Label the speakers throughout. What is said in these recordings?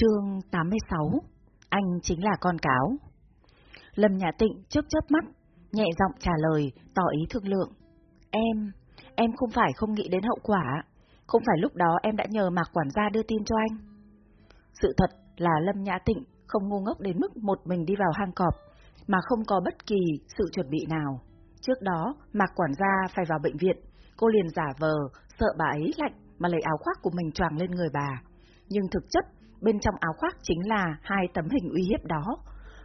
Speaker 1: Chương 86 Anh chính là con cáo Lâm Nhã Tịnh chớp chớp mắt, nhẹ giọng trả lời, tỏ ý thương lượng. Em, em không phải không nghĩ đến hậu quả, không phải lúc đó em đã nhờ Mạc Quản gia đưa tin cho anh. Sự thật là Lâm Nhã Tịnh không ngu ngốc đến mức một mình đi vào hang cọp, mà không có bất kỳ sự chuẩn bị nào. Trước đó, Mạc Quản gia phải vào bệnh viện, cô liền giả vờ, sợ bà ấy lạnh mà lấy áo khoác của mình choàng lên người bà. Nhưng thực chất, bên trong áo khoác chính là hai tấm hình uy hiếp đó.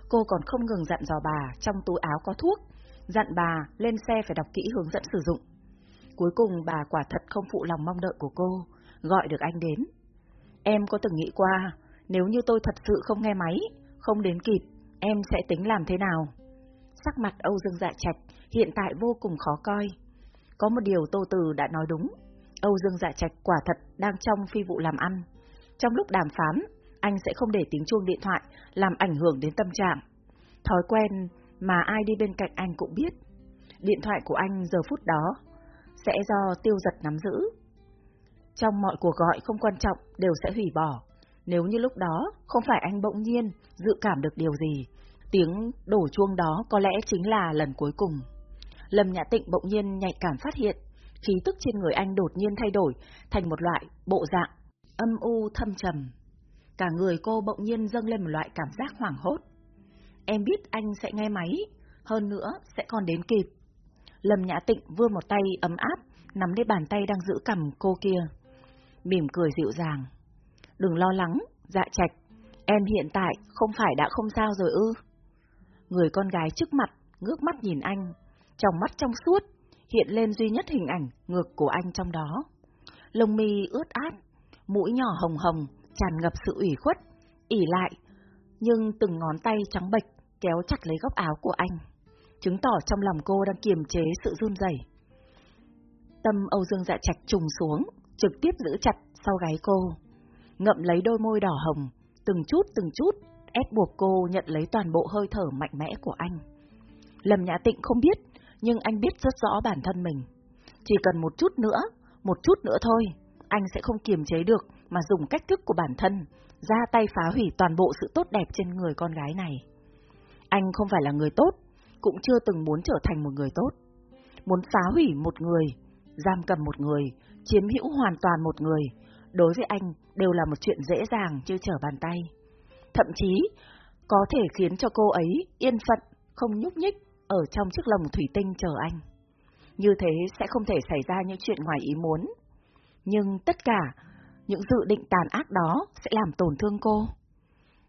Speaker 1: Cô còn không ngừng dặn dò bà trong túi áo có thuốc, dặn bà lên xe phải đọc kỹ hướng dẫn sử dụng. Cuối cùng bà quả thật không phụ lòng mong đợi của cô, gọi được anh đến. Em có từng nghĩ qua, nếu như tôi thật sự không nghe máy, không đến kịp, em sẽ tính làm thế nào? Sắc mặt Âu Dương Dạ Trạch hiện tại vô cùng khó coi. Có một điều Tô Từ đã nói đúng, Âu Dương Dạ Trạch quả thật đang trong phi vụ làm ăn. Trong lúc đàm phán, anh sẽ không để tiếng chuông điện thoại làm ảnh hưởng đến tâm trạng. Thói quen mà ai đi bên cạnh anh cũng biết. Điện thoại của anh giờ phút đó sẽ do tiêu giật nắm giữ. Trong mọi cuộc gọi không quan trọng đều sẽ hủy bỏ. Nếu như lúc đó không phải anh bỗng nhiên dự cảm được điều gì, tiếng đổ chuông đó có lẽ chính là lần cuối cùng. Lâm Nhã Tịnh bỗng nhiên nhạy cảm phát hiện, khí tức trên người anh đột nhiên thay đổi thành một loại bộ dạng âm u thâm trầm. Cả người cô bỗng nhiên dâng lên một loại cảm giác hoảng hốt. Em biết anh sẽ nghe máy, hơn nữa sẽ còn đến kịp. Lâm Nhã Tịnh vươn một tay ấm áp, nắm lấy bàn tay đang giữ cầm cô kia. Mỉm cười dịu dàng. Đừng lo lắng, dạ trạch, em hiện tại không phải đã không sao rồi ư. Người con gái trước mặt, ngước mắt nhìn anh, trong mắt trong suốt, hiện lên duy nhất hình ảnh ngược của anh trong đó. Lông mi ướt át, mũi nhỏ hồng hồng, tràn ngập sự ủy khuất, ỉ lại, nhưng từng ngón tay trắng bệch kéo chặt lấy góc áo của anh, chứng tỏ trong lòng cô đang kiềm chế sự run rẩy. Tâm Âu Dương Dạ Trạch trùng xuống, trực tiếp giữ chặt sau gáy cô, ngậm lấy đôi môi đỏ hồng, từng chút từng chút ép buộc cô nhận lấy toàn bộ hơi thở mạnh mẽ của anh. Lâm Nhã Tịnh không biết, nhưng anh biết rất rõ bản thân mình. Chỉ cần một chút nữa, một chút nữa thôi, anh sẽ không kiềm chế được mà dùng cách thức của bản thân, ra tay phá hủy toàn bộ sự tốt đẹp trên người con gái này. Anh không phải là người tốt, cũng chưa từng muốn trở thành một người tốt. Muốn phá hủy một người, giam cầm một người, chiếm hữu hoàn toàn một người, đối với anh đều là một chuyện dễ dàng chưa trở bàn tay. Thậm chí, có thể khiến cho cô ấy yên phận, không nhúc nhích ở trong chiếc lồng thủy tinh chờ anh. Như thế sẽ không thể xảy ra những chuyện ngoài ý muốn. Nhưng tất cả, những dự định tàn ác đó sẽ làm tổn thương cô.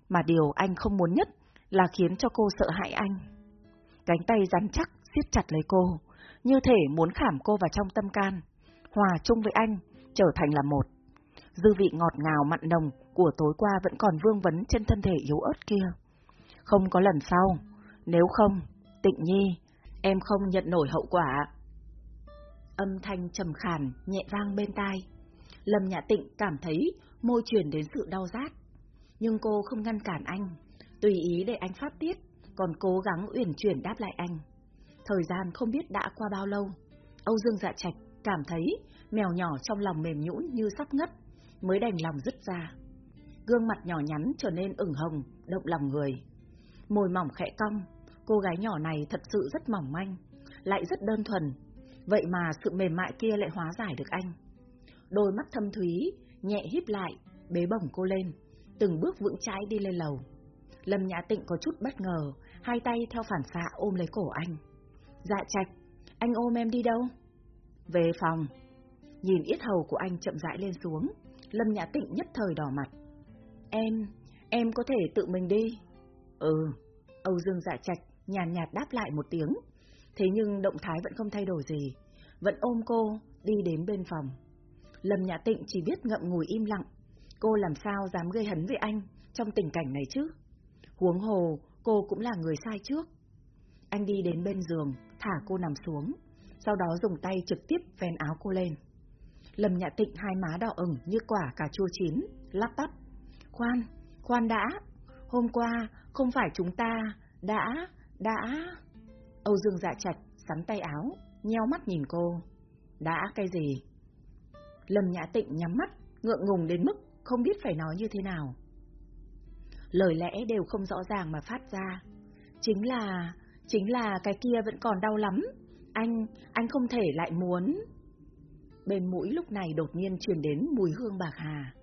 Speaker 1: Mà điều anh không muốn nhất là khiến cho cô sợ hãi anh. Cánh tay rắn chắc siết chặt lấy cô, như thể muốn khảm cô vào trong tâm can, hòa chung với anh, trở thành là một. Dư vị ngọt ngào mặn nồng của tối qua vẫn còn vương vấn trên thân thể yếu ớt kia. Không có lần sau, nếu không, tịnh nhi, em không nhận nổi hậu quả. Âm thanh trầm khàn, nhẹ vang bên tai. Lâm Nhã Tịnh cảm thấy môi truyền đến sự đau rát. Nhưng cô không ngăn cản anh, tùy ý để anh phát tiết, còn cố gắng uyển chuyển đáp lại anh. Thời gian không biết đã qua bao lâu, Âu Dương Dạ Trạch cảm thấy mèo nhỏ trong lòng mềm nhũn như sắp ngất, mới đành lòng dứt ra. Gương mặt nhỏ nhắn trở nên ửng hồng, động lòng người. Môi mỏng khẽ cong, cô gái nhỏ này thật sự rất mỏng manh, lại rất đơn thuần. Vậy mà sự mềm mại kia lại hóa giải được anh. Đôi mắt thâm thúy, nhẹ híp lại, bế bổng cô lên, từng bước vững chãi đi lên lầu. Lâm Nhã Tịnh có chút bất ngờ, hai tay theo phản xạ ôm lấy cổ anh. Dạ trạch, anh ôm em đi đâu? Về phòng. Nhìn yết hầu của anh chậm rãi lên xuống, Lâm Nhã Tịnh nhất thời đỏ mặt. Em, em có thể tự mình đi. Ừ, Âu Dương dạ trạch nhàn nhạt đáp lại một tiếng. Thế nhưng động thái vẫn không thay đổi gì, vẫn ôm cô đi đến bên phòng. Lâm Nhã Tịnh chỉ biết ngậm ngùi im lặng, cô làm sao dám gây hấn với anh trong tình cảnh này chứ? Huống hồ, cô cũng là người sai trước. Anh đi đến bên giường, thả cô nằm xuống, sau đó dùng tay trực tiếp ven áo cô lên. Lâm Nhã Tịnh hai má đỏ ửng như quả cà chua chín, lắp bắp. Khoan, khoan đã, hôm qua không phải chúng ta, đã, đã... Âu Dương dạ chặt, sắn tay áo, nheo mắt nhìn cô. Đã cái gì? Lâm Nhã Tịnh nhắm mắt, ngượng ngùng đến mức không biết phải nói như thế nào. lời lẽ đều không rõ ràng mà phát ra. Chính là, chính là cái kia vẫn còn đau lắm. Anh, anh không thể lại muốn... Bên mũi lúc này đột nhiên truyền đến mùi hương bạc hà.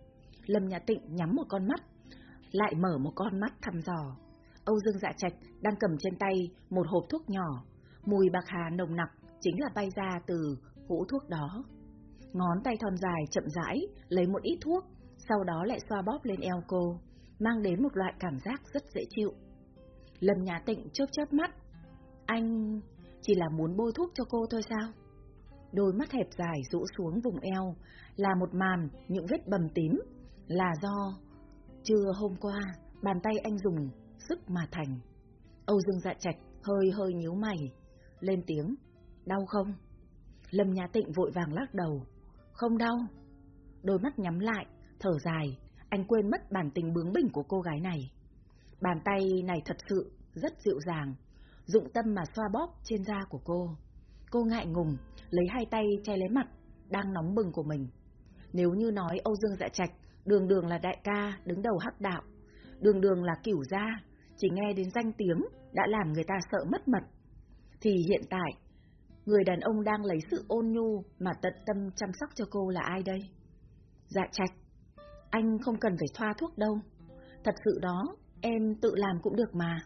Speaker 1: Lâm Nhã Tịnh nhắm một con mắt, lại mở một con mắt thăm dò. Âu Dương Dạ Trạch đang cầm trên tay một hộp thuốc nhỏ, mùi bạc hà nồng nặc chính là bay ra từ hũ thuốc đó. Ngón tay thon dài chậm rãi lấy một ít thuốc, sau đó lại xoa bóp lên eo cô, mang đến một loại cảm giác rất dễ chịu. Lâm Nhã Tịnh chớp chớp mắt. Anh chỉ là muốn bôi thuốc cho cô thôi sao? Đôi mắt hẹp dài rũ xuống vùng eo, là một màn những vết bầm tím, là do trưa hôm qua bàn tay anh dùng sức mà thành. Âu Dương Dạ Trạch hơi hơi nhíu mày, lên tiếng, đau không? Lâm Nhã Tịnh vội vàng lắc đầu, không đau. Đôi mắt nhắm lại, thở dài, anh quên mất bản tình bướng bỉnh của cô gái này. Bàn tay này thật sự rất dịu dàng, dụng tâm mà xoa bóp trên da của cô. Cô ngại ngùng, lấy hai tay che lấy mặt, đang nóng bừng của mình. Nếu như nói Âu Dương Dạ Trạch, đường đường là đại ca, đứng đầu hắc đạo, đường đường là cửu gia, chỉ nghe đến danh tiếng đã làm người ta sợ mất mật. Thì hiện tại, người đàn ông đang lấy sự ôn nhu mà tận tâm chăm sóc cho cô là ai đây? Dạ Trạch, anh không cần phải thoa thuốc đâu. Thật sự đó, em tự làm cũng được mà.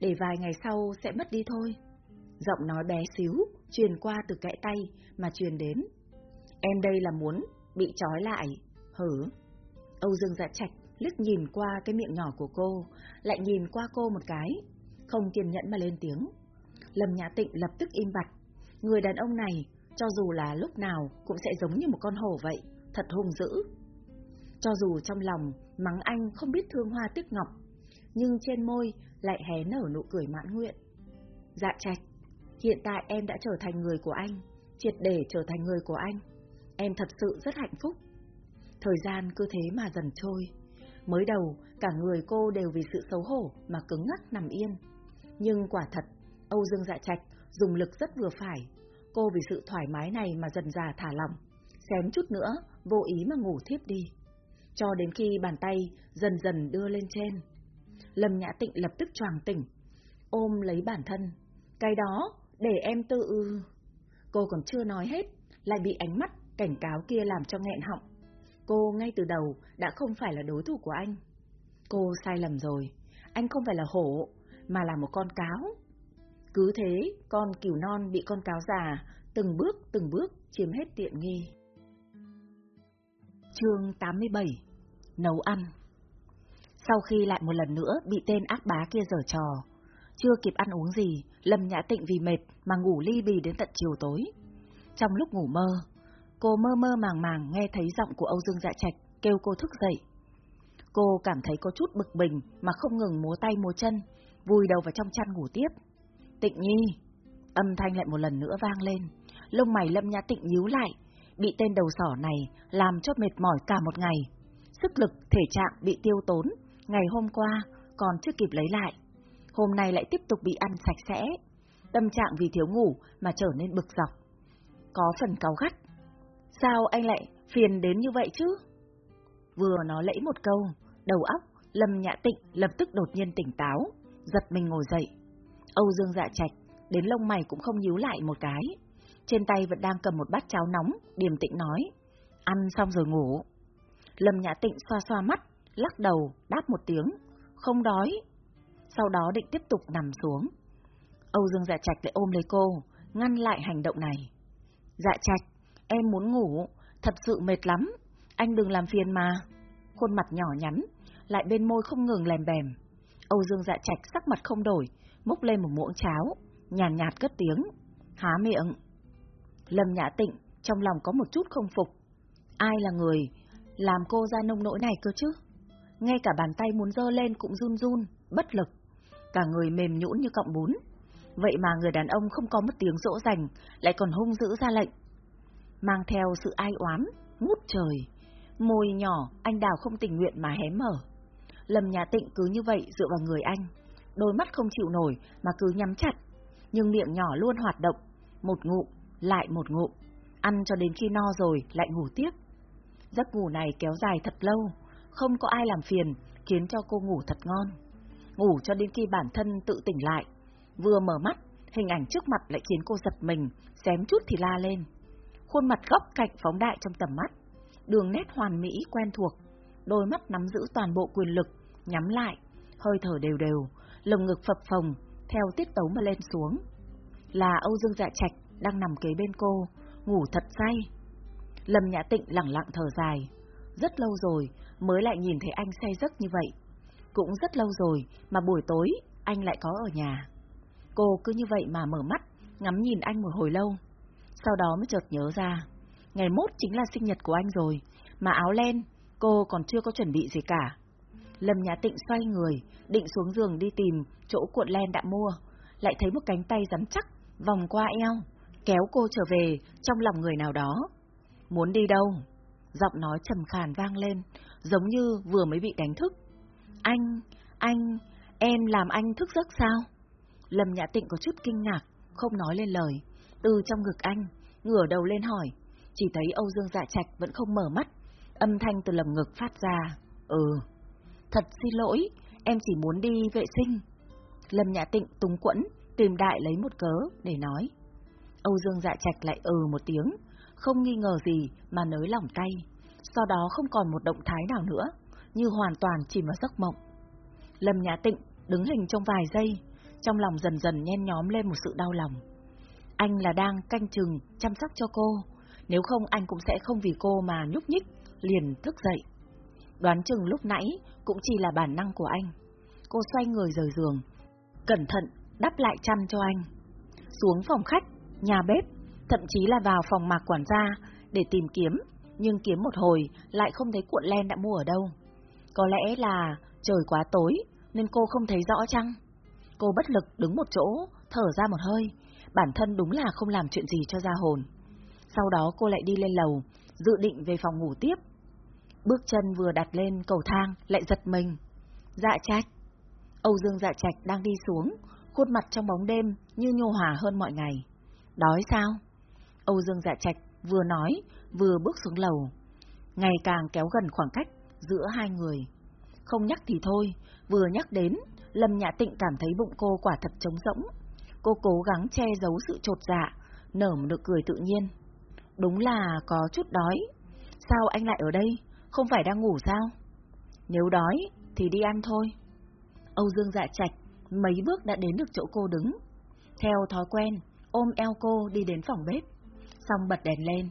Speaker 1: Để vài ngày sau sẽ mất đi thôi. Giọng nói bé xíu, truyền qua từ kẽ tay mà truyền đến. Em đây là muốn bị trói lại, hử? Âu Dương dạ trạch liếc nhìn qua cái miệng nhỏ của cô, lại nhìn qua cô một cái, không kiên nhẫn mà lên tiếng. Lâm Nhã Tịnh lập tức im bặt. Người đàn ông này, cho dù là lúc nào cũng sẽ giống như một con hổ vậy, thật hung dữ. Cho dù trong lòng mắng anh không biết thương hoa tiếc ngọc, nhưng trên môi lại hé nở nụ cười mãn nguyện. Dạ trạch, hiện tại em đã trở thành người của anh, triệt để trở thành người của anh. Em thật sự rất hạnh phúc. Thời gian cứ thế mà dần trôi. Mới đầu, cả người cô đều vì sự xấu hổ mà cứng ngắc nằm yên. Nhưng quả thật, Âu Dương Dạ Trạch dùng lực rất vừa phải. Cô vì sự thoải mái này mà dần già thả lỏng, xém chút nữa, vô ý mà ngủ thiếp đi. Cho đến khi bàn tay dần dần đưa lên trên. Lâm Nhã Tịnh lập tức choàng tỉnh, ôm lấy bản thân. Cái đó, để em tự... Cô còn chưa nói hết, lại bị ánh mắt cảnh cáo kia làm cho nghẹn họng. Cô ngay từ đầu đã không phải là đối thủ của anh. Cô sai lầm rồi, anh không phải là hổ, mà là một con cáo. Cứ thế, con cừu non bị con cáo già, từng bước từng bước chiếm hết tiện nghi. Chương 87 Nấu ăn Sau khi lại một lần nữa bị tên ác bá kia giở trò, chưa kịp ăn uống gì, Lâm Nhã Tịnh vì mệt mà ngủ ly bì đến tận chiều tối. Trong lúc ngủ mơ, cô mơ mơ màng màng nghe thấy giọng của Âu Dương Dạ Trạch kêu cô thức dậy. Cô cảm thấy có chút bực bình mà không ngừng múa tay múa chân, vùi đầu vào trong chăn ngủ tiếp. Tịnh nhi! Âm thanh lại một lần nữa vang lên, lông mày Lâm Nhã Tịnh nhíu lại, bị tên đầu sỏ này làm cho mệt mỏi cả một ngày. Sức lực, thể trạng bị tiêu tốn, ngày hôm qua còn chưa kịp lấy lại. Hôm nay lại tiếp tục bị ăn sạch sẽ, tâm trạng vì thiếu ngủ mà trở nên bực dọc. Có phần cáu gắt. Sao anh lại phiền đến như vậy chứ? Vừa nói lẫy một câu, đầu óc, Lâm Nhã Tịnh lập tức đột nhiên tỉnh táo, giật mình ngồi dậy. Âu Dương dạ trạch, đến lông mày cũng không nhíu lại một cái. Trên tay vẫn đang cầm một bát cháo nóng, điềm tĩnh nói. Ăn xong rồi ngủ. Lâm Nhã Tịnh xoa xoa mắt, lắc đầu, đáp một tiếng. Không đói. Sau đó định tiếp tục nằm xuống. Âu Dương dạ trạch lại ôm lấy cô, ngăn lại hành động này. Dạ trạch, em muốn ngủ, thật sự mệt lắm. Anh đừng làm phiền mà. Khuôn mặt nhỏ nhắn, lại bên môi không ngừng lèm bèm. Âu Dương dạ trạch sắc mặt không đổi, múc lên một muỗng cháo, nhàn nhạt, nhạt cất tiếng, há miệng. Lâm Nhã Tịnh trong lòng có một chút không phục. Ai là người làm cô ra nông nỗi này cơ chứ? Ngay cả bàn tay muốn dơ lên cũng run run, bất lực. Cả người mềm nhũn như cọng bún. Vậy mà người đàn ông không có một tiếng dỗ dành, lại còn hung dữ ra lệnh. Mang theo sự ai oán, ngút trời. Môi nhỏ, anh đào không tình nguyện mà hé mở. Lâm Nhà Tịnh cứ như vậy dựa vào người anh. Đôi mắt không chịu nổi mà cứ nhắm chặt. Nhưng miệng nhỏ luôn hoạt động. Một ngụm, lại một ngụm. Ăn cho đến khi no rồi lại ngủ tiếp. Giấc ngủ này kéo dài thật lâu. Không có ai làm phiền, khiến cho cô ngủ thật ngon. Ngủ cho đến khi bản thân tự tỉnh lại. Vừa mở mắt, hình ảnh trước mặt lại khiến cô giật mình, xém chút thì la lên. Khuôn mặt góc cạnh phóng đại trong tầm mắt, đường nét hoàn mỹ quen thuộc, đôi mắt nắm giữ toàn bộ quyền lực, nhắm lại, hơi thở đều đều, lồng ngực phập phồng, theo tiết tấu mà lên xuống. Là Âu Dương Dạ Trạch đang nằm kế bên cô, ngủ thật say. Lâm Nhã Tịnh lặng lặng thở dài. Rất lâu rồi mới lại nhìn thấy anh say giấc như vậy. Cũng rất lâu rồi mà buổi tối anh lại có ở nhà. Cô cứ như vậy mà mở mắt, ngắm nhìn anh một hồi lâu. Sau đó mới chợt nhớ ra, ngày mốt chính là sinh nhật của anh rồi, mà áo len, cô còn chưa có chuẩn bị gì cả. Lâm Nhã Tịnh xoay người, định xuống giường đi tìm chỗ cuộn len đã mua, lại thấy một cánh tay rắn chắc, vòng qua eo, kéo cô trở về trong lòng người nào đó. Muốn đi đâu? Giọng nói trầm khàn vang lên, giống như vừa mới bị đánh thức. Anh, anh, em làm anh thức giấc sao? Lâm Nhã Tịnh có chút kinh ngạc, không nói lên lời. Từ trong ngực anh, ngửa đầu lên hỏi, chỉ thấy Âu Dương Dạ Trạch vẫn không mở mắt, âm thanh từ lồng ngực phát ra. Ừ, thật xin lỗi, em chỉ muốn đi vệ sinh. Lâm Nhã Tịnh túng quẫn, tìm đại lấy một cớ để nói. Âu Dương Dạ Trạch lại ừ một tiếng, không nghi ngờ gì mà nới lỏng tay. Sau đó không còn một động thái nào nữa, như hoàn toàn chìm vào giấc mộng. Lâm Nhã Tịnh đứng hình trong vài giây, trong lòng dần dần nhen nhóm lên một sự đau lòng. Anh là đang canh chừng, chăm sóc cho cô, nếu không anh cũng sẽ không vì cô mà nhúc nhích, liền thức dậy. Đoán chừng lúc nãy cũng chỉ là bản năng của anh. Cô xoay người rời giường, cẩn thận đắp lại chăn cho anh. Xuống phòng khách, nhà bếp, thậm chí là vào phòng mạc quản gia để tìm kiếm, nhưng kiếm một hồi lại không thấy cuộn len đã mua ở đâu. Có lẽ là trời quá tối nên cô không thấy rõ chăng? Cô bất lực đứng một chỗ, thở ra một hơi, bản thân đúng là không làm chuyện gì cho ra hồn. Sau đó cô lại đi lên lầu, dự định về phòng ngủ tiếp. Bước chân vừa đặt lên cầu thang, lại giật mình. Dạ trạch. Âu Dương dạ trạch đang đi xuống, khuôn mặt trong bóng đêm như nhô hòa hơn mọi ngày. Đói sao? Âu Dương dạ trạch vừa nói, vừa bước xuống lầu. Ngày càng kéo gần khoảng cách giữa hai người. Không nhắc thì thôi, vừa nhắc đến, Lâm Nhã Tịnh cảm thấy bụng cô quả thật trống rỗng. Cô cố gắng che giấu sự trột dạ, nở một nụ cười tự nhiên. Đúng là có chút đói. Sao anh lại ở đây? Không phải đang ngủ sao? Nếu đói, thì đi ăn thôi. Âu Dương dạ trạch, mấy bước đã đến được chỗ cô đứng. Theo thói quen, ôm eo cô đi đến phòng bếp. Xong bật đèn lên.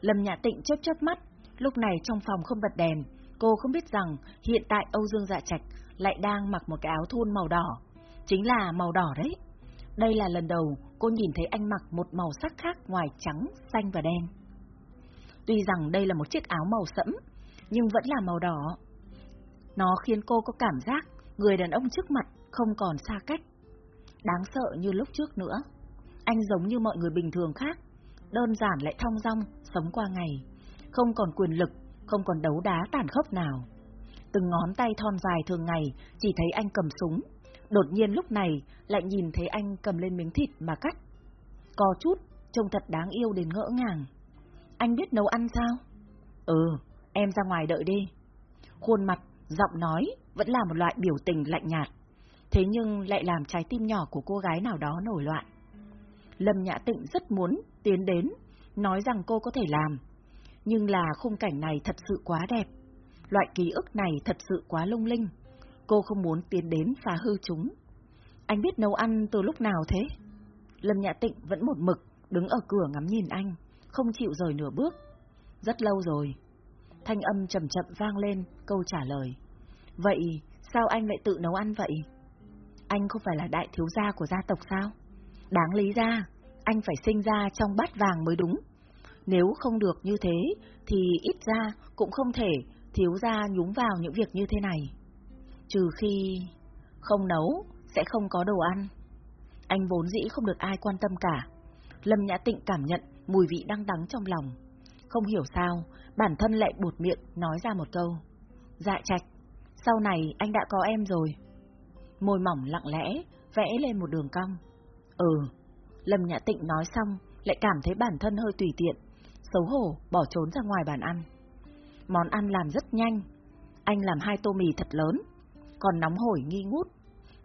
Speaker 1: Lâm Nhã Tịnh chớp chớp mắt, lúc này trong phòng không bật đèn, cô không biết rằng hiện tại Âu Dương Dạ Trạch lại đang mặc một cái áo thun màu đỏ. Chính là màu đỏ đấy. Đây là lần đầu cô nhìn thấy anh mặc một màu sắc khác ngoài trắng, xanh và đen. Tuy rằng đây là một chiếc áo màu sẫm, nhưng vẫn là màu đỏ. Nó khiến cô có cảm giác người đàn ông trước mặt không còn xa cách. Đáng sợ như lúc trước nữa. Anh giống như mọi người bình thường khác, đơn giản lại thong dong, sống qua ngày. Không còn quyền lực, không còn đấu đá tàn khốc nào. Từng ngón tay thon dài thường ngày chỉ thấy anh cầm súng. Đột nhiên lúc này lại nhìn thấy anh cầm lên miếng thịt mà cắt. Có chút, trông thật đáng yêu đến ngỡ ngàng. Anh biết nấu ăn sao? Ừ, em ra ngoài đợi đi. Khuôn mặt, giọng nói vẫn là một loại biểu tình lạnh nhạt. Thế nhưng lại làm trái tim nhỏ của cô gái nào đó nổi loạn. Lâm Nhã Tịnh rất muốn tiến đến, nói rằng cô có thể làm. Nhưng là khung cảnh này thật sự quá đẹp. Loại ký ức này thật sự quá lung linh. Cô không muốn tiến đến phá hư chúng. Anh biết nấu ăn từ lúc nào thế? Lâm Nhã Tịnh vẫn một mực, đứng ở cửa ngắm nhìn anh, không chịu rời nửa bước. Rất lâu rồi. Thanh âm chậm chậm vang lên, câu trả lời. Vậy, sao anh lại tự nấu ăn vậy? Anh không phải là đại thiếu gia của gia tộc sao? Đáng lý ra, anh phải sinh ra trong bát vàng mới đúng. Nếu không được như thế, thì ít ra cũng không thể thiếu gia nhúng vào những việc như thế này. Trừ khi không nấu, sẽ không có đồ ăn. Anh vốn dĩ không được ai quan tâm cả. Lâm Nhã Tịnh cảm nhận mùi vị đang đắng trong lòng. Không hiểu sao, bản thân lại buột miệng nói ra một câu. Dạ trạch, sau này anh đã có em rồi. Môi mỏng lặng lẽ, vẽ lên một đường cong. Ừ, Lâm Nhã Tịnh nói xong, lại cảm thấy bản thân hơi tùy tiện, xấu hổ, bỏ trốn ra ngoài bàn ăn. Món ăn làm rất nhanh. Anh làm hai tô mì thật lớn, còn nóng hổi nghi ngút.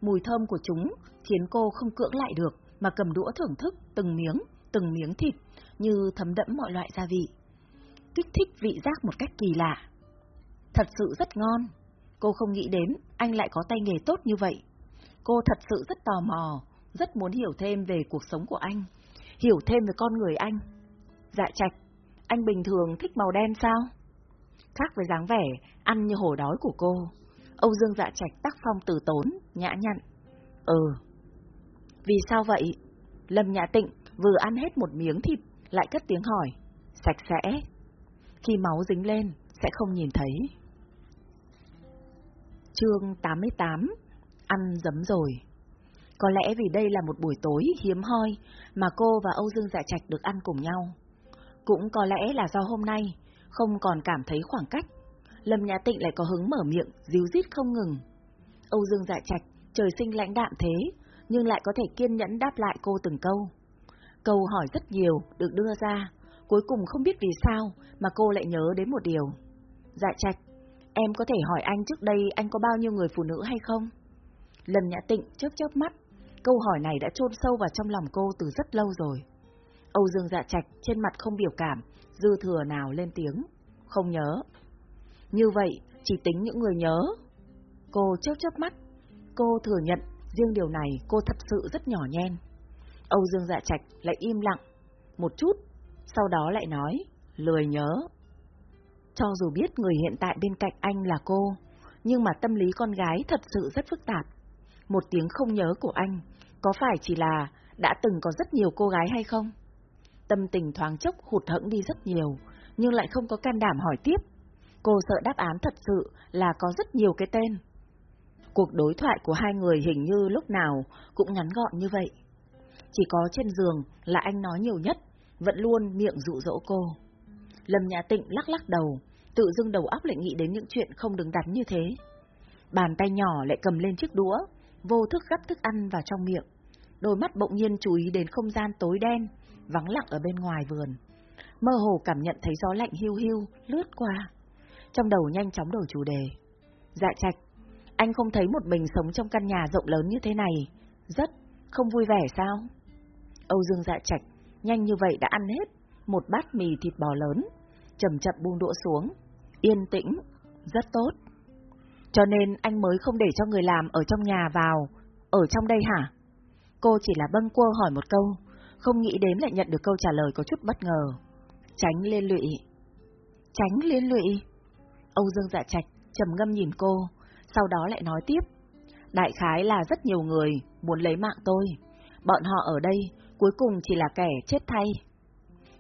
Speaker 1: Mùi thơm của chúng khiến cô không cưỡng lại được mà cầm đũa thưởng thức từng miếng, từng miếng thịt như thấm đẫm mọi loại gia vị. Kích thích vị giác một cách kỳ lạ. Thật sự rất ngon. Cô không nghĩ đến anh lại có tay nghề tốt như vậy. Cô thật sự rất tò mò, rất muốn hiểu thêm về cuộc sống của anh, hiểu thêm về con người anh. Dạ trạch, anh bình thường thích màu đen sao? Khác với dáng vẻ, ăn như hổ đói của cô. Âu Dương dạ trạch tác phong từ tốn, nhã nhặn. Ừ. Vì sao vậy? Lâm Nhã Tịnh vừa ăn hết một miếng thịt, lại cất tiếng hỏi. Sạch sẽ. Khi máu dính lên, sẽ không nhìn thấy. Chương 88 Ăn dấm rồi Có lẽ vì đây là một buổi tối hiếm hoi mà cô và Âu Dương Dạ Trạch được ăn cùng nhau. Cũng có lẽ là do hôm nay không còn cảm thấy khoảng cách. Lâm Nhã Tịnh lại có hứng mở miệng, díu dít không ngừng. Âu Dương Dạ Trạch, trời sinh lãnh đạm thế, nhưng lại có thể kiên nhẫn đáp lại cô từng câu. Câu hỏi rất nhiều được đưa ra, cuối cùng không biết vì sao mà cô lại nhớ đến một điều. Dạ Trạch, em có thể hỏi anh trước đây anh có bao nhiêu người phụ nữ hay không? Lâm Nhã Tịnh chớp chớp mắt, câu hỏi này đã chôn sâu vào trong lòng cô từ rất lâu rồi. Âu Dương Dạ Trạch trên mặt không biểu cảm, dư thừa nào lên tiếng, không nhớ. Như vậy, chỉ tính những người nhớ. Cô chớp chớp mắt, cô thừa nhận riêng điều này cô thật sự rất nhỏ nhen. Âu Dương Dạ Trạch lại im lặng, một chút, sau đó lại nói, lười nhớ. Cho dù biết người hiện tại bên cạnh anh là cô, nhưng mà tâm lý con gái thật sự rất phức tạp. Một tiếng không nhớ của anh, có phải chỉ là đã từng có rất nhiều cô gái hay không? Tâm tình thoáng chốc hụt hẫng đi rất nhiều, nhưng lại không có can đảm hỏi tiếp. Cô sợ đáp án thật sự là có rất nhiều cái tên. Cuộc đối thoại của hai người hình như lúc nào cũng ngắn gọn như vậy. Chỉ có trên giường là anh nói nhiều nhất, vẫn luôn miệng dụ dỗ cô. Lâm Nhã Tịnh lắc lắc đầu, tự dưng đầu óc lại nghĩ đến những chuyện không đứng đắn như thế. Bàn tay nhỏ lại cầm lên chiếc đũa, vô thức gắp thức ăn vào trong miệng. Đôi mắt bỗng nhiên chú ý đến không gian tối đen, vắng lặng ở bên ngoài vườn. Mơ hồ cảm nhận thấy gió lạnh hưu hưu, lướt qua. Trong đầu nhanh chóng đổi chủ đề. Dạ trạch, anh không thấy một mình sống trong căn nhà rộng lớn như thế này, rất không vui vẻ sao? Âu Dương dạ trạch, nhanh như vậy đã ăn hết một bát mì thịt bò lớn, chậm chậm buông đũa xuống, yên tĩnh, rất tốt. Cho nên anh mới không để cho người làm ở trong nhà vào, ở trong đây hả? Cô chỉ là bâng quơ hỏi một câu, không nghĩ đến lại nhận được câu trả lời có chút bất ngờ. Tránh liên lụy. Tránh liên lụy? Âu Dương dạ trạch, trầm ngâm nhìn cô, sau đó lại nói tiếp. Đại khái là rất nhiều người muốn lấy mạng tôi. Bọn họ ở đây cuối cùng chỉ là kẻ chết thay.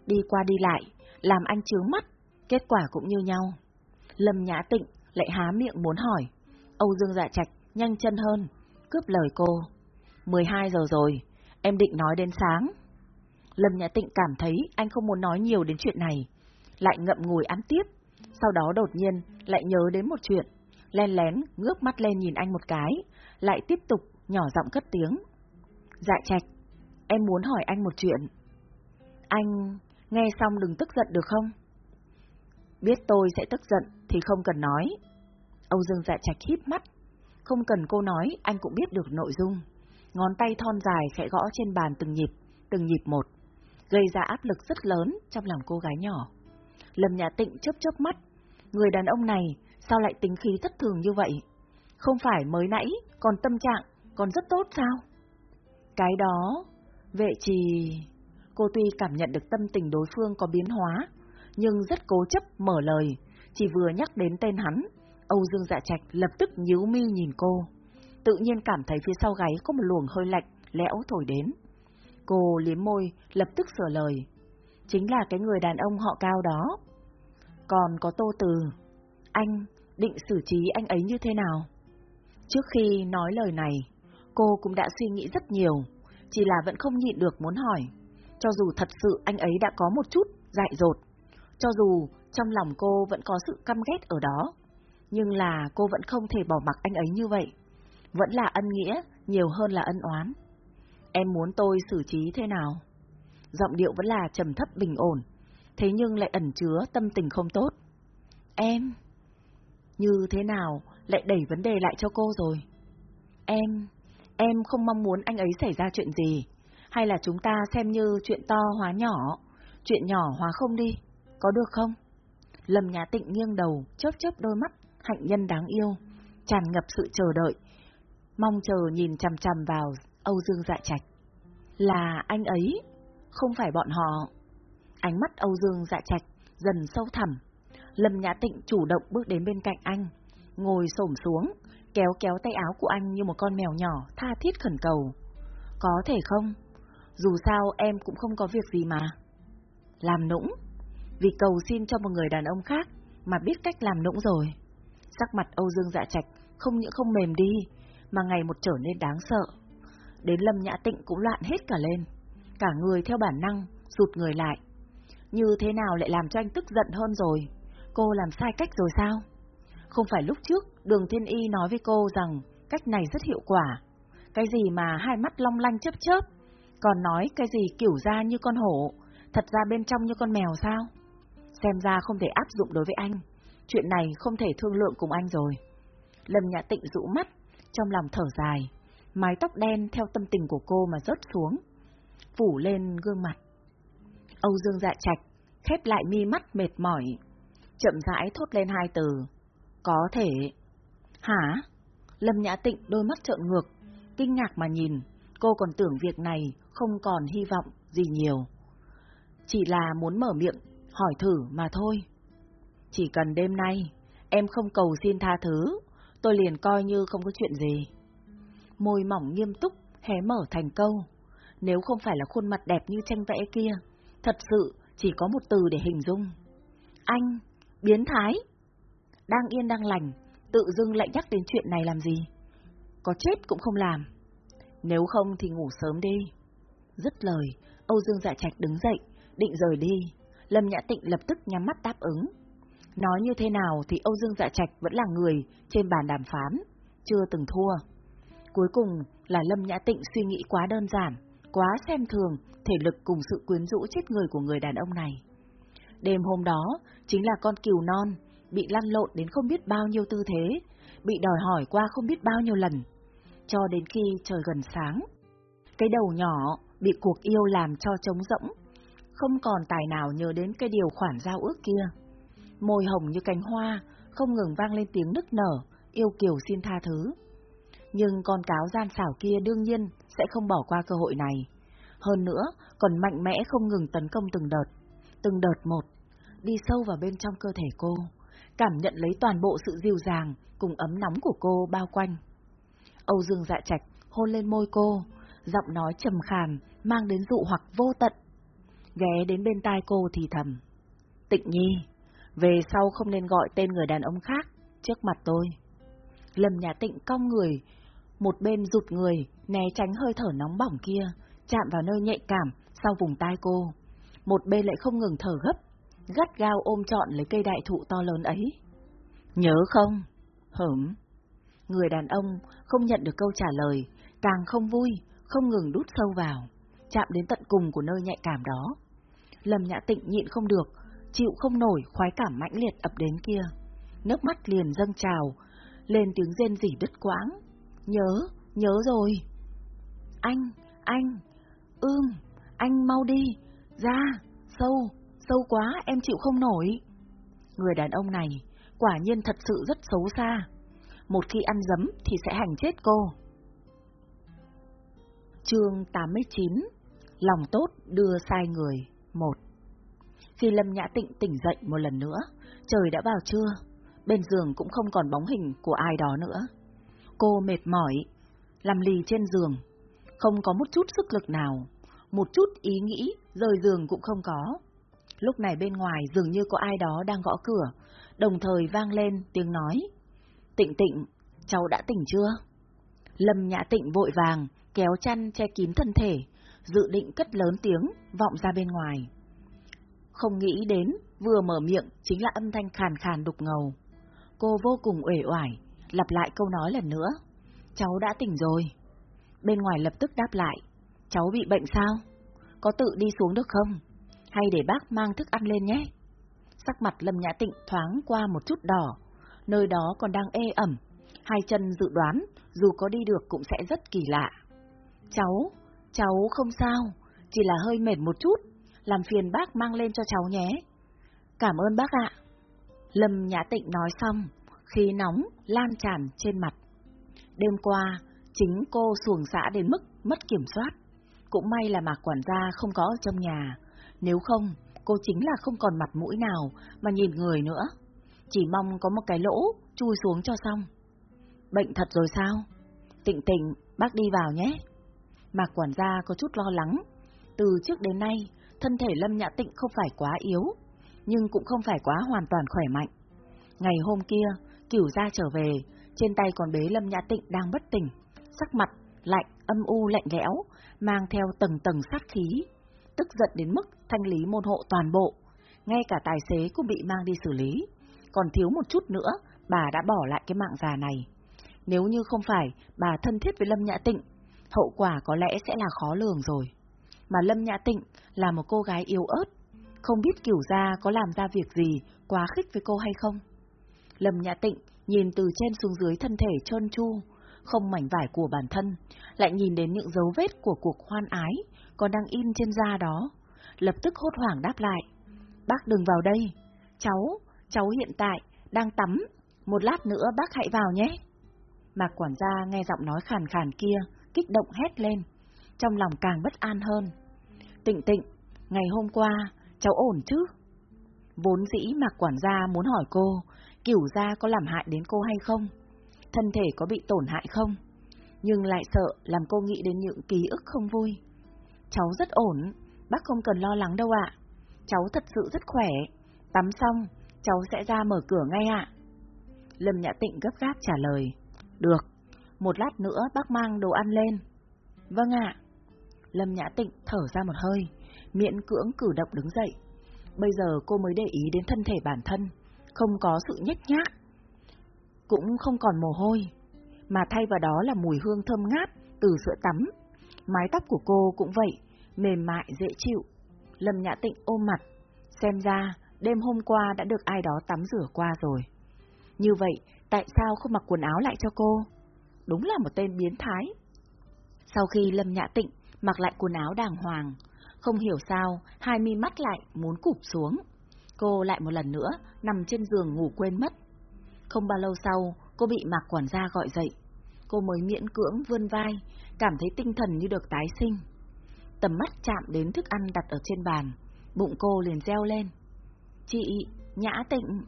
Speaker 1: Đi qua đi lại, làm anh chướng mắt, kết quả cũng như nhau. Lâm Nhã Tịnh lại há miệng muốn hỏi. Âu Dương Dạ Trạch nhanh chân hơn, cướp lời cô. 12 giờ rồi, em định nói đến sáng. Lâm Nhã Tịnh cảm thấy anh không muốn nói nhiều đến chuyện này, lại ngậm ngùi ăn tiếp, sau đó đột nhiên lại nhớ đến một chuyện, len lén ngước mắt lên nhìn anh một cái, lại tiếp tục nhỏ giọng cất tiếng. Dạ Trạch, em muốn hỏi anh một chuyện. Anh nghe xong đừng tức giận được không? Biết tôi sẽ tức giận thì không cần nói. Âu Dương dạ trạch híp mắt. Không cần cô nói, anh cũng biết được nội dung. Ngón tay thon dài khẽ gõ trên bàn từng nhịp, từng nhịp một, gây ra áp lực rất lớn trong lòng cô gái nhỏ. Lâm Nhà Tịnh chớp chớp mắt, người đàn ông này sao lại tính khí thất thường như vậy? Không phải mới nãy, còn tâm trạng, còn rất tốt sao? Cái đó, vệ trì... Cô tuy cảm nhận được tâm tình đối phương có biến hóa, nhưng rất cố chấp mở lời, chỉ vừa nhắc đến tên hắn, Âu Dương Dạ Trạch lập tức nhíu mi nhìn cô. Tự nhiên cảm thấy phía sau gáy có một luồng hơi lạnh, lẽo thổi đến. Cô liếm môi, lập tức sửa lời. Chính là cái người đàn ông họ cao đó. Còn có Tô Từ, anh định xử trí anh ấy như thế nào? Trước khi nói lời này, cô cũng đã suy nghĩ rất nhiều, chỉ là vẫn không nhịn được muốn hỏi. Cho dù thật sự anh ấy đã có một chút dại dột, cho dù trong lòng cô vẫn có sự căm ghét ở đó, nhưng là cô vẫn không thể bỏ mặc anh ấy như vậy. Vẫn là ân nghĩa nhiều hơn là ân oán. Em muốn tôi xử trí thế nào? Giọng điệu vẫn là trầm thấp bình ổn, thế nhưng lại ẩn chứa tâm tình không tốt. Em... Như thế nào lại đẩy vấn đề lại cho cô rồi. Em, em không mong muốn anh ấy xảy ra chuyện gì, hay là chúng ta xem như chuyện to hóa nhỏ, chuyện nhỏ hóa không đi, có được không? Lâm Nhã Tịnh nghiêng đầu, chớp chớp đôi mắt, hạnh nhân đáng yêu, tràn ngập sự chờ đợi, mong chờ nhìn chằm chằm vào Âu Dương Dạ Trạch. Là anh ấy, không phải bọn họ. Ánh mắt Âu Dương Dạ Trạch dần sâu thẳm. Lâm Nhã Tịnh chủ động bước đến bên cạnh anh, ngồi xổm xuống, kéo kéo tay áo của anh như một con mèo nhỏ, tha thiết khẩn cầu. Có thể không? Dù sao em cũng không có việc gì mà. Làm nũng? Vì cầu xin cho một người đàn ông khác mà biết cách làm nũng rồi. Sắc mặt Âu Dương dạ trạch không những không mềm đi, mà ngày một trở nên đáng sợ. Đến Lâm Nhã Tịnh cũng loạn hết cả lên. Cả người theo bản năng, rụt người lại. Như thế nào lại làm cho anh tức giận hơn rồi? Cô làm sai cách rồi sao? Không phải lúc trước đường thiên y nói với cô rằng cách này rất hiệu quả. Cái gì mà hai mắt long lanh chớp chớp, còn nói cái gì kiểu ra như con hổ, thật ra bên trong như con mèo sao? Xem ra không thể áp dụng đối với anh. Chuyện này không thể thương lượng cùng anh rồi. Lâm Nhã Tịnh rũ mắt, trong lòng thở dài. Mái tóc đen theo tâm tình của cô mà rớt xuống, phủ lên gương mặt. Âu Dương dạ trạch, khép lại mi mắt mệt mỏi, chậm rãi thốt lên hai từ. Có thể. Hả? Lâm Nhã Tịnh đôi mắt trợn ngược, kinh ngạc mà nhìn, cô còn tưởng việc này không còn hy vọng gì nhiều. Chỉ là muốn mở miệng, hỏi thử mà thôi. Chỉ cần đêm nay, em không cầu xin tha thứ, tôi liền coi như không có chuyện gì. Môi mỏng nghiêm túc, hé mở thành câu. Nếu không phải là khuôn mặt đẹp như tranh vẽ kia, thật sự chỉ có một từ để hình dung. Anh, biến thái. Đang yên đang lành, tự dưng lại nhắc đến chuyện này làm gì? Có chết cũng không làm. Nếu không thì ngủ sớm đi. Dứt lời, Âu Dương Dạ Trạch đứng dậy, định rời đi. Lâm Nhã Tịnh lập tức nhắm mắt đáp ứng. Nói như thế nào thì Âu Dương Dạ Trạch vẫn là người trên bàn đàm phán, chưa từng thua. Cuối cùng là Lâm Nhã Tịnh suy nghĩ quá đơn giản, quá xem thường thể lực cùng sự quyến rũ chết người của người đàn ông này. Đêm hôm đó chính là con cừu non, bị lăn lộn đến không biết bao nhiêu tư thế, bị đòi hỏi qua không biết bao nhiêu lần, cho đến khi trời gần sáng. Cái đầu nhỏ bị cuộc yêu làm cho trống rỗng, không còn tài nào nhớ đến cái điều khoản giao ước kia. Môi hồng như cánh hoa, không ngừng vang lên tiếng nức nở, yêu kiều xin tha thứ. Nhưng con cáo gian xảo kia đương nhiên sẽ không bỏ qua cơ hội này. Hơn nữa, còn mạnh mẽ không ngừng tấn công từng đợt, từng đợt một, đi sâu vào bên trong cơ thể cô, cảm nhận lấy toàn bộ sự dịu dàng cùng ấm nóng của cô bao quanh. Âu Dương dạ trạch hôn lên môi cô, giọng nói trầm khàn, mang đến dụ hoặc vô tận. Ghé đến bên tai cô thì thầm. Tịnh nhi, về sau không nên gọi tên người đàn ông khác trước mặt tôi. Lâm Nhã Tịnh cong người, một bên rụt người, né tránh hơi thở nóng bỏng kia, chạm vào nơi nhạy cảm sau vùng tai cô. Một bên lại không ngừng thở gấp, gắt gao ôm trọn lấy cây đại thụ to lớn ấy. Nhớ không? Hửm. Người đàn ông không nhận được câu trả lời, càng không vui, không ngừng đút sâu vào, chạm đến tận cùng của nơi nhạy cảm đó. Lâm Nhã Tịnh nhịn không được, chịu không nổi khoái cảm mãnh liệt ập đến kia. Nước mắt liền dâng trào, lên tiếng rên rỉ đứt quãng. Nhớ, nhớ rồi. Anh, anh, ưm, anh mau đi, ra, sâu, sâu quá, em chịu không nổi. Người đàn ông này, quả nhiên thật sự rất xấu xa. Một khi ăn dấm thì sẽ hành chết cô. Chương 89 Lòng tốt đưa sai người một Khi Lâm Nhã Tịnh tỉnh dậy một lần nữa, trời đã vào trưa, bên giường cũng không còn bóng hình của ai đó nữa. Cô mệt mỏi, làm lì trên giường, không có một chút sức lực nào, một chút ý nghĩ rời giường cũng không có. Lúc này bên ngoài dường như có ai đó đang gõ cửa, đồng thời vang lên tiếng nói. Tịnh tịnh, cháu đã tỉnh chưa? Lâm Nhã Tịnh vội vàng, kéo chăn che kín thân thể, dự định cất lớn tiếng, vọng ra bên ngoài. Không nghĩ đến, vừa mở miệng chính là âm thanh khàn khàn đục ngầu. Cô vô cùng uể oải, lặp lại câu nói lần nữa. Cháu đã tỉnh rồi. Bên ngoài lập tức đáp lại. Cháu bị bệnh sao? Có tự đi xuống được không? Hay để bác mang thức ăn lên nhé? Sắc mặt Lâm Nhã Tịnh thoáng qua một chút đỏ, nơi đó còn đang ê ẩm, hai chân dự đoán dù có đi được cũng sẽ rất kỳ lạ. Cháu, cháu không sao, chỉ là hơi mệt một chút, làm phiền bác mang lên cho cháu nhé. Cảm ơn bác ạ. Lâm Nhã Tịnh nói xong, khí nóng lan tràn trên mặt. Đêm qua, chính cô xuồng xã đến mức mất kiểm soát. Cũng may là mạc quản gia không có ở trong nhà, nếu không, cô chính là không còn mặt mũi nào mà nhìn người nữa. Chỉ mong có một cái lỗ chui xuống cho xong. Bệnh thật rồi sao? Tịnh tịnh, bác đi vào nhé. Mạc quản gia có chút lo lắng. Từ trước đến nay, thân thể Lâm Nhã Tịnh không phải quá yếu, nhưng cũng không phải quá hoàn toàn khỏe mạnh. Ngày hôm kia, cửu gia trở về, trên tay còn bế Lâm Nhã Tịnh đang bất tỉnh, sắc mặt lạnh, âm u lạnh lẽo, mang theo tầng tầng sát khí, tức giận đến mức thanh lý môn hộ toàn bộ, ngay cả tài xế cũng bị mang đi xử lý. Còn thiếu một chút nữa, bà đã bỏ lại cái mạng già này. Nếu như không phải bà thân thiết với Lâm Nhã Tịnh, hậu quả có lẽ sẽ là khó lường rồi. Mà Lâm Nhã Tịnh là một cô gái yếu ớt, không biết kiểu gia có làm ra việc gì quá khích với cô hay không. Lâm Nhã Tịnh nhìn từ trên xuống dưới thân thể trơn tru, không mảnh vải của bản thân, lại nhìn đến những dấu vết của cuộc hoan ái còn đang in trên da đó, lập tức hốt hoảng đáp lại. Bác đừng vào đây, cháu, cháu hiện tại đang tắm, một lát nữa bác hãy vào nhé. Mạc quản gia nghe giọng nói khàn khàn kia, kích động hét lên, trong lòng càng bất an hơn. Tịnh tịnh, ngày hôm qua, cháu ổn chứ? Vốn dĩ Mạc quản gia muốn hỏi cô, cửu gia có làm hại đến cô hay không? Thân thể có bị tổn hại không? Nhưng lại sợ làm cô nghĩ đến những ký ức không vui. Cháu rất ổn, bác không cần lo lắng đâu ạ. Cháu thật sự rất khỏe. Tắm xong, cháu sẽ ra mở cửa ngay ạ. Lâm Nhã Tịnh gấp gáp trả lời. Được, một lát nữa bác mang đồ ăn lên. Vâng ạ. Lâm Nhã Tịnh thở ra một hơi, miễn cưỡng cử động đứng dậy. Bây giờ cô mới để ý đến thân thể bản thân, không có sự nhếch nhác, cũng không còn mồ hôi, mà thay vào đó là mùi hương thơm ngát từ sữa tắm. Mái tóc của cô cũng vậy, mềm mại dễ chịu. Lâm Nhã Tịnh ôm mặt, xem ra đêm hôm qua đã được ai đó tắm rửa qua rồi. Như vậy, tại sao không mặc quần áo lại cho cô? Đúng là một tên biến thái. Sau khi Lâm Nhã Tịnh mặc lại quần áo đàng hoàng, không hiểu sao hai mi mắt lại muốn cụp xuống. Cô lại một lần nữa nằm trên giường ngủ quên mất. Không bao lâu sau, cô bị Mạc quản gia gọi dậy. Cô mới miễn cưỡng vươn vai, cảm thấy tinh thần như được tái sinh. Tầm mắt chạm đến thức ăn đặt ở trên bàn, bụng cô liền reo lên. Chị, Nhã Tịnh.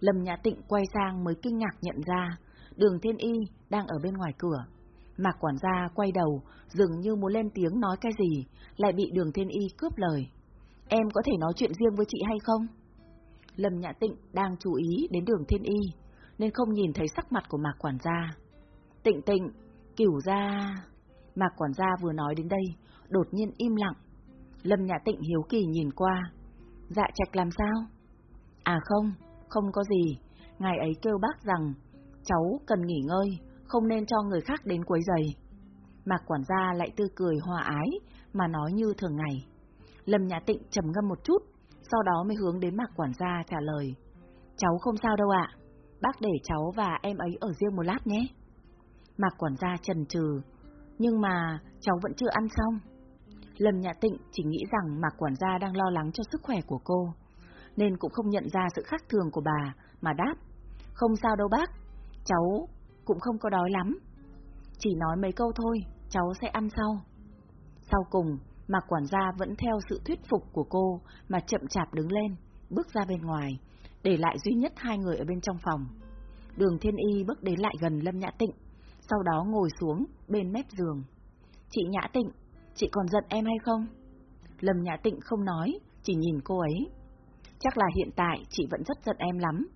Speaker 1: Lâm Nhã Tịnh quay sang mới kinh ngạc nhận ra, đường Thiên Y đang ở bên ngoài cửa. Mạc quản gia quay đầu, dường như muốn lên tiếng nói cái gì, lại bị đường Thiên Y cướp lời. Em có thể nói chuyện riêng với chị hay không? Lâm Nhã Tịnh đang chú ý đến đường Thiên Y, nên không nhìn thấy sắc mặt của Mạc quản gia. Tịnh tịnh, cửu gia... Mạc quản gia vừa nói đến đây, đột nhiên im lặng. Lâm Nhã Tịnh hiếu kỳ nhìn qua. Dạ trạch làm sao? À không, không có gì. Ngài ấy kêu bác rằng, cháu cần nghỉ ngơi, không nên cho người khác đến quấy giày. Mạc quản gia lại tươi cười hòa ái, mà nói như thường ngày. Lâm Nhã Tịnh trầm ngâm một chút, sau đó mới hướng đến Mạc quản gia trả lời. Cháu không sao đâu ạ, bác để cháu và em ấy ở riêng một lát nhé. Mạc quản gia trần trừ, nhưng mà cháu vẫn chưa ăn xong. Lâm Nhã Tịnh chỉ nghĩ rằng Mạc quản gia đang lo lắng cho sức khỏe của cô, nên cũng không nhận ra sự khác thường của bà, mà đáp. Không sao đâu bác, cháu cũng không có đói lắm. Chỉ nói mấy câu thôi, cháu sẽ ăn sau. Sau cùng, Mạc quản gia vẫn theo sự thuyết phục của cô mà chậm chạp đứng lên, bước ra bên ngoài, để lại duy nhất hai người ở bên trong phòng. Đường Thiên Y bước đến lại gần Lâm Nhã Tịnh, sau đó ngồi xuống bên mép giường. Chị Nhã Tịnh, chị còn giận em hay không? Lâm Nhã Tịnh không nói, chỉ nhìn cô ấy. Chắc là hiện tại chị vẫn rất giận em lắm.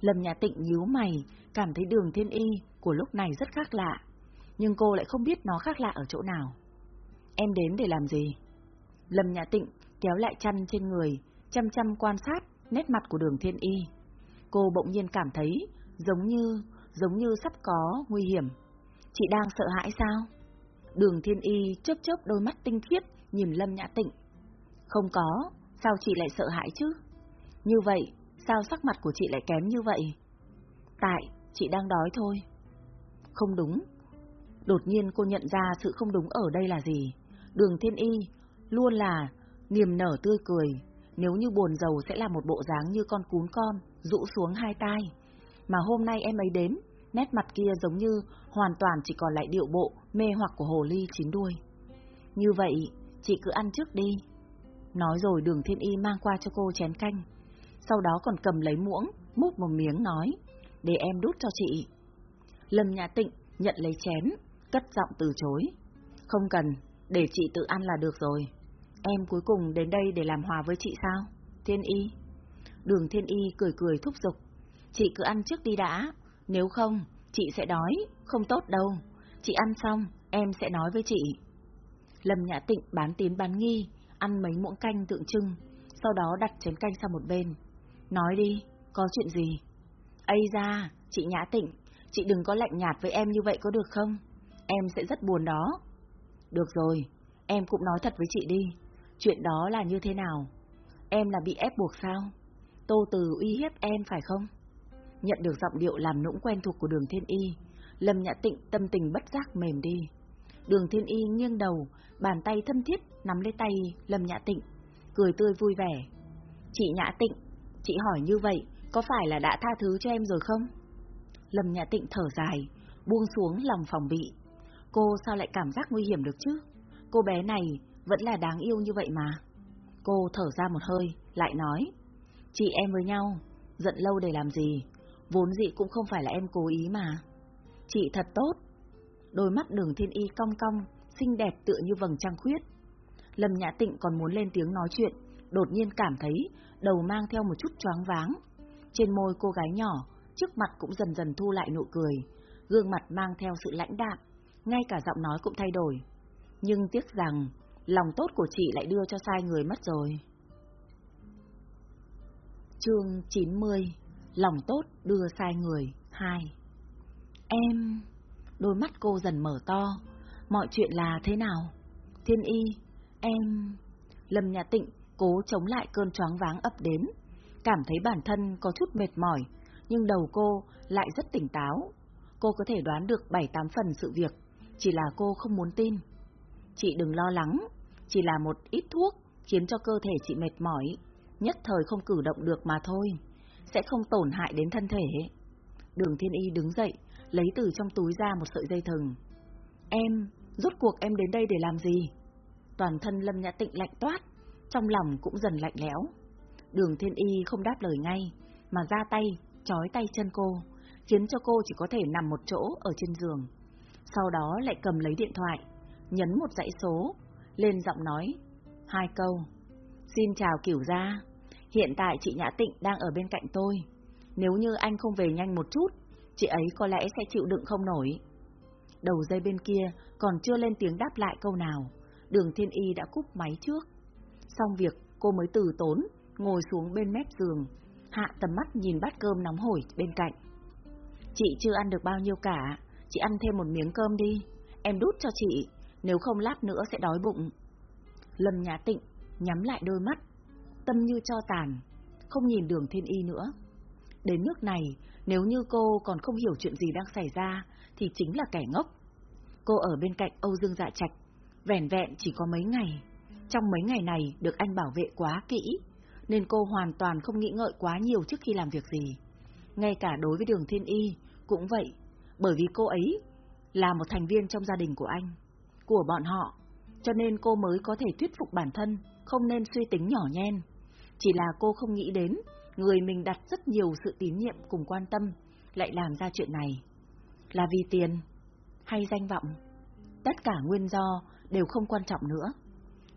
Speaker 1: Lâm Nhã Tịnh nhíu mày, cảm thấy đường Thiên Y của lúc này rất khác lạ, nhưng cô lại không biết nó khác lạ ở chỗ nào. Em đến để làm gì? Lâm Nhã Tịnh kéo lại chăn trên người, chăm chăm quan sát nét mặt của đường Thiên Y. Cô bỗng nhiên cảm thấy giống như, giống như sắp có nguy hiểm. Chị đang sợ hãi sao? Đường Thiên Y chớp chớp đôi mắt tinh khiết nhìn Lâm Nhã Tịnh. Không có, sao chị lại sợ hãi chứ? Như vậy, sao sắc mặt của chị lại kém như vậy? Tại, chị đang đói thôi. Không đúng. Đột nhiên cô nhận ra sự không đúng ở đây là gì. Đường Thiên Y luôn là niềm nở tươi cười, nếu như buồn giàu sẽ là một bộ dáng như con cún con, rũ xuống hai tai. Mà hôm nay em ấy đến, nét mặt kia giống như hoàn toàn chỉ còn lại điệu bộ mê hoặc của hồ ly chín đuôi. Như vậy, chị cứ ăn trước đi. Nói rồi đường thiên y mang qua cho cô chén canh. Sau đó còn cầm lấy muỗng, múc một miếng nói, để em đút cho chị. Lâm Nhã Tịnh nhận lấy chén, cất giọng từ chối. Không cần, để chị tự ăn là được rồi. Em cuối cùng đến đây để làm hòa với chị sao? Thiên Y. Đường Thiên Y cười cười thúc giục. Chị cứ ăn trước đi đã, nếu không, chị sẽ đói, không tốt đâu. Chị ăn xong, em sẽ nói với chị. Lâm Nhã Tịnh bán tín bán nghi, ăn mấy muỗng canh tượng trưng, sau đó đặt chén canh sang một bên. Nói đi, có chuyện gì? Ây ra, chị Nhã Tịnh, chị đừng có lạnh nhạt với em như vậy có được không? Em sẽ rất buồn đó. Được rồi, em cũng nói thật với chị đi. Chuyện đó là như thế nào? Em là bị ép buộc sao? Tô Từ uy hiếp em phải không? Nhận được giọng điệu làm nũng quen thuộc của đường thiên y, Lâm Nhã Tịnh tâm tình bất giác mềm đi. Đường thiên y nghiêng đầu, bàn tay thâm thiết nắm lấy tay Lâm Nhã Tịnh, cười tươi vui vẻ. Chị Nhã Tịnh, chị hỏi như vậy, có phải là đã tha thứ cho em rồi không? Lâm Nhã Tịnh thở dài, buông xuống lòng phòng bị. Cô sao lại cảm giác nguy hiểm được chứ? Cô bé này vẫn là đáng yêu như vậy mà. Cô thở ra một hơi, lại nói. Chị em với nhau, giận lâu để làm gì? Vốn dĩ cũng không phải là em cố ý mà. Chị thật tốt. Đôi mắt đường thiên y cong cong, xinh đẹp tựa như vầng trăng khuyết. Lâm Nhã Tịnh còn muốn lên tiếng nói chuyện, đột nhiên cảm thấy đầu mang theo một chút choáng váng. Trên môi cô gái nhỏ, trước mặt cũng dần dần thu lại nụ cười, gương mặt mang theo sự lãnh đạm, ngay cả giọng nói cũng thay đổi. Nhưng tiếc rằng, lòng tốt của chị lại đưa cho sai người mất rồi. Chương 90 Lòng tốt đưa sai người hai Em... Đôi mắt cô dần mở to. Mọi chuyện là thế nào? Thiên y, em... Lâm Nhà Tịnh cố chống lại cơn choáng váng ập đến. Cảm thấy bản thân có chút mệt mỏi, nhưng đầu cô lại rất tỉnh táo. Cô có thể đoán được bảy tám phần sự việc, chỉ là cô không muốn tin. Chị đừng lo lắng, chỉ là một ít thuốc khiến cho cơ thể chị mệt mỏi, nhất thời không cử động được mà thôi, sẽ không tổn hại đến thân thể. Đường Thiên Y đứng dậy, lấy từ trong túi ra một sợi dây thừng. Em, rốt cuộc em đến đây để làm gì? Toàn thân Lâm Nhã Tịnh lạnh toát, trong lòng cũng dần lạnh lẽo. Đường Thiên Y không đáp lời ngay, mà ra tay, trói tay chân cô, khiến cho cô chỉ có thể nằm một chỗ ở trên giường. Sau đó lại cầm lấy điện thoại, nhấn một dãy số, lên giọng nói, hai câu. Xin chào kiểu gia, hiện tại chị Nhã Tịnh đang ở bên cạnh tôi. Nếu như anh không về nhanh một chút, chị ấy có lẽ sẽ chịu đựng không nổi. Đầu dây bên kia còn chưa lên tiếng đáp lại câu nào, đường thiên y đã cúp máy trước. Xong việc, cô mới từ tốn, ngồi xuống bên mép giường, hạ tầm mắt nhìn bát cơm nóng hổi bên cạnh. Chị chưa ăn được bao nhiêu cả, chị ăn thêm một miếng cơm đi, em đút cho chị, nếu không lát nữa sẽ đói bụng. Lâm Nhã Tịnh nhắm lại đôi mắt, tâm như cho tàn, không nhìn đường thiên y nữa. Đến nước này, nếu như cô còn không hiểu chuyện gì đang xảy ra, thì chính là kẻ ngốc. Cô ở bên cạnh Âu Dương Dạ Trạch, vẻn vẹn chỉ có mấy ngày. Trong mấy ngày này được anh bảo vệ quá kỹ, nên cô hoàn toàn không nghĩ ngợi quá nhiều trước khi làm việc gì. Ngay cả đối với đường thiên y, cũng vậy, bởi vì cô ấy là một thành viên trong gia đình của anh, của bọn họ, cho nên cô mới có thể thuyết phục bản thân không nên suy tính nhỏ nhen. Chỉ là cô không nghĩ đến người mình đặt rất nhiều sự tín nhiệm cùng quan tâm lại làm ra chuyện này. Là vì tiền hay danh vọng? Tất cả nguyên do đều không quan trọng nữa.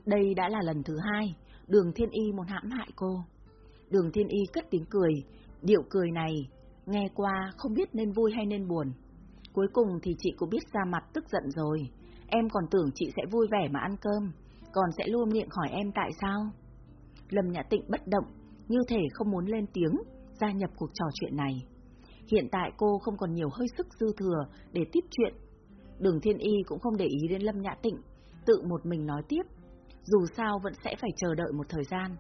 Speaker 1: Đây đã là lần thứ hai Đường Thiên Y muốn hãm hại cô. Đường Thiên Y cất tiếng cười, điệu cười này nghe qua không biết nên vui hay nên buồn. Cuối cùng thì chị cũng biết ra mặt tức giận rồi. Em còn tưởng chị sẽ vui vẻ mà ăn cơm, còn sẽ luôn miệng hỏi em tại sao. Lâm Nhã Tịnh bất động, như thể không muốn lên tiếng, gia nhập cuộc trò chuyện này. Hiện tại cô không còn nhiều hơi sức dư thừa để tiếp chuyện. Đường Thiên Y cũng không để ý đến Lâm Nhã Tịnh, tự một mình nói tiếp. Dù sao vẫn sẽ phải chờ đợi một thời gian.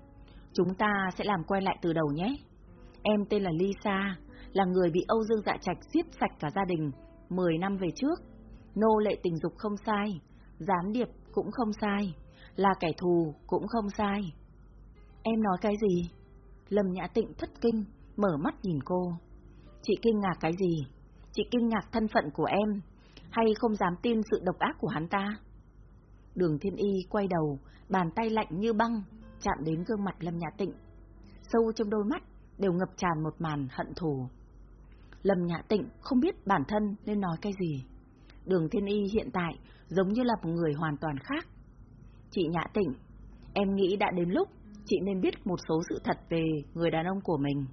Speaker 1: Chúng ta sẽ làm quay lại từ đầu nhé. Em tên là Lisa, là người bị Âu Dương Dạ Trạch giết sạch cả gia đình, 10 năm về trước, nô lệ tình dục không sai, gián điệp cũng không sai, là kẻ thù cũng không sai. Em nói cái gì? Lâm Nhã Tịnh thất kinh, mở mắt nhìn cô. Chị kinh ngạc cái gì? Chị kinh ngạc thân phận của em, hay không dám tin sự độc ác của hắn ta? Đường Thiên Y quay đầu, bàn tay lạnh như băng, chạm đến gương mặt Lâm Nhã Tịnh. Sâu trong đôi mắt đều ngập tràn một màn hận thù. Lâm Nhã Tịnh không biết bản thân nên nói cái gì. Đường Thiên Y hiện tại giống như là một người hoàn toàn khác. Chị Nhã Tịnh, em nghĩ đã đến lúc chị nên biết một số sự thật về người đàn ông của mình.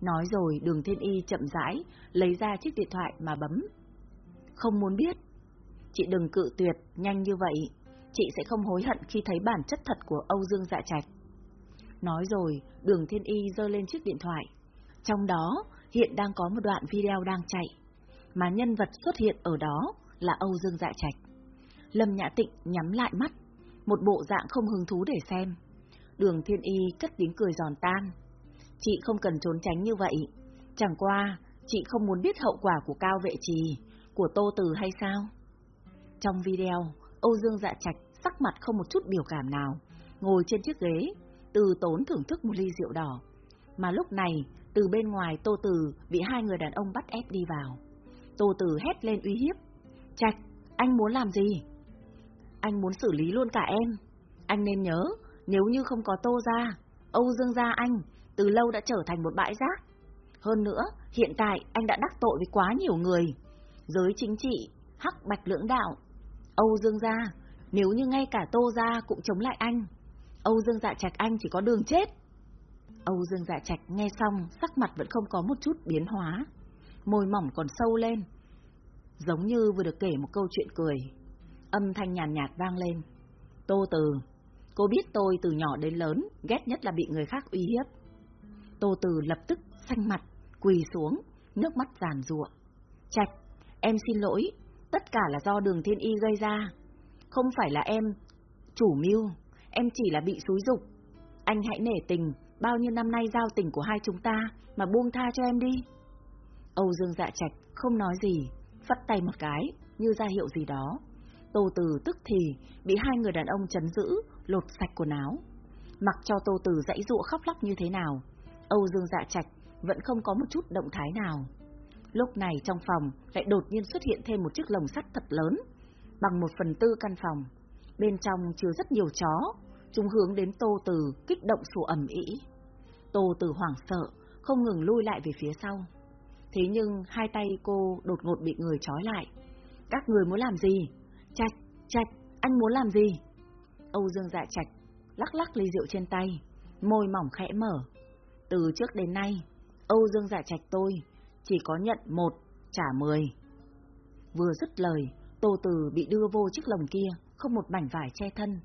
Speaker 1: Nói rồi đường Thiên Y chậm rãi lấy ra chiếc điện thoại mà bấm. Không muốn biết. Chị đừng cự tuyệt nhanh như vậy, chị sẽ không hối hận khi thấy bản chất thật của Âu Dương Dạ Trạch. Nói rồi, đường Thiên Y giơ lên chiếc điện thoại. Trong đó, hiện đang có một đoạn video đang chạy, mà nhân vật xuất hiện ở đó là Âu Dương Dạ Trạch. Lâm Nhã Tịnh nhắm lại mắt, một bộ dạng không hứng thú để xem. Đường Thiên Y cất tiếng cười giòn tan. Chị không cần trốn tránh như vậy, chẳng qua chị không muốn biết hậu quả của Cao Vệ Trì, của Tô Từ hay sao? Trong video, Âu Dương Dạ Trạch sắc mặt không một chút biểu cảm nào, ngồi trên chiếc ghế, từ tốn thưởng thức một ly rượu đỏ. Mà lúc này, từ bên ngoài Tô Từ bị hai người đàn ông bắt ép đi vào. Tô Từ hét lên uy hiếp. Trạch, anh muốn làm gì? Anh muốn xử lý luôn cả em. Anh nên nhớ, nếu như không có Tô gia, Âu Dương gia anh từ lâu đã trở thành một bãi rác. Hơn nữa, hiện tại anh đã đắc tội với quá nhiều người. Giới chính trị, hắc bạch lưỡng đạo. Âu Dương gia, nếu như ngay cả Tô gia cũng chống lại anh, Âu Dương dạ trạch anh chỉ có đường chết. Âu Dương dạ trạch nghe xong, sắc mặt vẫn không có một chút biến hóa. Môi mỏng còn sâu lên. Giống như vừa được kể một câu chuyện cười. Âm thanh nhàn nhạt, nhạt vang lên. Tô Từ, cô biết tôi từ nhỏ đến lớn, ghét nhất là bị người khác uy hiếp. Tô Từ lập tức xanh mặt, quỳ xuống, nước mắt giàn ruộng. Trạch, em xin lỗi, tất cả là do đường thiên y gây ra. Không phải là em chủ mưu, em chỉ là bị xúi dục. Anh hãy nể tình, bao nhiêu năm nay giao tình của hai chúng ta mà buông tha cho em đi. Âu Dương dạ trạch không nói gì, phất tay một cái, như ra hiệu gì đó. Tô Từ tức thì bị hai người đàn ông chấn giữ, lột sạch quần áo. Mặc cho Tô Từ dãy dụa khóc lóc như thế nào, Âu Dương dạ trạch vẫn không có một chút động thái nào. Lúc này trong phòng lại đột nhiên xuất hiện thêm một chiếc lồng sắt thật lớn, bằng một phần tư căn phòng. Bên trong chứa rất nhiều chó, chúng hướng đến Tô Từ kích động sủa ẩm ĩ. Tô Từ hoảng sợ, không ngừng lui lại về phía sau. Thế nhưng hai tay cô đột ngột bị người trói lại. Các người muốn làm gì? Trạch, Trạch, anh muốn làm gì? Âu Dương dạ Trạch lắc lắc ly rượu trên tay, môi mỏng khẽ mở. Từ trước đến nay, Âu Dương dạ Trạch tôi chỉ có nhận một, trả mười. Vừa dứt lời, Tô Từ bị đưa vô chiếc lồng kia, không một mảnh vải che thân.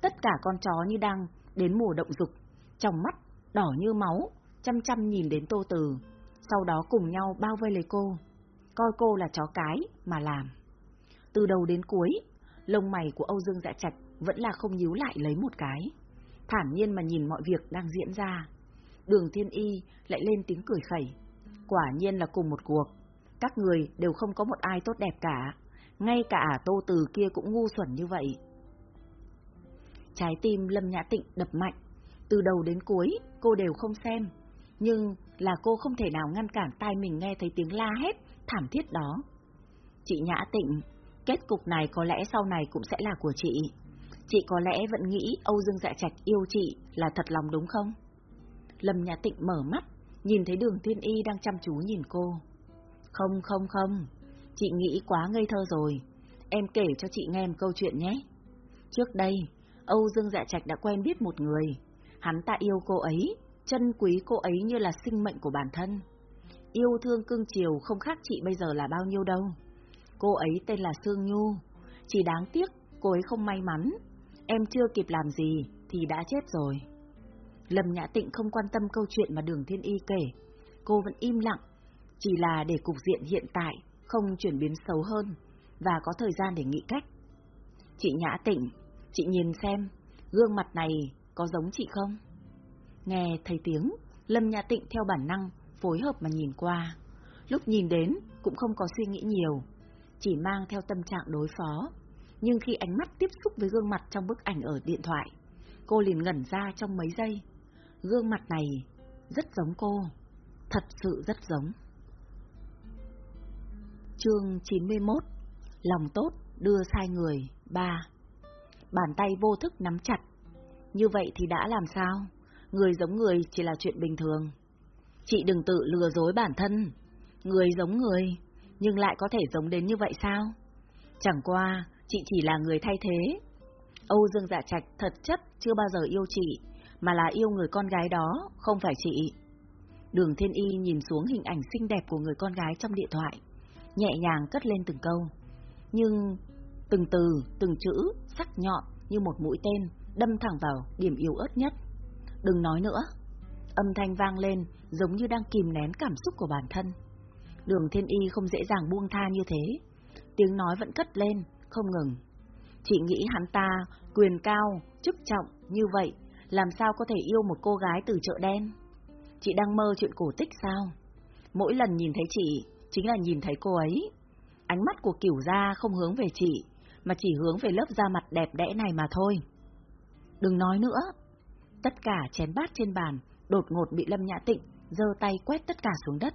Speaker 1: Tất cả con chó như đang đến mùa động dục, trong mắt đỏ như máu, chăm chăm nhìn đến Tô Từ, sau đó cùng nhau bao vây lấy cô, coi cô là chó cái mà làm. Từ đầu đến cuối, lông mày của Âu Dương Dạ Trạch vẫn là không nhíu lại lấy một cái, thản nhiên mà nhìn mọi việc đang diễn ra. Đường Thiên Y lại lên tiếng cười khẩy. Quả nhiên là cùng một cuộc, các người đều không có một ai tốt đẹp cả, ngay cả Tô Từ kia cũng ngu xuẩn như vậy. Trái tim Lâm Nhã Tịnh đập mạnh, từ đầu đến cuối cô đều không xem, nhưng là cô không thể nào ngăn cản tai mình nghe thấy tiếng la hét thảm thiết đó. Chị Nhã Tịnh, kết cục này có lẽ sau này cũng sẽ là của chị. Chị có lẽ vẫn nghĩ Âu Dương Dạ Trạch yêu chị là thật lòng đúng không? Lâm Nhã Tịnh mở mắt, nhìn thấy đường Thiên Y đang chăm chú nhìn cô. Không không không, chị nghĩ quá ngây thơ rồi. Em kể cho chị nghe một câu chuyện nhé. Trước đây, Âu Dương Dạ Trạch đã quen biết một người. Hắn ta yêu cô ấy, chân quý cô ấy như là sinh mệnh của bản thân. Yêu thương cưng chiều không khác chị bây giờ là bao nhiêu đâu. Cô ấy tên là Sương Nhu. Chỉ đáng tiếc, cô ấy không may mắn. Em chưa kịp làm gì thì đã chết rồi. Lâm Nhã Tịnh không quan tâm câu chuyện mà Đường Thiên Y kể. Cô vẫn im lặng, chỉ là để cục diện hiện tại không chuyển biến xấu hơn và có thời gian để nghĩ cách. Chị Nhã Tịnh, chị nhìn xem, gương mặt này có giống chị không? Nghe thấy tiếng, Lâm Nhã Tịnh theo bản năng phối hợp mà nhìn qua. Lúc nhìn đến cũng không có suy nghĩ nhiều, chỉ mang theo tâm trạng đối phó. Nhưng khi ánh mắt tiếp xúc với gương mặt trong bức ảnh ở điện thoại, cô liền ngẩn ra trong mấy giây. Gương mặt này rất giống cô, thật sự rất giống. Chương 91 Lòng tốt đưa sai người 3 Bàn tay vô thức nắm chặt. Như vậy thì đã làm sao? Người giống người chỉ là chuyện bình thường. Chị đừng tự lừa dối bản thân. Người giống người, nhưng lại có thể giống đến như vậy sao? Chẳng qua, chị chỉ là người thay thế. Âu Dương Dạ Trạch thật chất chưa bao giờ yêu chị, mà là yêu người con gái đó, không phải chị. Đường Thiên Y nhìn xuống hình ảnh xinh đẹp của người con gái trong điện thoại, nhẹ nhàng cất lên từng câu. Nhưng từng từ, từng chữ, sắc nhọn như một mũi tên, đâm thẳng vào điểm yếu ớt nhất. Đừng nói nữa. Âm thanh vang lên giống như đang kìm nén cảm xúc của bản thân. Đường Thiên Y không dễ dàng buông tha như thế. Tiếng nói vẫn cất lên, không ngừng. Chị nghĩ hắn ta quyền cao, chức trọng như vậy, làm sao có thể yêu một cô gái từ chợ đen? Chị đang mơ chuyện cổ tích sao? Mỗi lần nhìn thấy chị, chính là nhìn thấy cô ấy. Ánh mắt của cửu gia không hướng về chị, mà chỉ hướng về lớp da mặt đẹp đẽ này mà thôi. Đừng nói nữa. Tất cả chén bát trên bàn, đột ngột bị Lâm Nhã Tịnh, giơ tay quét tất cả xuống đất.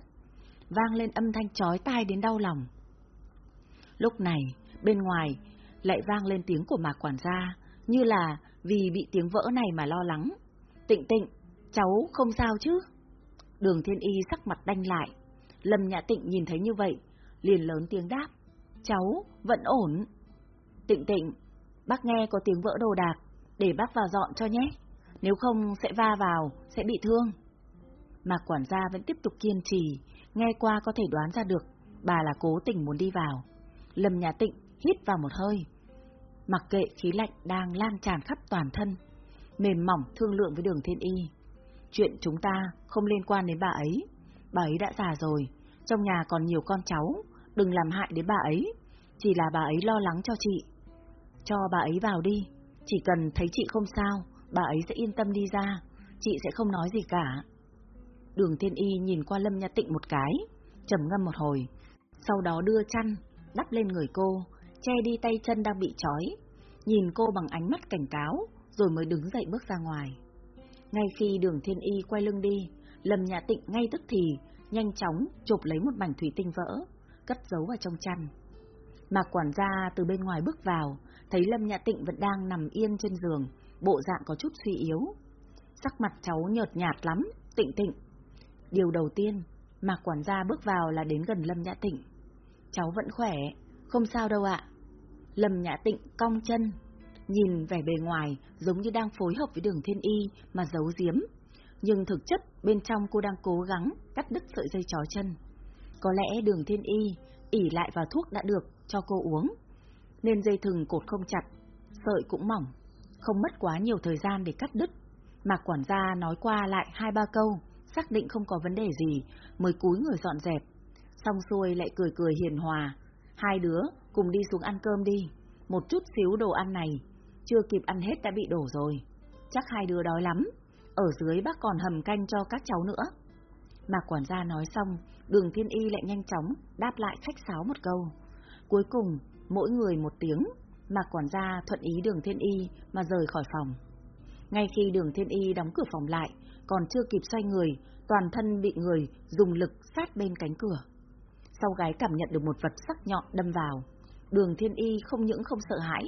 Speaker 1: Vang lên âm thanh chói tai đến đau lòng. Lúc này, bên ngoài, lại vang lên tiếng của mạc quản gia, như là vì bị tiếng vỡ này mà lo lắng. Tịnh tịnh, cháu không sao chứ? Đường thiên y sắc mặt đanh lại. Lâm Nhã Tịnh nhìn thấy như vậy, liền lớn tiếng đáp. Cháu, vẫn ổn. Tịnh tịnh, bác nghe có tiếng vỡ đồ đạc, để bác vào dọn cho nhé. Nếu không sẽ va vào, sẽ bị thương. Mạc quản gia vẫn tiếp tục kiên trì, nghe qua có thể đoán ra được, bà là cố tình muốn đi vào. Lâm nhà Tịnh hít vào một hơi. Mặc kệ khí lạnh đang lan tràn khắp toàn thân, mềm mỏng thương lượng với đường thiên y. Chuyện chúng ta không liên quan đến bà ấy. Bà ấy đã già rồi, trong nhà còn nhiều con cháu, đừng làm hại đến bà ấy. Chỉ là bà ấy lo lắng cho chị. Cho bà ấy vào đi, chỉ cần thấy chị không sao, bà ấy sẽ yên tâm đi ra, chị sẽ không nói gì cả. Đường Thiên Y nhìn qua Lâm Nhã Tịnh một cái, trầm ngâm một hồi, sau đó đưa chăn, đắp lên người cô, che đi tay chân đang bị trói, nhìn cô bằng ánh mắt cảnh cáo, rồi mới đứng dậy bước ra ngoài. Ngay khi đường Thiên Y quay lưng đi, Lâm Nhã Tịnh ngay tức thì, nhanh chóng chụp lấy một mảnh thủy tinh vỡ, cất giấu vào trong chăn. Mạc quản gia từ bên ngoài bước vào, thấy Lâm Nhã Tịnh vẫn đang nằm yên trên giường, bộ dạng có chút suy yếu. Sắc mặt cháu nhợt nhạt lắm, tịnh tịnh. Điều đầu tiên, Mạc quản gia bước vào là đến gần Lâm Nhã Tịnh. Cháu vẫn khỏe, không sao đâu ạ. Lâm Nhã Tịnh cong chân, nhìn vẻ bề ngoài giống như đang phối hợp với đường thiên y mà giấu giếm. Nhưng thực chất bên trong cô đang cố gắng cắt đứt sợi dây chó chân. Có lẽ đường thiên y ỉ lại vào thuốc đã được cho cô uống, nên dây thừng cột không chặt, sợi cũng mỏng, không mất quá nhiều thời gian để cắt đứt. Mạc quản gia nói qua lại hai ba câu, xác định không có vấn đề gì, mới cúi người dọn dẹp. Xong xuôi lại cười cười hiền hòa, hai đứa cùng đi xuống ăn cơm đi, một chút xíu đồ ăn này, chưa kịp ăn hết đã bị đổ rồi. Chắc hai đứa đói lắm, ở dưới bác còn hầm canh cho các cháu nữa. Mạc quản gia nói xong, đường thiên y lại nhanh chóng đáp lại khách sáo một câu. Cuối cùng, mỗi người một tiếng, Mạc quản gia thuận ý đường thiên y mà rời khỏi phòng. Ngay khi đường thiên y đóng cửa phòng lại, còn chưa kịp xoay người, toàn thân bị người dùng lực sát bên cánh cửa. Sau gái cảm nhận được một vật sắc nhọn đâm vào, đường thiên y không những không sợ hãi,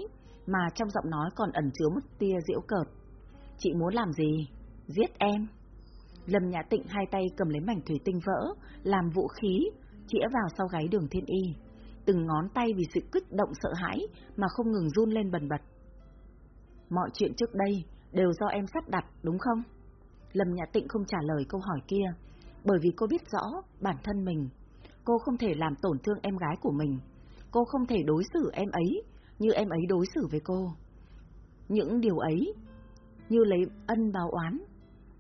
Speaker 1: mà trong giọng nói còn ẩn chứa một tia diễu cợt. Chị muốn làm gì? Giết em. Lâm Nhã Tịnh hai tay cầm lấy mảnh thủy tinh vỡ, làm vũ khí, chĩa vào sau gáy đường thiên y. Từng ngón tay vì sự kích động sợ hãi mà không ngừng run lên bần bật. Mọi chuyện trước đây đều do em sắp đặt, đúng không? Lâm Nhã Tịnh không trả lời câu hỏi kia, bởi vì cô biết rõ bản thân mình. Cô không thể làm tổn thương em gái của mình. Cô không thể đối xử em ấy như em ấy đối xử với cô. Những điều ấy, như lấy ân báo oán,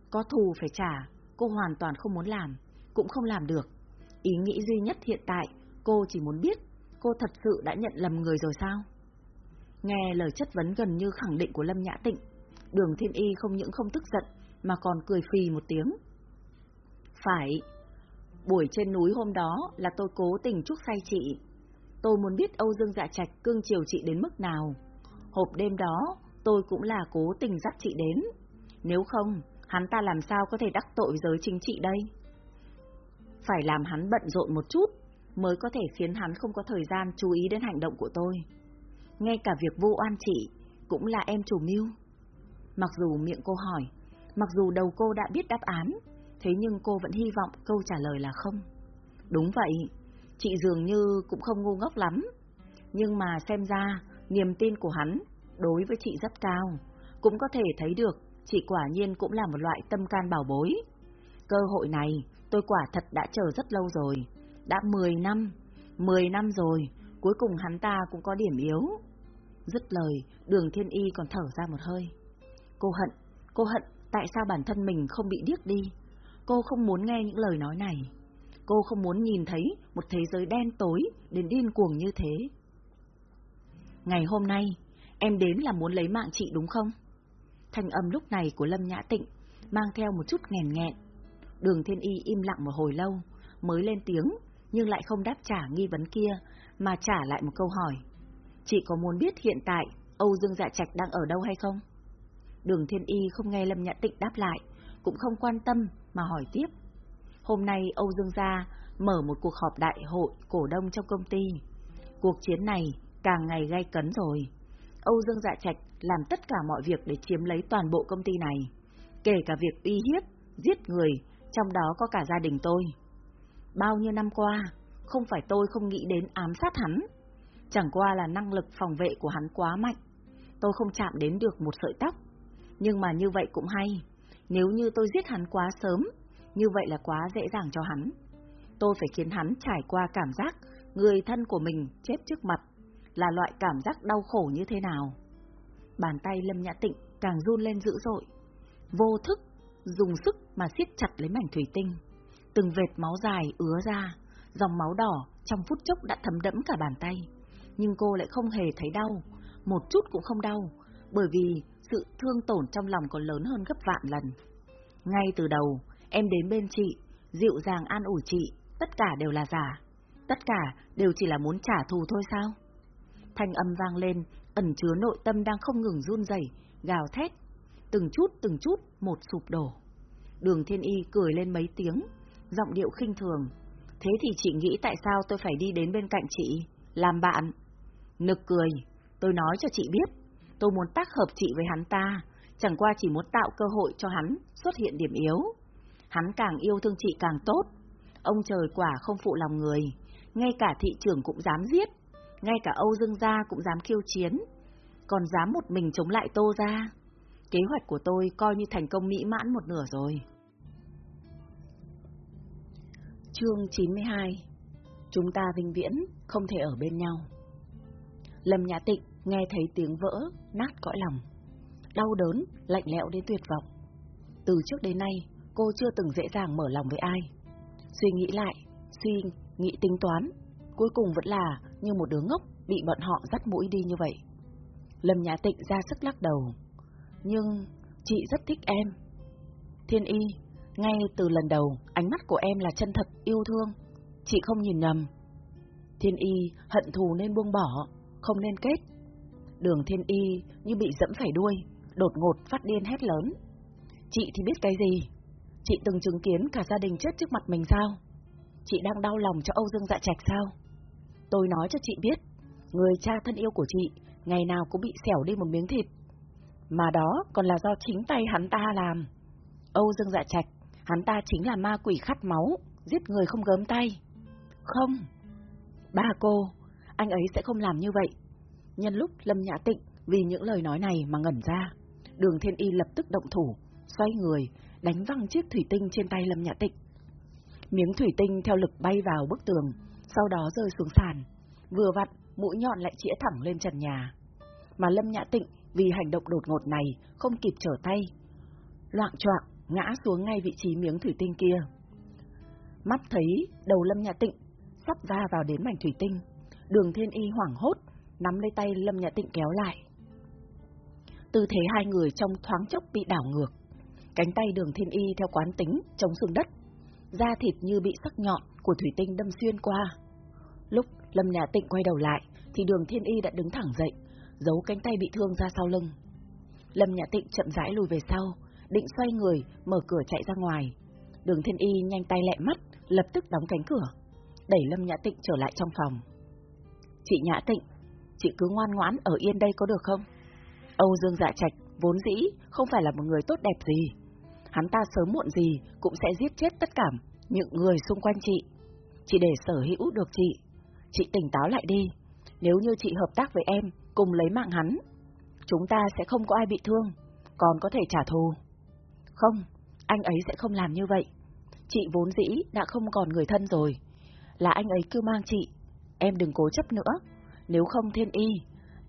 Speaker 1: có thù phải trả, cô hoàn toàn không muốn làm, cũng không làm được. Ý nghĩ duy nhất hiện tại, cô chỉ muốn biết, cô thật sự đã nhận lầm người rồi sao? Nghe lời chất vấn gần như khẳng định của Lâm Nhã Tịnh, đường thiên y không những không tức giận, mà còn cười phì một tiếng. Phải, buổi trên núi hôm đó là tôi cố tình chúc say chị. Tôi muốn biết Âu Dương Dạ Trạch cưng chiều chị đến mức nào. Hộp đêm đó, tôi cũng là cố tình dắt chị đến. Nếu không, hắn ta làm sao có thể đắc tội giới chính trị đây? Phải làm hắn bận rộn một chút, mới có thể khiến hắn không có thời gian chú ý đến hành động của tôi. Ngay cả việc vô oan chị, cũng là em chủ mưu. Mặc dù miệng cô hỏi, mặc dù đầu cô đã biết đáp án, thế nhưng cô vẫn hy vọng câu trả lời là không. Đúng vậy, chị dường như cũng không ngu ngốc lắm. Nhưng mà xem ra, niềm tin của hắn đối với chị rất cao, cũng có thể thấy được chị quả nhiên cũng là một loại tâm can bảo bối. Cơ hội này tôi quả thật đã chờ rất lâu rồi, đã 10 năm, 10 năm rồi, cuối cùng hắn ta cũng có điểm yếu. Dứt lời, đường thiên y còn thở ra một hơi. Cô hận, cô hận tại sao bản thân mình không bị điếc đi. Cô không muốn nghe những lời nói này. Cô không muốn nhìn thấy một thế giới đen tối đến điên cuồng như thế. Ngày hôm nay, em đến là muốn lấy mạng chị đúng không? Thanh âm lúc này của Lâm Nhã Tịnh mang theo một chút nghèn nghẹn. Đường Thiên Y im lặng một hồi lâu, mới lên tiếng, nhưng lại không đáp trả nghi vấn kia, mà trả lại một câu hỏi. Chị có muốn biết hiện tại Âu Dương Dạ Trạch đang ở đâu hay không? Đường Thiên Y không nghe Lâm Nhã Tịnh đáp lại, cũng không quan tâm mà hỏi tiếp. Hôm nay Âu Dương Gia mở một cuộc họp đại hội cổ đông trong công ty. Cuộc chiến này càng ngày gay cấn rồi. Âu Dương Dạ Trạch làm tất cả mọi việc để chiếm lấy toàn bộ công ty này, kể cả việc uy hiếp, giết người, trong đó có cả gia đình tôi. Bao nhiêu năm qua, không phải tôi không nghĩ đến ám sát hắn, chẳng qua là năng lực phòng vệ của hắn quá mạnh, tôi không chạm đến được một sợi tóc. Nhưng mà như vậy cũng hay, nếu như tôi giết hắn quá sớm, như vậy là quá dễ dàng cho hắn. Tôi phải khiến hắn trải qua cảm giác người thân của mình chết trước mặt, là loại cảm giác đau khổ như thế nào. Bàn tay Lâm Nhã Tịnh càng run lên dữ dội. Vô thức, dùng sức mà siết chặt lấy mảnh thủy tinh. Từng vệt máu dài ứa ra, dòng máu đỏ trong phút chốc đã thấm đẫm cả bàn tay. Nhưng cô lại không hề thấy đau, một chút cũng không đau, bởi vì sự thương tổn trong lòng còn lớn hơn gấp vạn lần. Ngay từ đầu, em đến bên chị, dịu dàng an ủi chị, tất cả đều là giả. Tất cả đều chỉ là muốn trả thù thôi sao? Thanh âm vang lên, ẩn chứa nội tâm đang không ngừng run rẩy, gào thét. Từng chút từng chút, một sụp đổ. Đường Thiên Y cười lên mấy tiếng, giọng điệu khinh thường. Thế thì chị nghĩ tại sao tôi phải đi đến bên cạnh chị, làm bạn? Nực cười, tôi nói cho chị biết, tôi muốn tác hợp chị với hắn ta, chẳng qua chỉ muốn tạo cơ hội cho hắn xuất hiện điểm yếu. Hắn càng yêu thương chị càng tốt. Ông trời quả không phụ lòng người, ngay cả thị trưởng cũng dám giết, ngay cả Âu Dương Gia cũng dám khiêu chiến, còn dám một mình chống lại Tô Gia. Kế hoạch của tôi coi như thành công mỹ mãn một nửa rồi. Chương 92 Chúng ta vinh viễn, không thể ở bên nhau. Lâm Nhã Tịnh nghe thấy tiếng vỡ, nát cõi lòng. Đau đớn, lạnh lẽo đến tuyệt vọng. Từ trước đến nay, cô chưa từng dễ dàng mở lòng với ai. Suy nghĩ lại, suy nghĩ tính toán, cuối cùng vẫn là như một đứa ngốc bị bọn họ dắt mũi đi như vậy. Lâm Nhã Tịnh ra sức lắc đầu. Nhưng chị rất thích em. Thiên Y, ngay từ lần đầu, ánh mắt của em là chân thật, yêu thương. Chị không nhìn nhầm. Thiên Y hận thù nên buông bỏ, không nên kết. Đường Thiên Y như bị dẫm phải đuôi, đột ngột phát điên hét lớn. Chị thì biết cái gì? Chị từng chứng kiến cả gia đình chết trước mặt mình sao? Chị đang đau lòng cho Âu Dương Dạ Trạch sao? Tôi nói cho chị biết, người cha thân yêu của chị ngày nào cũng bị xẻo đi một miếng thịt. Mà đó còn là do chính tay hắn ta làm. Âu Dương Dạ Trạch, hắn ta chính là ma quỷ khát máu, giết người không gớm tay. Không, ba cô, anh ấy sẽ không làm như vậy. Nhân lúc Lâm Nhã Tịnh vì những lời nói này mà ngẩn ra, đường thiên y lập tức động thủ, xoay người, đánh văng chiếc thủy tinh trên tay Lâm Nhã Tịnh. Miếng thủy tinh theo lực bay vào bức tường, sau đó rơi xuống sàn. Vừa vặn, mũi nhọn lại chĩa thẳng lên trần nhà. Mà Lâm Nhã Tịnh vì hành động đột ngột này không kịp trở tay. Loạn choạng ngã xuống ngay vị trí miếng thủy tinh kia. Mắt thấy đầu Lâm Nhã Tịnh sắp ra vào đến mảnh thủy tinh, đường thiên y hoảng hốt, nắm lấy tay Lâm Nhã Tịnh kéo lại. Tư thế hai người trong thoáng chốc bị đảo ngược. Cánh tay đường thiên y theo quán tính chống xuống đất, da thịt như bị sắc nhọn của thủy tinh đâm xuyên qua. Lúc Lâm Nhã Tịnh quay đầu lại, thì đường Thiên Y đã đứng thẳng dậy, giấu cánh tay bị thương ra sau lưng. Lâm Nhã Tịnh chậm rãi lùi về sau, định xoay người, mở cửa chạy ra ngoài. Đường Thiên Y nhanh tay lẹ mắt, lập tức đóng cánh cửa, đẩy Lâm Nhã Tịnh trở lại trong phòng. Chị Nhã Tịnh, chị cứ ngoan ngoãn ở yên đây có được không? Âu Dương Dạ Trạch vốn dĩ không phải là một người tốt đẹp gì. Hắn ta sớm muộn gì cũng sẽ giết chết tất cả những người xung quanh chị. Chỉ để sở hữu được chị. Chị tỉnh táo lại đi. Nếu như chị hợp tác với em, cùng lấy mạng hắn, chúng ta sẽ không có ai bị thương, còn có thể trả thù. Không, anh ấy sẽ không làm như vậy. Chị vốn dĩ đã không còn người thân rồi. Là anh ấy cứ mang chị. Em đừng cố chấp nữa. Nếu không thiên y,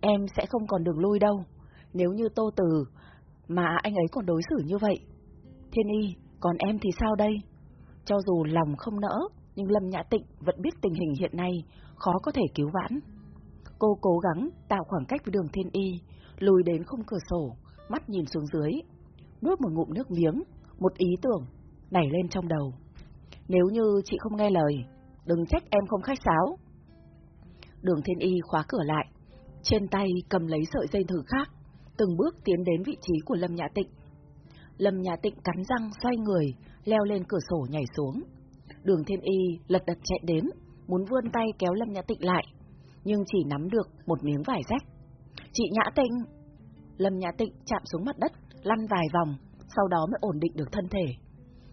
Speaker 1: em sẽ không còn đường lui đâu. Nếu như tô từ, mà anh ấy còn đối xử như vậy. Thiên y, còn em thì sao đây? Cho dù lòng không nỡ, nhưng Lâm Nhã Tịnh vẫn biết tình hình hiện nay khó có thể cứu vãn. Cô cố gắng tạo khoảng cách với đường thiên y, lùi đến khung cửa sổ, mắt nhìn xuống dưới, nuốt một ngụm nước miếng, một ý tưởng nảy lên trong đầu. Nếu như chị không nghe lời, đừng trách em không khách sáo. Đường thiên y khóa cửa lại, trên tay cầm lấy sợi dây thử khác, từng bước tiến đến vị trí của Lâm Nhã Tịnh. Lâm Nhã Tịnh cắn răng xoay người, leo lên cửa sổ nhảy xuống. Đường Thiên Y lật đật chạy đến, muốn vươn tay kéo Lâm Nhã Tịnh lại, nhưng chỉ nắm được một miếng vải rách. Chị Nhã Tịnh! Lâm Nhã Tịnh chạm xuống mặt đất, lăn vài vòng, sau đó mới ổn định được thân thể.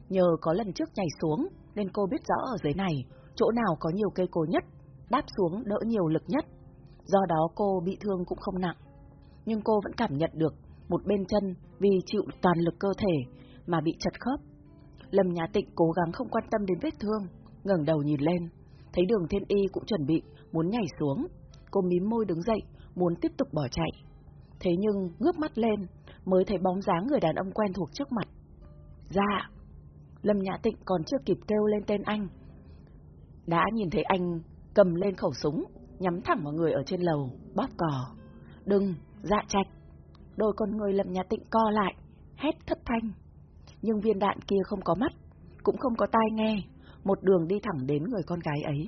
Speaker 1: Nhờ có lần trước nhảy xuống, nên cô biết rõ ở dưới này, chỗ nào có nhiều cây cối nhất, đáp xuống đỡ nhiều lực nhất. Do đó cô bị thương cũng không nặng. Nhưng cô vẫn cảm nhận được một bên chân vì chịu toàn lực cơ thể mà bị chật khớp. Lâm Nhã Tịnh cố gắng không quan tâm đến vết thương, ngẩng đầu nhìn lên, thấy đường thiên y cũng chuẩn bị, muốn nhảy xuống. Cô mím môi đứng dậy, muốn tiếp tục bỏ chạy. Thế nhưng ngước mắt lên, mới thấy bóng dáng người đàn ông quen thuộc trước mặt. Dạ! Lâm Nhã Tịnh còn chưa kịp kêu lên tên anh. Đã nhìn thấy anh cầm lên khẩu súng, nhắm thẳng vào người ở trên lầu, bóp cò. Đừng, dạ trạch! Đôi con người Lâm Nhã Tịnh co lại, hét thất thanh. Nhưng viên đạn kia không có mắt, cũng không có tai nghe, một đường đi thẳng đến người con gái ấy.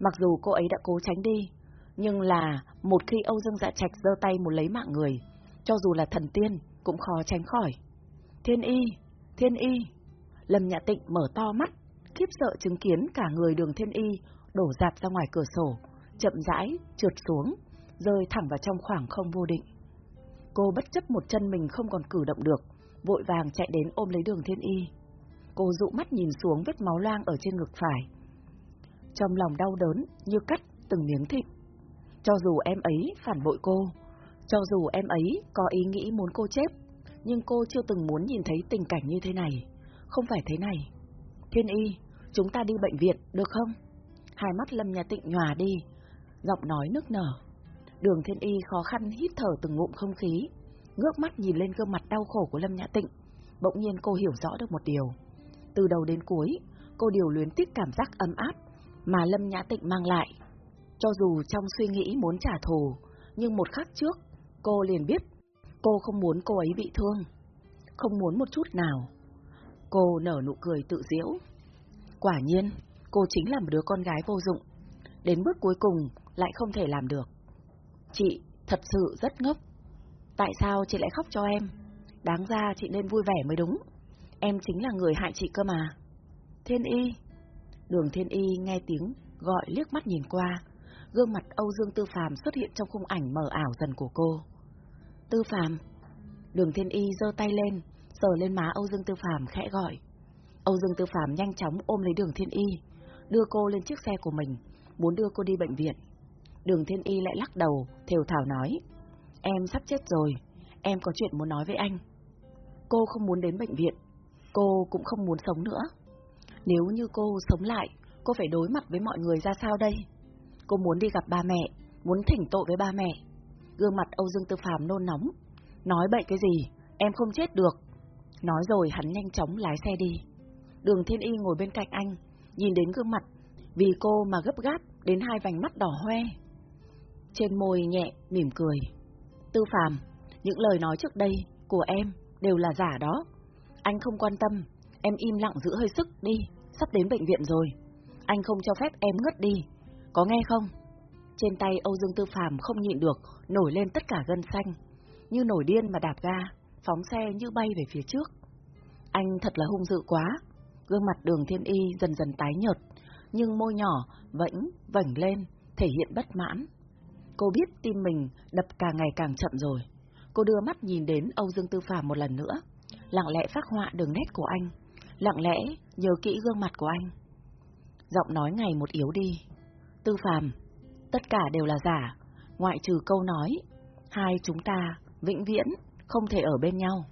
Speaker 1: Mặc dù cô ấy đã cố tránh đi, nhưng là một khi Âu Dương Dạ Trạch giơ tay muốn lấy mạng người, cho dù là thần tiên cũng khó tránh khỏi. Thiên y, thiên y. Lâm Nhã Tịnh mở to mắt, khiếp sợ chứng kiến cả người đường thiên y đổ dạp ra ngoài cửa sổ, chậm rãi trượt xuống, rơi thẳng vào trong khoảng không vô định. Cô bất chấp một chân mình không còn cử động được, vội vàng chạy đến ôm lấy đường thiên y. Cô dụ mắt nhìn xuống vết máu loang ở trên ngực phải. Trong lòng đau đớn như cắt từng miếng thịt. Cho dù em ấy phản bội cô, cho dù em ấy có ý nghĩ muốn cô chết, nhưng cô chưa từng muốn nhìn thấy tình cảnh như thế này. Không phải thế này. Thiên y, chúng ta đi bệnh viện, được không? Hai mắt Lâm Nhà Tịnh nhòa đi, giọng nói nức nở. Đường Thiên Y khó khăn hít thở từng ngụm không khí, ngước mắt nhìn lên gương mặt đau khổ của Lâm Nhã Tịnh. Bỗng nhiên cô hiểu rõ được một điều. Từ đầu đến cuối, cô điều luyến tiếc cảm giác ấm áp mà Lâm Nhã Tịnh mang lại. Cho dù trong suy nghĩ muốn trả thù, nhưng một khắc trước, cô liền biết cô không muốn cô ấy bị thương. Không muốn một chút nào. Cô nở nụ cười tự diễu. Quả nhiên, cô chính là một đứa con gái vô dụng. Đến bước cuối cùng lại không thể làm được. Chị thật sự rất ngốc. Tại sao chị lại khóc cho em? Đáng ra chị nên vui vẻ mới đúng. Em chính là người hại chị cơ mà. Thiên y. Đường thiên y nghe tiếng gọi liếc mắt nhìn qua. Gương mặt Âu Dương Tư Phàm xuất hiện trong khung ảnh mờ ảo dần của cô. Tư Phàm. Đường thiên y giơ tay lên, sờ lên má Âu Dương Tư Phàm khẽ gọi. Âu Dương Tư Phàm nhanh chóng ôm lấy đường thiên y, đưa cô lên chiếc xe của mình, muốn đưa cô đi bệnh viện. Đường thiên y lại lắc đầu, thều thảo nói. Em sắp chết rồi, em có chuyện muốn nói với anh. Cô không muốn đến bệnh viện, cô cũng không muốn sống nữa. Nếu như cô sống lại, cô phải đối mặt với mọi người ra sao đây? Cô muốn đi gặp ba mẹ, muốn thỉnh tội với ba mẹ. Gương mặt Âu Dương Tư Phạm nôn nóng. Nói bậy cái gì, em không chết được. Nói rồi hắn nhanh chóng lái xe đi. Đường Thiên Y ngồi bên cạnh anh, nhìn đến gương mặt, vì cô mà gấp gáp đến hai vành mắt đỏ hoe. Trên môi nhẹ, mỉm cười. Tư Phạm, những lời nói trước đây của em đều là giả đó. Anh không quan tâm, em im lặng giữ hơi sức đi, sắp đến bệnh viện rồi. Anh không cho phép em ngất đi, có nghe không? Trên tay Âu Dương Tư Phàm không nhịn được, nổi lên tất cả gân xanh, như nổi điên mà đạp ga, phóng xe như bay về phía trước. Anh thật là hung dữ quá, gương mặt đường thiên y dần dần tái nhợt, nhưng môi nhỏ vẫn vảnh lên, thể hiện bất mãn. Cô biết tim mình đập càng ngày càng chậm rồi. Cô đưa mắt nhìn đến Âu Dương Tư Phàm một lần nữa, lặng lẽ phát họa đường nét của anh, lặng lẽ nhớ kỹ gương mặt của anh. Giọng nói ngày một yếu đi. Tư Phàm, tất cả đều là giả, ngoại trừ câu nói, hai chúng ta vĩnh viễn không thể ở bên nhau.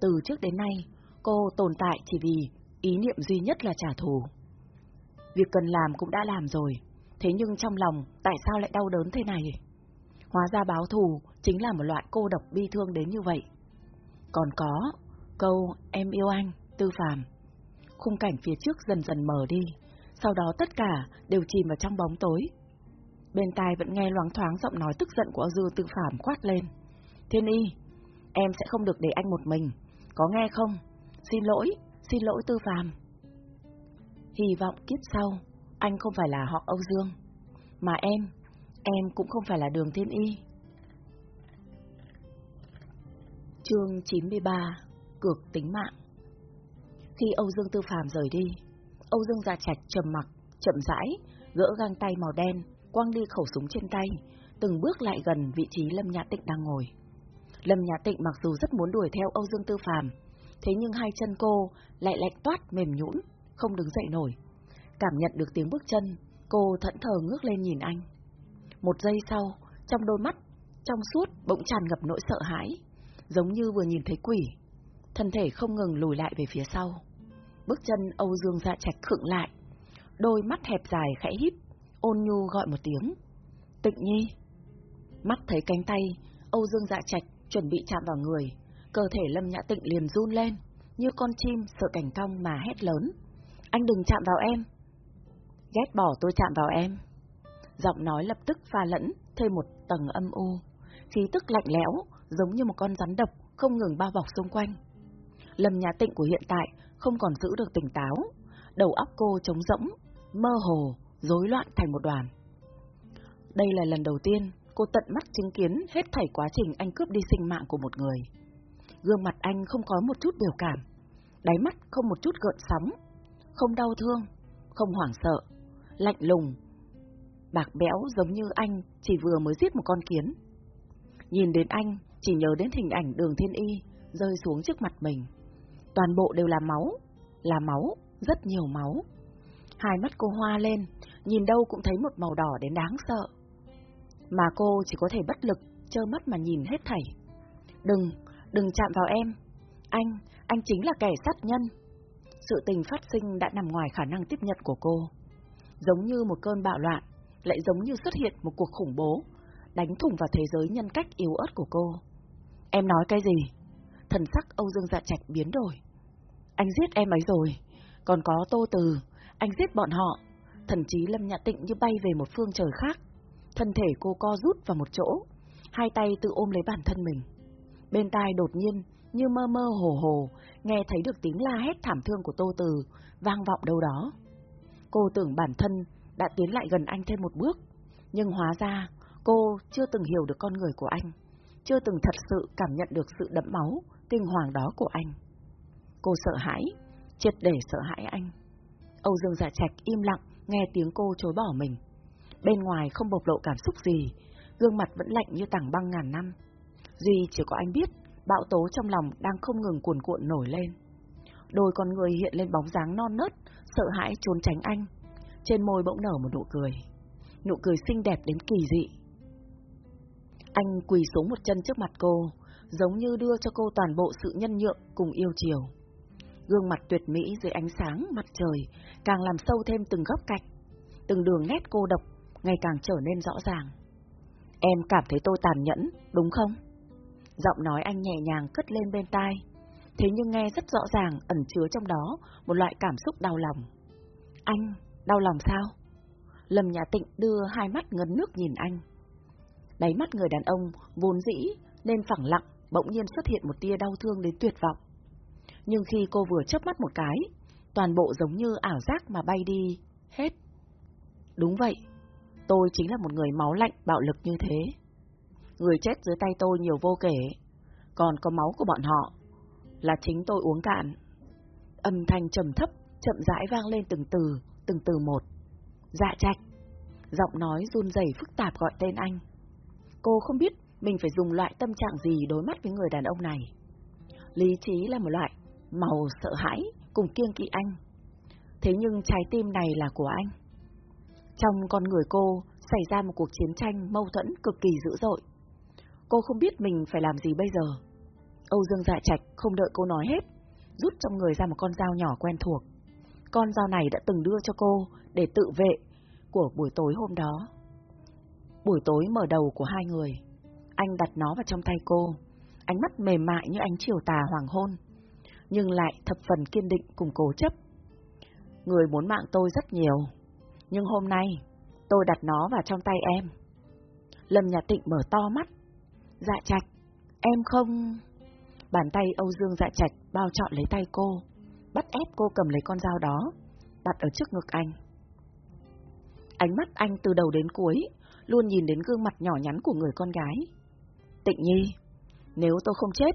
Speaker 1: Từ trước đến nay, cô tồn tại chỉ vì ý niệm duy nhất là trả thù. Việc cần làm cũng đã làm rồi, thế nhưng trong lòng tại sao lại đau đớn thế này? Hóa ra báo thù chính là một loại cô độc bi thương đến như vậy. Còn có, câu em yêu anh, tư phàm. Khung cảnh phía trước dần dần mờ đi, sau đó tất cả đều chìm vào trong bóng tối. Bên tai vẫn nghe loáng thoáng giọng nói tức giận của Dư Tư Phàm quát lên. Thiên y, em sẽ không được để anh một mình, có nghe không? Xin lỗi, xin lỗi Tư Phàm. Hy vọng kiếp sau, anh không phải là họ Âu Dương, mà em, em cũng không phải là đường thiên y. Chương 93 Cược tính mạng Khi Âu Dương Tư Phàm rời đi, Âu Dương già Trạch trầm mặc, chậm rãi, gỡ găng tay màu đen, quăng đi khẩu súng trên tay, từng bước lại gần vị trí Lâm Nhã Tịnh đang ngồi. Lâm Nhã Tịnh mặc dù rất muốn đuổi theo Âu Dương Tư Phàm, thế nhưng hai chân cô lại lạnh toát mềm nhũn, không đứng dậy nổi. Cảm nhận được tiếng bước chân, cô thẫn thờ ngước lên nhìn anh. Một giây sau, trong đôi mắt, trong suốt bỗng tràn ngập nỗi sợ hãi, giống như vừa nhìn thấy quỷ. Thân thể không ngừng lùi lại về phía sau. Bước chân Âu Dương dạ trạch khựng lại, đôi mắt hẹp dài khẽ híp, ôn nhu gọi một tiếng. Tịnh nhi. Mắt thấy cánh tay, Âu Dương dạ trạch chuẩn bị chạm vào người, cơ thể Lâm Nhã Tịnh liền run lên, như con chim sợ cảnh cong mà hét lớn. Anh đừng chạm vào em. Ghét bỏ tôi chạm vào em. Giọng nói lập tức pha lẫn, thêm một tầng âm u, khí tức lạnh lẽo, giống như một con rắn độc không ngừng bao bọc xung quanh. Lâm Nhã Tịnh của hiện tại không còn giữ được tỉnh táo, đầu óc cô trống rỗng, mơ hồ, rối loạn thành một đoàn. Đây là lần đầu tiên cô tận mắt chứng kiến hết thảy quá trình anh cướp đi sinh mạng của một người. Gương mặt anh không có một chút biểu cảm, đáy mắt không một chút gợn sóng, không đau thương, không hoảng sợ, lạnh lùng, bạc béo giống như anh chỉ vừa mới giết một con kiến. Nhìn đến anh, chỉ nhớ đến hình ảnh đường thiên y rơi xuống trước mặt mình. Toàn bộ đều là máu, là máu, rất nhiều máu. Hai mắt cô hoa lên, nhìn đâu cũng thấy một màu đỏ đến đáng sợ. Mà cô chỉ có thể bất lực, trơ mắt mà nhìn hết thảy. Đừng, đừng chạm vào em. Anh, anh chính là kẻ sát nhân. Sự tình phát sinh đã nằm ngoài khả năng tiếp nhận của cô. Giống như một cơn bạo loạn, lại giống như xuất hiện một cuộc khủng bố, đánh thủng vào thế giới nhân cách yếu ớt của cô. Em nói cái gì? Thần sắc Âu Dương Dạ Trạch biến đổi. Anh giết em ấy rồi, còn có Tô Từ, anh giết bọn họ. Thần chí Lâm Nhã Tịnh như bay về một phương trời khác. Thân thể cô co rút vào một chỗ, hai tay tự ôm lấy bản thân mình. Bên tai đột nhiên, như mơ mơ hồ hồ, nghe thấy được tiếng la hét thảm thương của Tô Từ, vang vọng đâu đó. Cô tưởng bản thân đã tiến lại gần anh thêm một bước, nhưng hóa ra cô chưa từng hiểu được con người của anh, chưa từng thật sự cảm nhận được sự đẫm máu, kinh hoàng đó của anh. Cô sợ hãi, triệt để sợ hãi anh. Âu Dương Dạ Trạch im lặng nghe tiếng cô chối bỏ mình. Bên ngoài không bộc lộ cảm xúc gì, gương mặt vẫn lạnh như tảng băng ngàn năm. Duy chỉ có anh biết, bão tố trong lòng đang không ngừng cuồn cuộn nổi lên. Đôi con người hiện lên bóng dáng non nớt, sợ hãi trốn tránh anh. Trên môi bỗng nở một nụ cười. Nụ cười xinh đẹp đến kỳ dị. Anh quỳ xuống một chân trước mặt cô, giống như đưa cho cô toàn bộ sự nhân nhượng cùng yêu chiều. Gương mặt tuyệt mỹ dưới ánh sáng mặt trời càng làm sâu thêm từng góc cạnh, từng đường nét cô độc ngày càng trở nên rõ ràng. Em cảm thấy tôi tàn nhẫn, đúng không? Giọng nói anh nhẹ nhàng cất lên bên tai, thế nhưng nghe rất rõ ràng ẩn chứa trong đó một loại cảm xúc đau lòng. Anh, đau lòng sao? Lâm Nhã Tịnh đưa hai mắt ngấn nước nhìn anh. Đáy mắt người đàn ông vốn dĩ nên phẳng lặng, bỗng nhiên xuất hiện một tia đau thương đến tuyệt vọng. Nhưng khi cô vừa chớp mắt một cái, toàn bộ giống như ảo giác mà bay đi, hết. Đúng vậy, tôi chính là một người máu lạnh bạo lực như thế. Người chết dưới tay tôi nhiều vô kể, còn có máu của bọn họ, là chính tôi uống cạn. Âm thanh trầm thấp, chậm rãi vang lên từng từ, từng từ một. Dạ trạch. Giọng nói run rẩy phức tạp gọi tên anh. Cô không biết mình phải dùng loại tâm trạng gì đối mắt với người đàn ông này. Lý trí là một loại màu sợ hãi cùng kiêng kỵ anh. Thế nhưng trái tim này là của anh. Trong con người cô xảy ra một cuộc chiến tranh mâu thuẫn cực kỳ dữ dội. Cô không biết mình phải làm gì bây giờ. Âu Dương Dạ Trạch không đợi cô nói hết, rút trong người ra một con dao nhỏ quen thuộc. Con dao này đã từng đưa cho cô để tự vệ của buổi tối hôm đó. Buổi tối mở đầu của hai người, anh đặt nó vào trong tay cô, ánh mắt mềm mại như ánh chiều tà hoàng hôn, nhưng lại thập phần kiên định cùng cố chấp. Người muốn mạng tôi rất nhiều, nhưng hôm nay tôi đặt nó vào trong tay em. Lâm Nhà Tịnh mở to mắt. Dạ trạch, em không... Bàn tay Âu Dương dạ trạch bao trọn lấy tay cô, bắt ép cô cầm lấy con dao đó, đặt ở trước ngực anh. Ánh mắt anh từ đầu đến cuối, luôn nhìn đến gương mặt nhỏ nhắn của người con gái. Tịnh Nhi, nếu tôi không chết,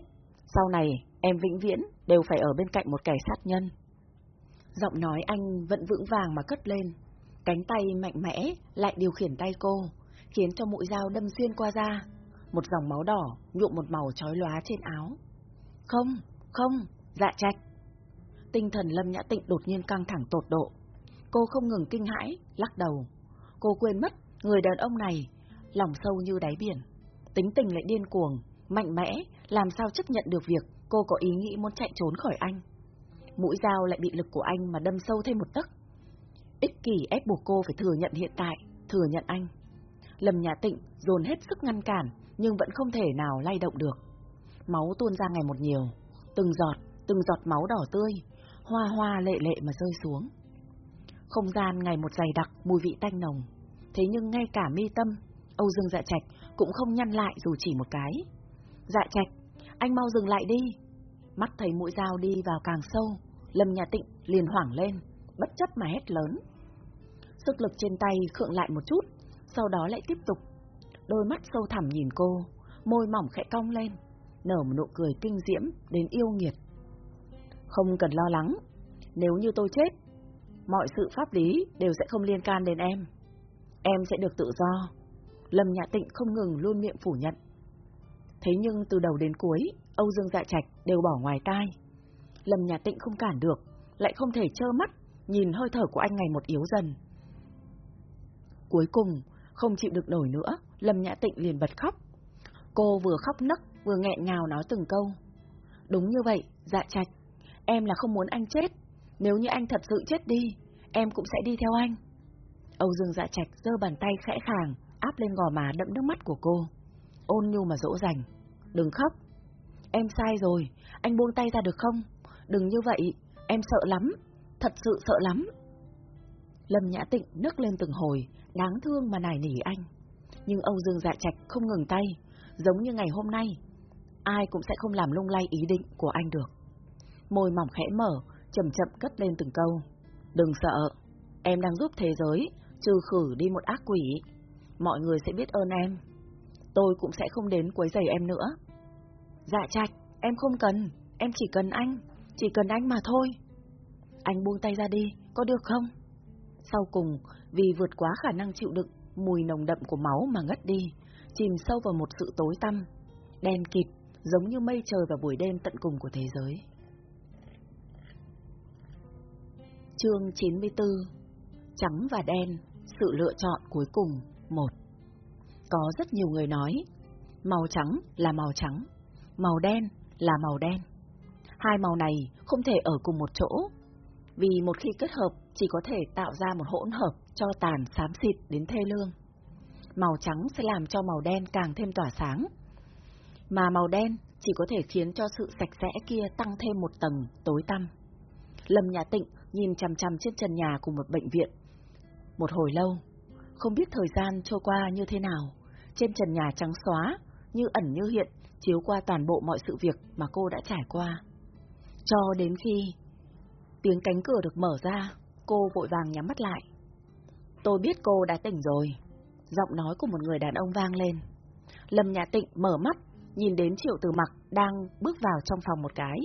Speaker 1: sau này em vĩnh viễn đều phải ở bên cạnh một kẻ sát nhân. Giọng nói anh vẫn vững vàng mà cất lên, cánh tay mạnh mẽ lại điều khiển tay cô, khiến cho mũi dao đâm xuyên qua da, một dòng máu đỏ nhuộm một màu chói lóa trên áo. Không, không, dạ trạch. Tinh thần Lâm Nhã Tịnh đột nhiên căng thẳng tột độ. Cô không ngừng kinh hãi, lắc đầu. Cô quên mất, người đàn ông này, lòng sâu như đáy biển. Tính tình lại điên cuồng, mạnh mẽ, làm sao chấp nhận được việc cô có ý nghĩ muốn chạy trốn khỏi anh. Mũi dao lại bị lực của anh mà đâm sâu thêm một tấc. Ích kỷ ép buộc cô phải thừa nhận hiện tại, thừa nhận anh. Lâm Nhã Tịnh dồn hết sức ngăn cản, nhưng vẫn không thể nào lay động được. Máu tuôn ra ngày một nhiều, từng giọt, từng giọt máu đỏ tươi, hoa hoa lệ lệ mà rơi xuống. Không gian ngày một dày đặc, mùi vị tanh nồng. Thế nhưng ngay cả mi tâm, Âu Dương Dạ Trạch cũng không nhăn lại dù chỉ một cái. Dạ Trạch, anh mau dừng lại đi. Mắt thấy mũi dao đi vào càng sâu, Lâm Nhà Tịnh liền hoảng lên, bất chấp mà hét lớn. Sức lực trên tay khượng lại một chút, sau đó lại tiếp tục. Đôi mắt sâu thẳm nhìn cô, môi mỏng khẽ cong lên, nở một nụ cười kinh diễm đến yêu nghiệt. Không cần lo lắng, nếu như tôi chết, mọi sự pháp lý đều sẽ không liên can đến em. Em sẽ được tự do. Lâm Nhã Tịnh không ngừng luôn miệng phủ nhận. Thế nhưng từ đầu đến cuối, Âu Dương Dạ Trạch đều bỏ ngoài tai. Lâm Nhã Tịnh không cản được, lại không thể trơ mắt, nhìn hơi thở của anh ngày một yếu dần. Cuối cùng, không chịu được nổi nữa, Lâm Nhã Tịnh liền bật khóc. Cô vừa khóc nấc, vừa nghẹn ngào nói từng câu. Đúng như vậy, dạ trạch, em là không muốn anh chết. Nếu như anh thật sự chết đi, em cũng sẽ đi theo anh. Âu Dương dạ trạch giơ bàn tay khẽ khàng, áp lên gò má đẫm nước mắt của cô. Ôn nhu mà dỗ dành. Đừng khóc. Em sai rồi, anh buông tay ra được không? Đừng như vậy, em sợ lắm, thật sự sợ lắm. Lâm Nhã Tịnh nức lên từng hồi, đáng thương mà nài nỉ anh. Nhưng Âu Dương Dạ Trạch không ngừng tay, giống như ngày hôm nay, ai cũng sẽ không làm lung lay ý định của anh được. Môi mỏng khẽ mở, chậm chậm cất lên từng câu. Đừng sợ, em đang giúp thế giới, trừ khử đi một ác quỷ. Mọi người sẽ biết ơn em. Tôi cũng sẽ không đến quấy rầy em nữa. Dạ trạch, em không cần, em chỉ cần anh, chỉ cần anh mà thôi. Anh buông tay ra đi, có được không? Sau cùng, vì vượt quá khả năng chịu đựng, mùi nồng đậm của máu mà ngất đi, chìm sâu vào một sự tối tăm, đen kịt, giống như mây trời vào buổi đêm tận cùng của thế giới. Chương 94 Trắng và đen, sự lựa chọn cuối cùng, một Có rất nhiều người nói, màu trắng là màu trắng, màu đen là màu đen. Hai màu này không thể ở cùng một chỗ, vì một khi kết hợp chỉ có thể tạo ra một hỗn hợp cho tàn xám xịt đến thê lương. Màu trắng sẽ làm cho màu đen càng thêm tỏa sáng, mà màu đen chỉ có thể khiến cho sự sạch sẽ kia tăng thêm một tầng tối tăm. Lâm Nhà Tịnh nhìn chằm chằm trên trần nhà của một bệnh viện. Một hồi lâu, không biết thời gian trôi qua như thế nào, trên trần nhà trắng xóa, như ẩn như hiện, chiếu qua toàn bộ mọi sự việc mà cô đã trải qua. Cho đến khi Tiếng cánh cửa được mở ra, cô vội vàng nhắm mắt lại. Tôi biết cô đã tỉnh rồi. Giọng nói của một người đàn ông vang lên. Lâm Nhã Tịnh mở mắt, nhìn đến Triệu Từ Mặc đang bước vào trong phòng một cái.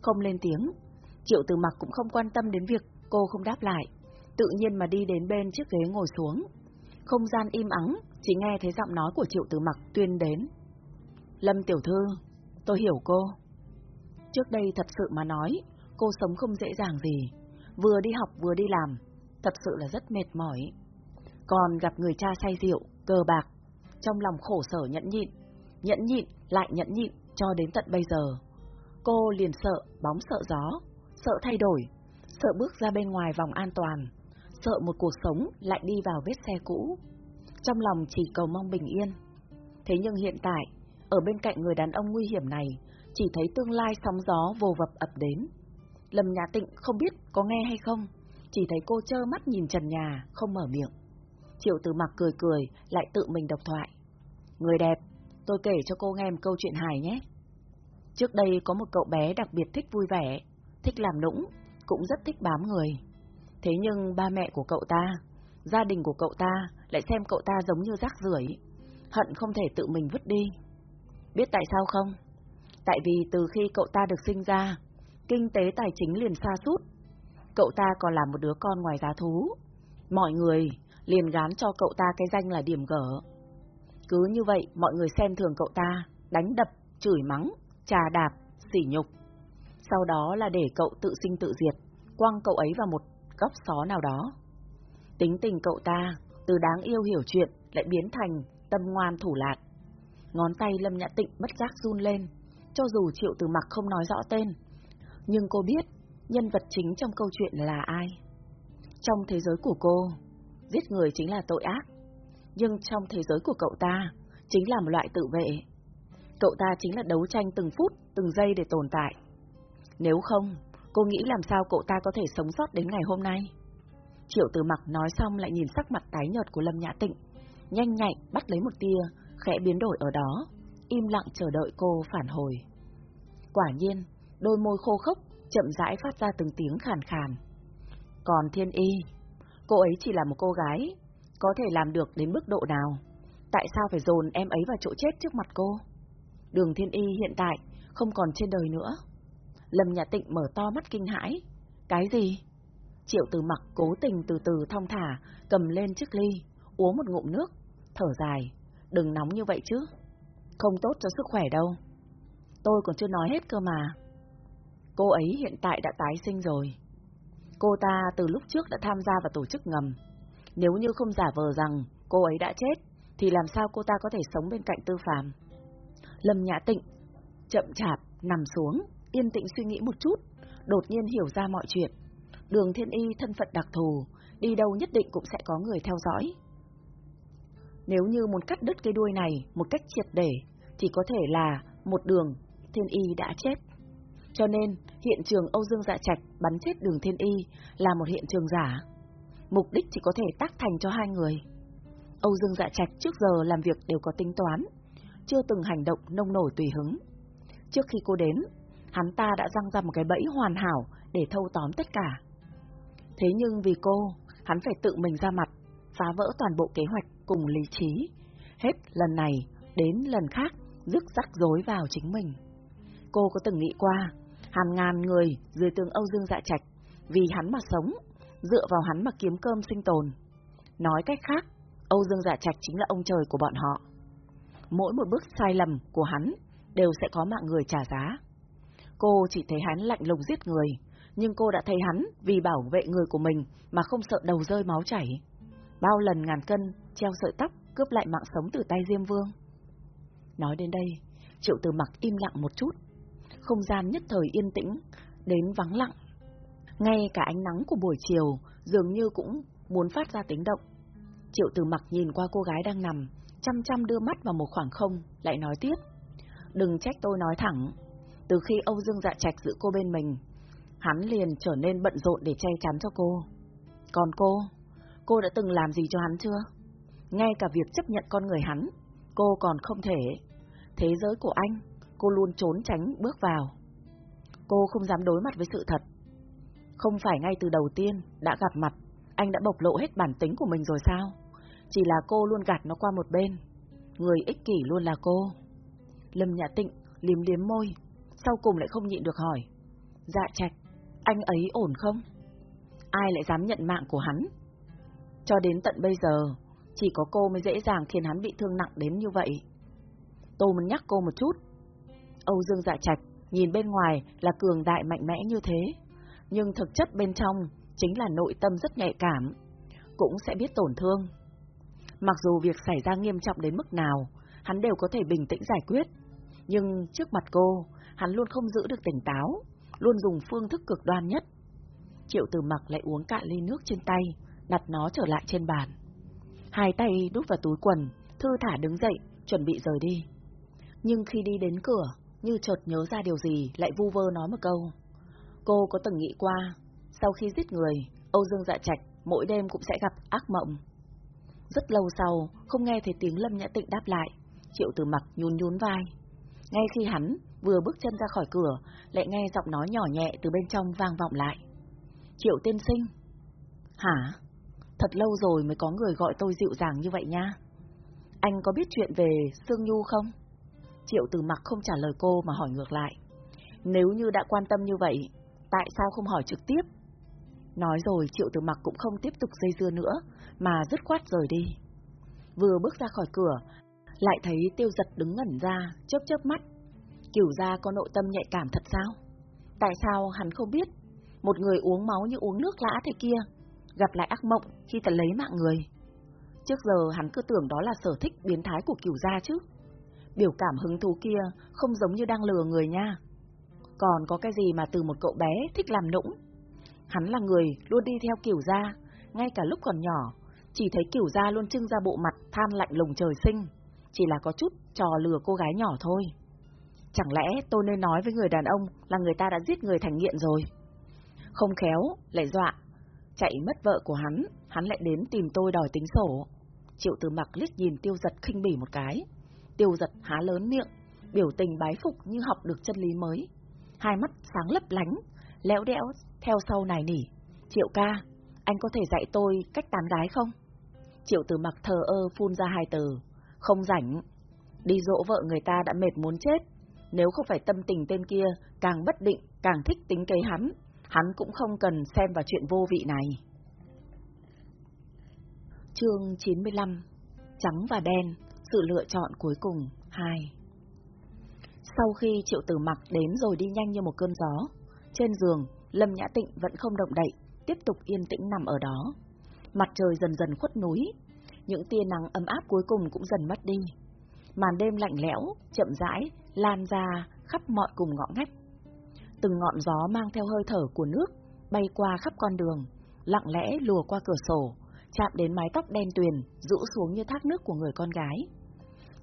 Speaker 1: Không lên tiếng. Triệu Từ Mặc cũng không quan tâm đến việc cô không đáp lại. Tự nhiên mà đi đến bên chiếc ghế ngồi xuống. Không gian im ắng, chỉ nghe thấy giọng nói của Triệu Từ Mặc tuyên đến. Lâm Tiểu Thư, tôi hiểu cô. Trước đây thật sự mà nói, cô sống không dễ dàng gì. Vừa đi học vừa đi làm, thật sự là rất mệt mỏi. Còn gặp người cha say rượu, cờ bạc, trong lòng khổ sở nhẫn nhịn, nhẫn nhịn lại nhẫn nhịn cho đến tận bây giờ. Cô liền sợ bóng sợ gió, sợ thay đổi, sợ bước ra bên ngoài vòng an toàn, sợ một cuộc sống lại đi vào vết xe cũ. Trong lòng chỉ cầu mong bình yên. Thế nhưng hiện tại, ở bên cạnh người đàn ông nguy hiểm này, chỉ thấy tương lai sóng gió vô vập ập đến. Lâm nhà Tịnh không biết có nghe hay không, chỉ thấy cô trơ mắt nhìn trần nhà, không mở miệng. Triệu Tử Mặc cười cười, lại tự mình độc thoại. Người đẹp, tôi kể cho cô nghe một câu chuyện hài nhé. Trước đây có một cậu bé đặc biệt thích vui vẻ, thích làm nũng, cũng rất thích bám người. Thế nhưng ba mẹ của cậu ta, gia đình của cậu ta lại xem cậu ta giống như rác rưởi, hận không thể tự mình vứt đi. Biết tại sao không? Tại vì từ khi cậu ta được sinh ra, kinh tế tài chính liền xa sút Cậu ta còn là một đứa con ngoài giá thú. Mọi người liền gán cho cậu ta cái danh là điểm gở. Cứ như vậy, mọi người xem thường cậu ta, đánh đập, chửi mắng, trà đạp, sỉ nhục. Sau đó là để cậu tự sinh tự diệt, quăng cậu ấy vào một góc xó nào đó. Tính tình cậu ta, từ đáng yêu hiểu chuyện, lại biến thành tâm ngoan thủ lạt, Ngón tay Lâm Nhã Tịnh bất giác run lên, cho dù Triệu Từ Mặc không nói rõ tên. Nhưng cô biết, nhân vật chính trong câu chuyện là ai. Trong thế giới của cô, giết người chính là tội ác. Nhưng trong thế giới của cậu ta, chính là một loại tự vệ. Cậu ta chính là đấu tranh từng phút, từng giây để tồn tại. Nếu không, cô nghĩ làm sao cậu ta có thể sống sót đến ngày hôm nay? Triệu Từ Mặc nói xong lại nhìn sắc mặt tái nhợt của Lâm Nhã Tịnh, nhanh nhạy bắt lấy một tia, khẽ biến đổi ở đó, im lặng chờ đợi cô phản hồi. Quả nhiên, đôi môi khô khốc, chậm rãi phát ra từng tiếng khàn khàn. Còn Thiên Y, cô ấy chỉ là một cô gái, có thể làm được đến mức độ nào? Tại sao phải dồn em ấy vào chỗ chết trước mặt cô? Đường Thiên Y hiện tại không còn trên đời nữa. Lâm Nhà Tịnh mở to mắt kinh hãi. Cái gì? Triệu Từ Mặc cố tình từ từ thong thả, cầm lên chiếc ly, uống một ngụm nước, thở dài. Đừng nóng như vậy chứ. Không tốt cho sức khỏe đâu. Tôi còn chưa nói hết cơ mà. Cô ấy hiện tại đã tái sinh rồi. Cô ta từ lúc trước đã tham gia vào tổ chức ngầm. Nếu như không giả vờ rằng cô ấy đã chết, thì làm sao cô ta có thể sống bên cạnh tư phàm? Lâm Nhã Tịnh, chậm chạp, nằm xuống, yên tĩnh suy nghĩ một chút, đột nhiên hiểu ra mọi chuyện. Đường thiên y thân phận đặc thù, đi đâu nhất định cũng sẽ có người theo dõi. Nếu như muốn cắt đứt cái đuôi này một cách triệt để, chỉ có thể là một đường thiên y đã chết. Cho nên, hiện trường Âu Dương Dạ Trạch bắn chết đường thiên y là một hiện trường giả. Mục đích chỉ có thể tác thành cho hai người. Âu Dương Dạ Trạch trước giờ làm việc đều có tính toán, chưa từng hành động nông nổi tùy hứng. Trước khi cô đến, hắn ta đã răng ra một cái bẫy hoàn hảo để thâu tóm tất cả. Thế nhưng vì cô, hắn phải tự mình ra mặt, phá vỡ toàn bộ kế hoạch cùng lý trí. Hết lần này đến lần khác, rước rắc rối vào chính mình. Cô có từng nghĩ qua, hàng ngàn người dưới tường Âu Dương Dạ Trạch, vì hắn mà sống, dựa vào hắn mà kiếm cơm sinh tồn. Nói cách khác, Âu Dương Dạ Trạch chính là ông trời của bọn họ. Mỗi một bước sai lầm của hắn đều sẽ có mạng người trả giá. Cô chỉ thấy hắn lạnh lùng giết người, nhưng cô đã thấy hắn vì bảo vệ người của mình mà không sợ đầu rơi máu chảy. Bao lần ngàn cân treo sợi tóc cướp lại mạng sống từ tay Diêm Vương. Nói đến đây, Triệu Từ Mặc im lặng một chút. Không gian nhất thời yên tĩnh, đến vắng lặng. Ngay cả ánh nắng của buổi chiều dường như cũng muốn phát ra tiếng động. Triệu Từ Mặc nhìn qua cô gái đang nằm, chăm chăm đưa mắt vào một khoảng không, lại nói tiếp. Đừng trách tôi nói thẳng. Từ khi Âu Dương Dạ Trạch giữ cô bên mình, hắn liền trở nên bận rộn để che chắn cho cô. Còn cô, cô đã từng làm gì cho hắn chưa? Ngay cả việc chấp nhận con người hắn, cô còn không thể. Thế giới của anh, cô luôn trốn tránh bước vào. Cô không dám đối mặt với sự thật. Không phải ngay từ đầu tiên đã gặp mặt, anh đã bộc lộ hết bản tính của mình rồi sao? Chỉ là cô luôn gạt nó qua một bên. Người ích kỷ luôn là cô. Lâm Nhã Tịnh liếm liếm môi, sau cùng lại không nhịn được hỏi. Dạ trạch, anh ấy ổn không? Ai lại dám nhận mạng của hắn? Cho đến tận bây giờ, chỉ có cô mới dễ dàng khiến hắn bị thương nặng đến như vậy. Tôi muốn nhắc cô một chút. Âu Dương Dạ Trạch nhìn bên ngoài là cường đại mạnh mẽ như thế, nhưng thực chất bên trong chính là nội tâm rất nhạy cảm, cũng sẽ biết tổn thương. Mặc dù việc xảy ra nghiêm trọng đến mức nào, hắn đều có thể bình tĩnh giải quyết, nhưng trước mặt cô, hắn luôn không giữ được tỉnh táo, luôn dùng phương thức cực đoan nhất. Triệu Từ Mặc lại uống cạn ly nước trên tay, đặt nó trở lại trên bàn. Hai tay đút vào túi quần, thư thả đứng dậy, chuẩn bị rời đi. Nhưng khi đi đến cửa, như chợt nhớ ra điều gì, lại vu vơ nói một câu. Cô có từng nghĩ qua, sau khi giết người, Âu Dương Dạ Trạch mỗi đêm cũng sẽ gặp ác mộng. Rất lâu sau, không nghe thấy tiếng Lâm Nhã Tịnh đáp lại, Triệu Từ Mặc nhún nhún vai. Ngay khi hắn vừa bước chân ra khỏi cửa, lại nghe giọng nói nhỏ nhẹ từ bên trong vang vọng lại. Triệu tiên sinh. Hả? Thật lâu rồi mới có người gọi tôi dịu dàng như vậy nha. Anh có biết chuyện về Sương Nhu không? Triệu từ mặc không trả lời cô mà hỏi ngược lại. Nếu như đã quan tâm như vậy, tại sao không hỏi trực tiếp? Nói rồi Triệu từ mặc cũng không tiếp tục dây dưa nữa, mà dứt khoát rời đi. Vừa bước ra khỏi cửa, lại thấy tiêu giật đứng ngẩn ra, chớp chớp mắt. Kiểu ra có nội tâm nhạy cảm thật sao? Tại sao hắn không biết? Một người uống máu như uống nước lã thế kia, gặp lại ác mộng khi ta lấy mạng người. Trước giờ hắn cứ tưởng đó là sở thích biến thái của kiểu gia chứ. Biểu cảm hứng thú kia không giống như đang lừa người nha. Còn có cái gì mà từ một cậu bé thích làm nũng? Hắn là người luôn đi theo kiểu gia, ngay cả lúc còn nhỏ, chỉ thấy kiểu gia luôn trưng ra bộ mặt than lạnh lùng trời sinh, chỉ là có chút trò lừa cô gái nhỏ thôi. Chẳng lẽ tôi nên nói với người đàn ông là người ta đã giết người thành nghiện rồi? Không khéo, lại dọa. Chạy mất vợ của hắn, hắn lại đến tìm tôi đòi tính sổ. Triệu từ mặc lít nhìn tiêu giật khinh bỉ một cái. Tiêu giật há lớn miệng, biểu tình bái phục như học được chân lý mới. Hai mắt sáng lấp lánh, léo đẽo theo sau này nỉ. Triệu ca, anh có thể dạy tôi cách tán gái không? Triệu từ mặc thờ ơ phun ra hai từ. Không rảnh. Đi dỗ vợ người ta đã mệt muốn chết. Nếu không phải tâm tình tên kia càng bất định, càng thích tính kế hắn, hắn cũng không cần xem vào chuyện vô vị này. Chương 95 Trắng và đen, sự lựa chọn cuối cùng 2 Sau khi triệu tử mặc đến rồi đi nhanh như một cơn gió, trên giường, Lâm Nhã Tịnh vẫn không động đậy, tiếp tục yên tĩnh nằm ở đó. Mặt trời dần dần khuất núi, những tia nắng ấm áp cuối cùng cũng dần mất đi. Màn đêm lạnh lẽo, chậm rãi, lan ra khắp mọi cùng ngõ ngách. Từng ngọn gió mang theo hơi thở của nước, bay qua khắp con đường, lặng lẽ lùa qua cửa sổ, chạm đến mái tóc đen tuyền, rũ xuống như thác nước của người con gái.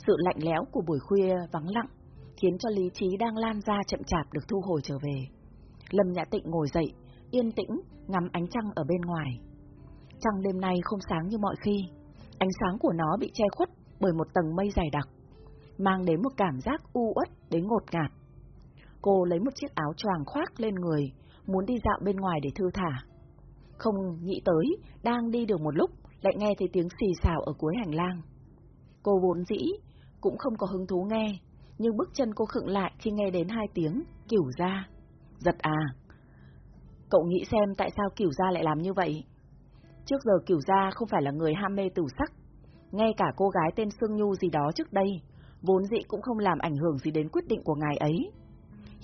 Speaker 1: Sự lạnh lẽo của buổi khuya vắng lặng, khiến cho lý trí đang lan ra chậm chạp được thu hồi trở về. Lâm Nhã Tịnh ngồi dậy, yên tĩnh, ngắm ánh trăng ở bên ngoài. Trăng đêm nay không sáng như mọi khi, ánh sáng của nó bị che khuất bởi một tầng mây dày đặc, mang đến một cảm giác u uất đến ngột ngạt. Cô lấy một chiếc áo choàng khoác lên người, muốn đi dạo bên ngoài để thư thả. Không nghĩ tới, đang đi được một lúc, lại nghe thấy tiếng xì xào ở cuối hành lang. Cô vốn dĩ, cũng không có hứng thú nghe, nhưng bước chân cô khựng lại khi nghe đến hai tiếng, kiểu ra. Giật à! Cậu nghĩ xem tại sao kiểu gia lại làm như vậy? Trước giờ kiểu gia không phải là người ham mê tử sắc. Ngay cả cô gái tên Sương Nhu gì đó trước đây, vốn dĩ cũng không làm ảnh hưởng gì đến quyết định của ngài ấy.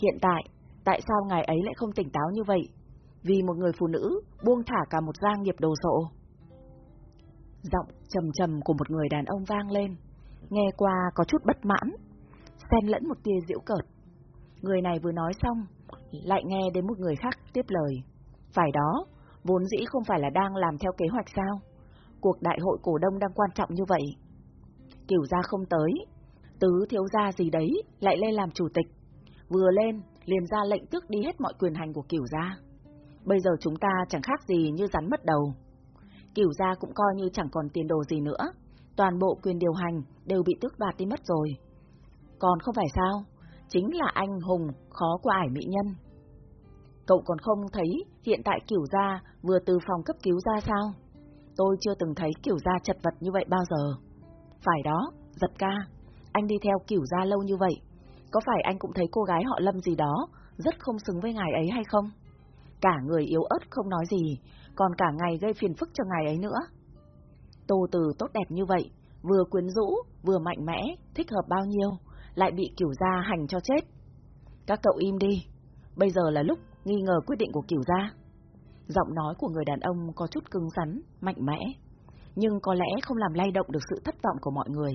Speaker 1: Hiện tại, tại sao ngài ấy lại không tỉnh táo như vậy? Vì một người phụ nữ buông thả cả một giang nghiệp đồ sộ. Giọng trầm trầm của một người đàn ông vang lên, nghe qua có chút bất mãn, xen lẫn một tia diễu cợt. Người này vừa nói xong, lại nghe đến một người khác tiếp lời. Phải đó, vốn dĩ không phải là đang làm theo kế hoạch sao? Cuộc đại hội cổ đông đang quan trọng như vậy. Kiểu gia không tới, tứ thiếu gia gì đấy lại lên làm chủ tịch. Vừa lên, liền ra lệnh tước đi hết mọi quyền hành của kiểu gia. Bây giờ chúng ta chẳng khác gì như rắn mất đầu. Kiểu gia cũng coi như chẳng còn tiền đồ gì nữa. Toàn bộ quyền điều hành đều bị tước đoạt đi mất rồi. Còn không phải sao? Chính là anh hùng khó qua ải mỹ nhân. Cậu còn không thấy hiện tại kiểu gia vừa từ phòng cấp cứu ra sao? Tôi chưa từng thấy kiểu gia chật vật như vậy bao giờ. Phải đó, giật ca. Anh đi theo kiểu gia lâu như vậy. Có phải anh cũng thấy cô gái họ Lâm gì đó rất không xứng với ngài ấy hay không? Cả người yếu ớt không nói gì, còn cả ngày gây phiền phức cho ngài ấy nữa. Tô Từ tốt đẹp như vậy, vừa quyến rũ, vừa mạnh mẽ, thích hợp bao nhiêu, lại bị kiểu gia hành cho chết. Các cậu im đi, bây giờ là lúc nghi ngờ quyết định của kiểu gia. Giọng nói của người đàn ông có chút cứng rắn, mạnh mẽ, nhưng có lẽ không làm lay động được sự thất vọng của mọi người,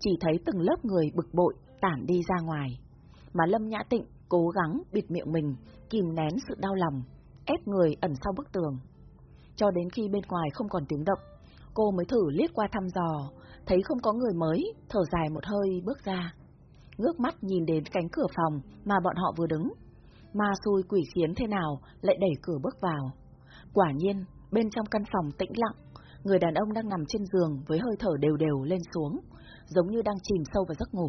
Speaker 1: chỉ thấy từng lớp người bực bội tản đi ra ngoài. Mà Lâm Nhã Tịnh cố gắng bịt miệng mình, kìm nén sự đau lòng, ép người ẩn sau bức tường. Cho đến khi bên ngoài không còn tiếng động, cô mới thử liếc qua thăm dò, thấy không có người mới, thở dài một hơi bước ra. Ngước mắt nhìn đến cánh cửa phòng mà bọn họ vừa đứng. Ma xui quỷ khiến thế nào lại đẩy cửa bước vào. Quả nhiên, bên trong căn phòng tĩnh lặng, người đàn ông đang nằm trên giường với hơi thở đều đều lên xuống, giống như đang chìm sâu vào giấc ngủ.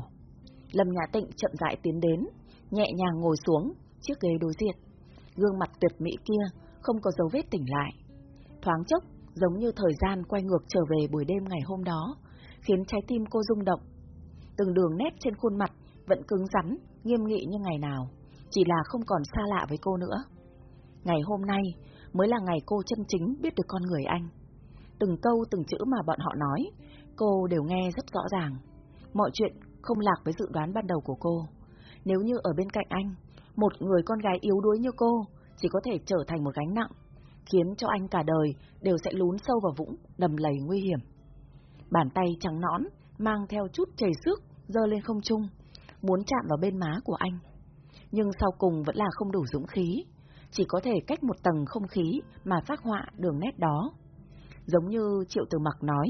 Speaker 1: Lâm Nhã Tịnh chậm rãi tiến đến, nhẹ nhàng ngồi xuống chiếc ghế đối diện. Gương mặt tuyệt mỹ kia không có dấu vết tỉnh lại. Thoáng chốc, giống như thời gian quay ngược trở về buổi đêm ngày hôm đó, khiến trái tim cô rung động. Từng đường nét trên khuôn mặt vẫn cứng rắn, nghiêm nghị như ngày nào, chỉ là không còn xa lạ với cô nữa. Ngày hôm nay mới là ngày cô chân chính biết được con người anh. Từng câu từng chữ mà bọn họ nói, cô đều nghe rất rõ ràng. Mọi chuyện không lạc với dự đoán ban đầu của cô. Nếu như ở bên cạnh anh, một người con gái yếu đuối như cô chỉ có thể trở thành một gánh nặng, khiến cho anh cả đời đều sẽ lún sâu vào vũng đầm lầy nguy hiểm. Bàn tay trắng nõn, mang theo chút chảy xước, dơ lên không trung, muốn chạm vào bên má của anh. Nhưng sau cùng vẫn là không đủ dũng khí, chỉ có thể cách một tầng không khí mà phát họa đường nét đó. Giống như Triệu Từ Mặc nói,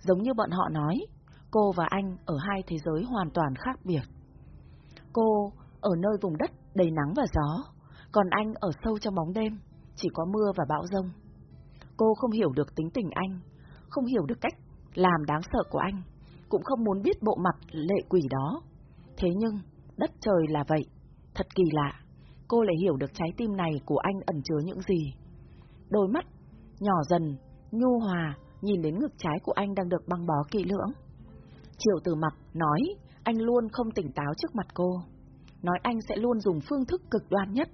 Speaker 1: giống như bọn họ nói, cô và anh ở hai thế giới hoàn toàn khác biệt. Cô ở nơi vùng đất đầy nắng và gió, còn anh ở sâu trong bóng đêm, chỉ có mưa và bão rông. Cô không hiểu được tính tình anh, không hiểu được cách làm đáng sợ của anh, cũng không muốn biết bộ mặt lệ quỷ đó. Thế nhưng, đất trời là vậy, thật kỳ lạ, cô lại hiểu được trái tim này của anh ẩn chứa những gì. Đôi mắt, nhỏ dần, nhu hòa, nhìn đến ngực trái của anh đang được băng bó kỹ lưỡng. Triệu từ mặt nói, anh luôn không tỉnh táo trước mặt cô. Nói anh sẽ luôn dùng phương thức cực đoan nhất.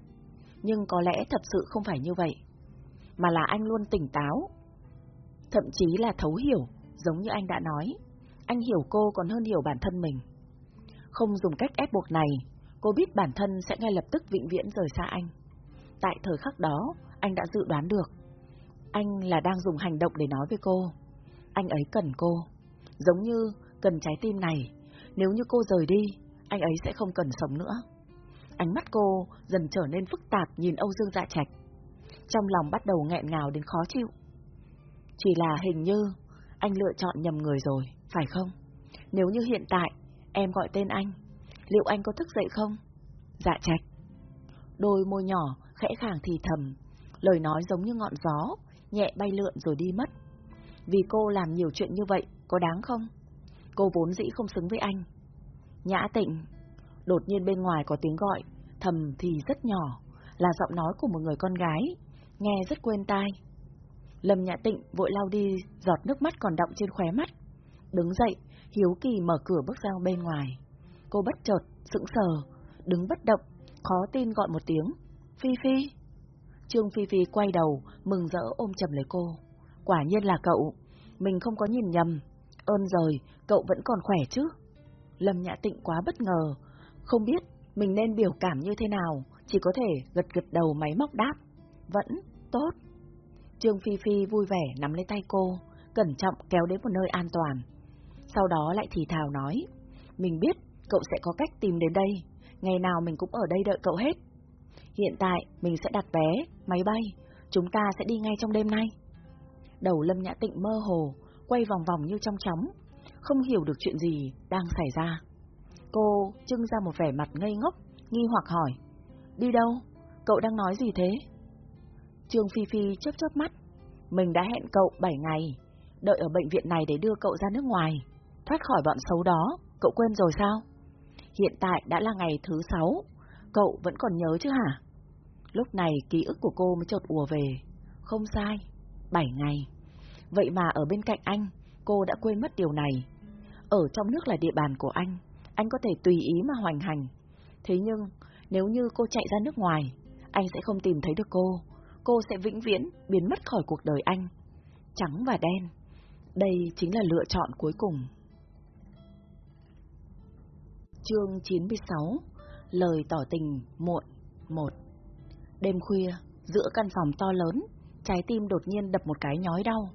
Speaker 1: Nhưng có lẽ thật sự không phải như vậy. Mà là anh luôn tỉnh táo. Thậm chí là thấu hiểu, giống như anh đã nói. Anh hiểu cô còn hơn hiểu bản thân mình. Không dùng cách ép buộc này, cô biết bản thân sẽ ngay lập tức vĩnh viễn rời xa anh. Tại thời khắc đó, anh đã dự đoán được. Anh là đang dùng hành động để nói với cô. Anh ấy cần cô. Giống như cần trái tim này. Nếu như cô rời đi, anh ấy sẽ không cần sống nữa. Ánh mắt cô dần trở nên phức tạp nhìn Âu Dương Dạ Trạch. Trong lòng bắt đầu nghẹn ngào đến khó chịu. Chỉ là hình như anh lựa chọn nhầm người rồi, phải không? Nếu như hiện tại em gọi tên anh, liệu anh có thức dậy không? Dạ Trạch. Đôi môi nhỏ khẽ khàng thì thầm, lời nói giống như ngọn gió, nhẹ bay lượn rồi đi mất. Vì cô làm nhiều chuyện như vậy, có đáng không? Cô vốn dĩ không xứng với anh. Nhã tịnh. Đột nhiên bên ngoài có tiếng gọi, thầm thì rất nhỏ, là giọng nói của một người con gái, nghe rất quên tai. Lâm Nhã Tịnh vội lau đi giọt nước mắt còn đọng trên khóe mắt. Đứng dậy, hiếu kỳ mở cửa bước ra bên ngoài. Cô bất chợt, sững sờ, đứng bất động, khó tin gọi một tiếng. Phi Phi. Trương Phi Phi quay đầu, mừng rỡ ôm chầm lấy cô. Quả nhiên là cậu. Mình không có nhìn nhầm. Ơn rồi, cậu vẫn còn khỏe chứ? Lâm Nhã Tịnh quá bất ngờ, không biết mình nên biểu cảm như thế nào, chỉ có thể gật gật đầu máy móc đáp. Vẫn, tốt. Trương Phi Phi vui vẻ nắm lấy tay cô, cẩn trọng kéo đến một nơi an toàn. Sau đó lại thì thào nói, mình biết cậu sẽ có cách tìm đến đây, ngày nào mình cũng ở đây đợi cậu hết. Hiện tại mình sẽ đặt vé, máy bay, chúng ta sẽ đi ngay trong đêm nay. Đầu Lâm Nhã Tịnh mơ hồ, quay vòng vòng như trong chóng, không hiểu được chuyện gì đang xảy ra. Cô trưng ra một vẻ mặt ngây ngốc, nghi hoặc hỏi, đi đâu? Cậu đang nói gì thế? Trương Phi Phi chớp chớp mắt, mình đã hẹn cậu 7 ngày, đợi ở bệnh viện này để đưa cậu ra nước ngoài, thoát khỏi bọn xấu đó, cậu quên rồi sao? Hiện tại đã là ngày thứ 6, cậu vẫn còn nhớ chứ hả? Lúc này ký ức của cô mới chợt ùa về. Không sai, bảy ngày. Vậy mà ở bên cạnh anh, cô đã quên mất điều này. Ở trong nước là địa bàn của anh, anh có thể tùy ý mà hoành hành. Thế nhưng, nếu như cô chạy ra nước ngoài, anh sẽ không tìm thấy được cô. Cô sẽ vĩnh viễn biến mất khỏi cuộc đời anh. Trắng và đen. Đây chính là lựa chọn cuối cùng. Chương 96 Lời tỏ tình muộn 1 Đêm khuya, giữa căn phòng to lớn, trái tim đột nhiên đập một cái nhói đau.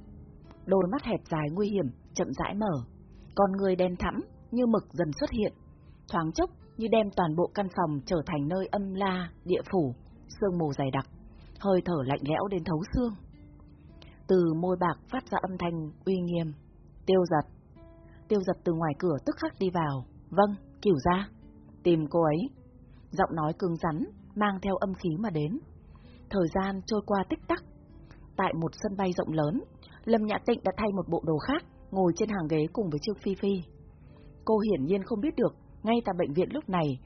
Speaker 1: Đôi mắt hẹp dài nguy hiểm, chậm rãi mở. Con người đen thẳm như mực dần xuất hiện, thoáng chốc như đem toàn bộ căn phòng trở thành nơi âm la, địa phủ, sương mù dày đặc, hơi thở lạnh lẽo đến thấu xương. Từ môi bạc phát ra âm thanh uy nghiêm. Tiêu giật. Tiêu giật từ ngoài cửa tức khắc đi vào. Vâng, kiểu ra. Tìm cô ấy. Giọng nói cứng rắn, mang theo âm khí mà đến. Thời gian trôi qua tích tắc. Tại một sân bay rộng lớn, Lâm Nhã Tịnh đã thay một bộ đồ khác, ngồi trên hàng ghế cùng với Trương Phi Phi. Cô hiển nhiên không biết được, ngay tại bệnh viện lúc này,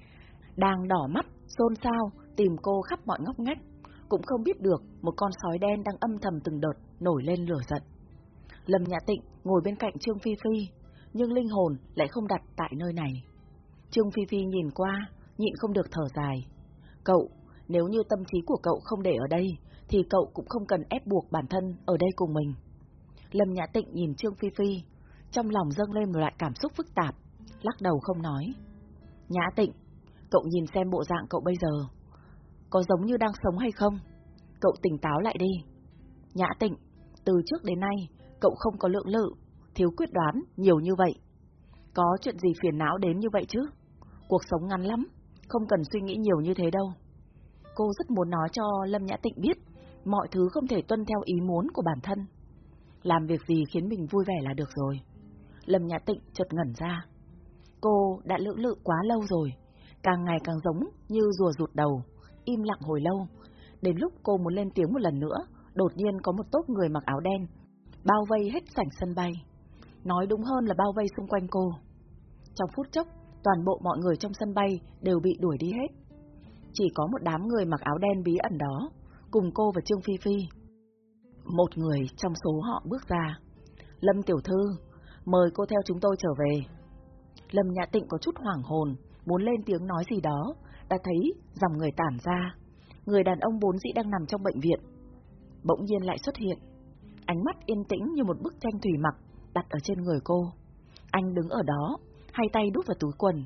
Speaker 1: đang đỏ mắt, xôn xao, tìm cô khắp mọi ngóc ngách, cũng không biết được một con sói đen đang âm thầm từng đợt nổi lên lửa giận. Lâm Nhã Tịnh ngồi bên cạnh Trương Phi Phi, nhưng linh hồn lại không đặt tại nơi này. Trương Phi Phi nhìn qua, nhịn không được thở dài. Cậu, nếu như tâm trí của cậu không để ở đây, thì cậu cũng không cần ép buộc bản thân ở đây cùng mình. Lâm Nhã Tịnh nhìn Trương Phi Phi, trong lòng dâng lên một loại cảm xúc phức tạp, lắc đầu không nói. Nhã Tịnh, cậu nhìn xem bộ dạng cậu bây giờ, có giống như đang sống hay không? Cậu tỉnh táo lại đi. Nhã Tịnh, từ trước đến nay, cậu không có lượng lự, thiếu quyết đoán, nhiều như vậy. Có chuyện gì phiền não đến như vậy chứ? Cuộc sống ngắn lắm, không cần suy nghĩ nhiều như thế đâu. Cô rất muốn nói cho Lâm Nhã Tịnh biết, mọi thứ không thể tuân theo ý muốn của bản thân. Làm việc gì khiến mình vui vẻ là được rồi. Lâm Nhã Tịnh chợt ngẩn ra. Cô đã lưỡng lự quá lâu rồi, càng ngày càng giống như rùa rụt đầu, im lặng hồi lâu. Đến lúc cô muốn lên tiếng một lần nữa, đột nhiên có một tốp người mặc áo đen, bao vây hết sảnh sân bay. Nói đúng hơn là bao vây xung quanh cô. Trong phút chốc, toàn bộ mọi người trong sân bay đều bị đuổi đi hết. Chỉ có một đám người mặc áo đen bí ẩn đó, cùng cô và Trương Phi Phi. Một người trong số họ bước ra. Lâm Tiểu Thư, mời cô theo chúng tôi trở về. Lâm Nhã Tịnh có chút hoảng hồn, muốn lên tiếng nói gì đó, đã thấy dòng người tản ra. Người đàn ông bốn dĩ đang nằm trong bệnh viện. Bỗng nhiên lại xuất hiện. Ánh mắt yên tĩnh như một bức tranh thủy mặc đặt ở trên người cô. Anh đứng ở đó, hai tay đút vào túi quần.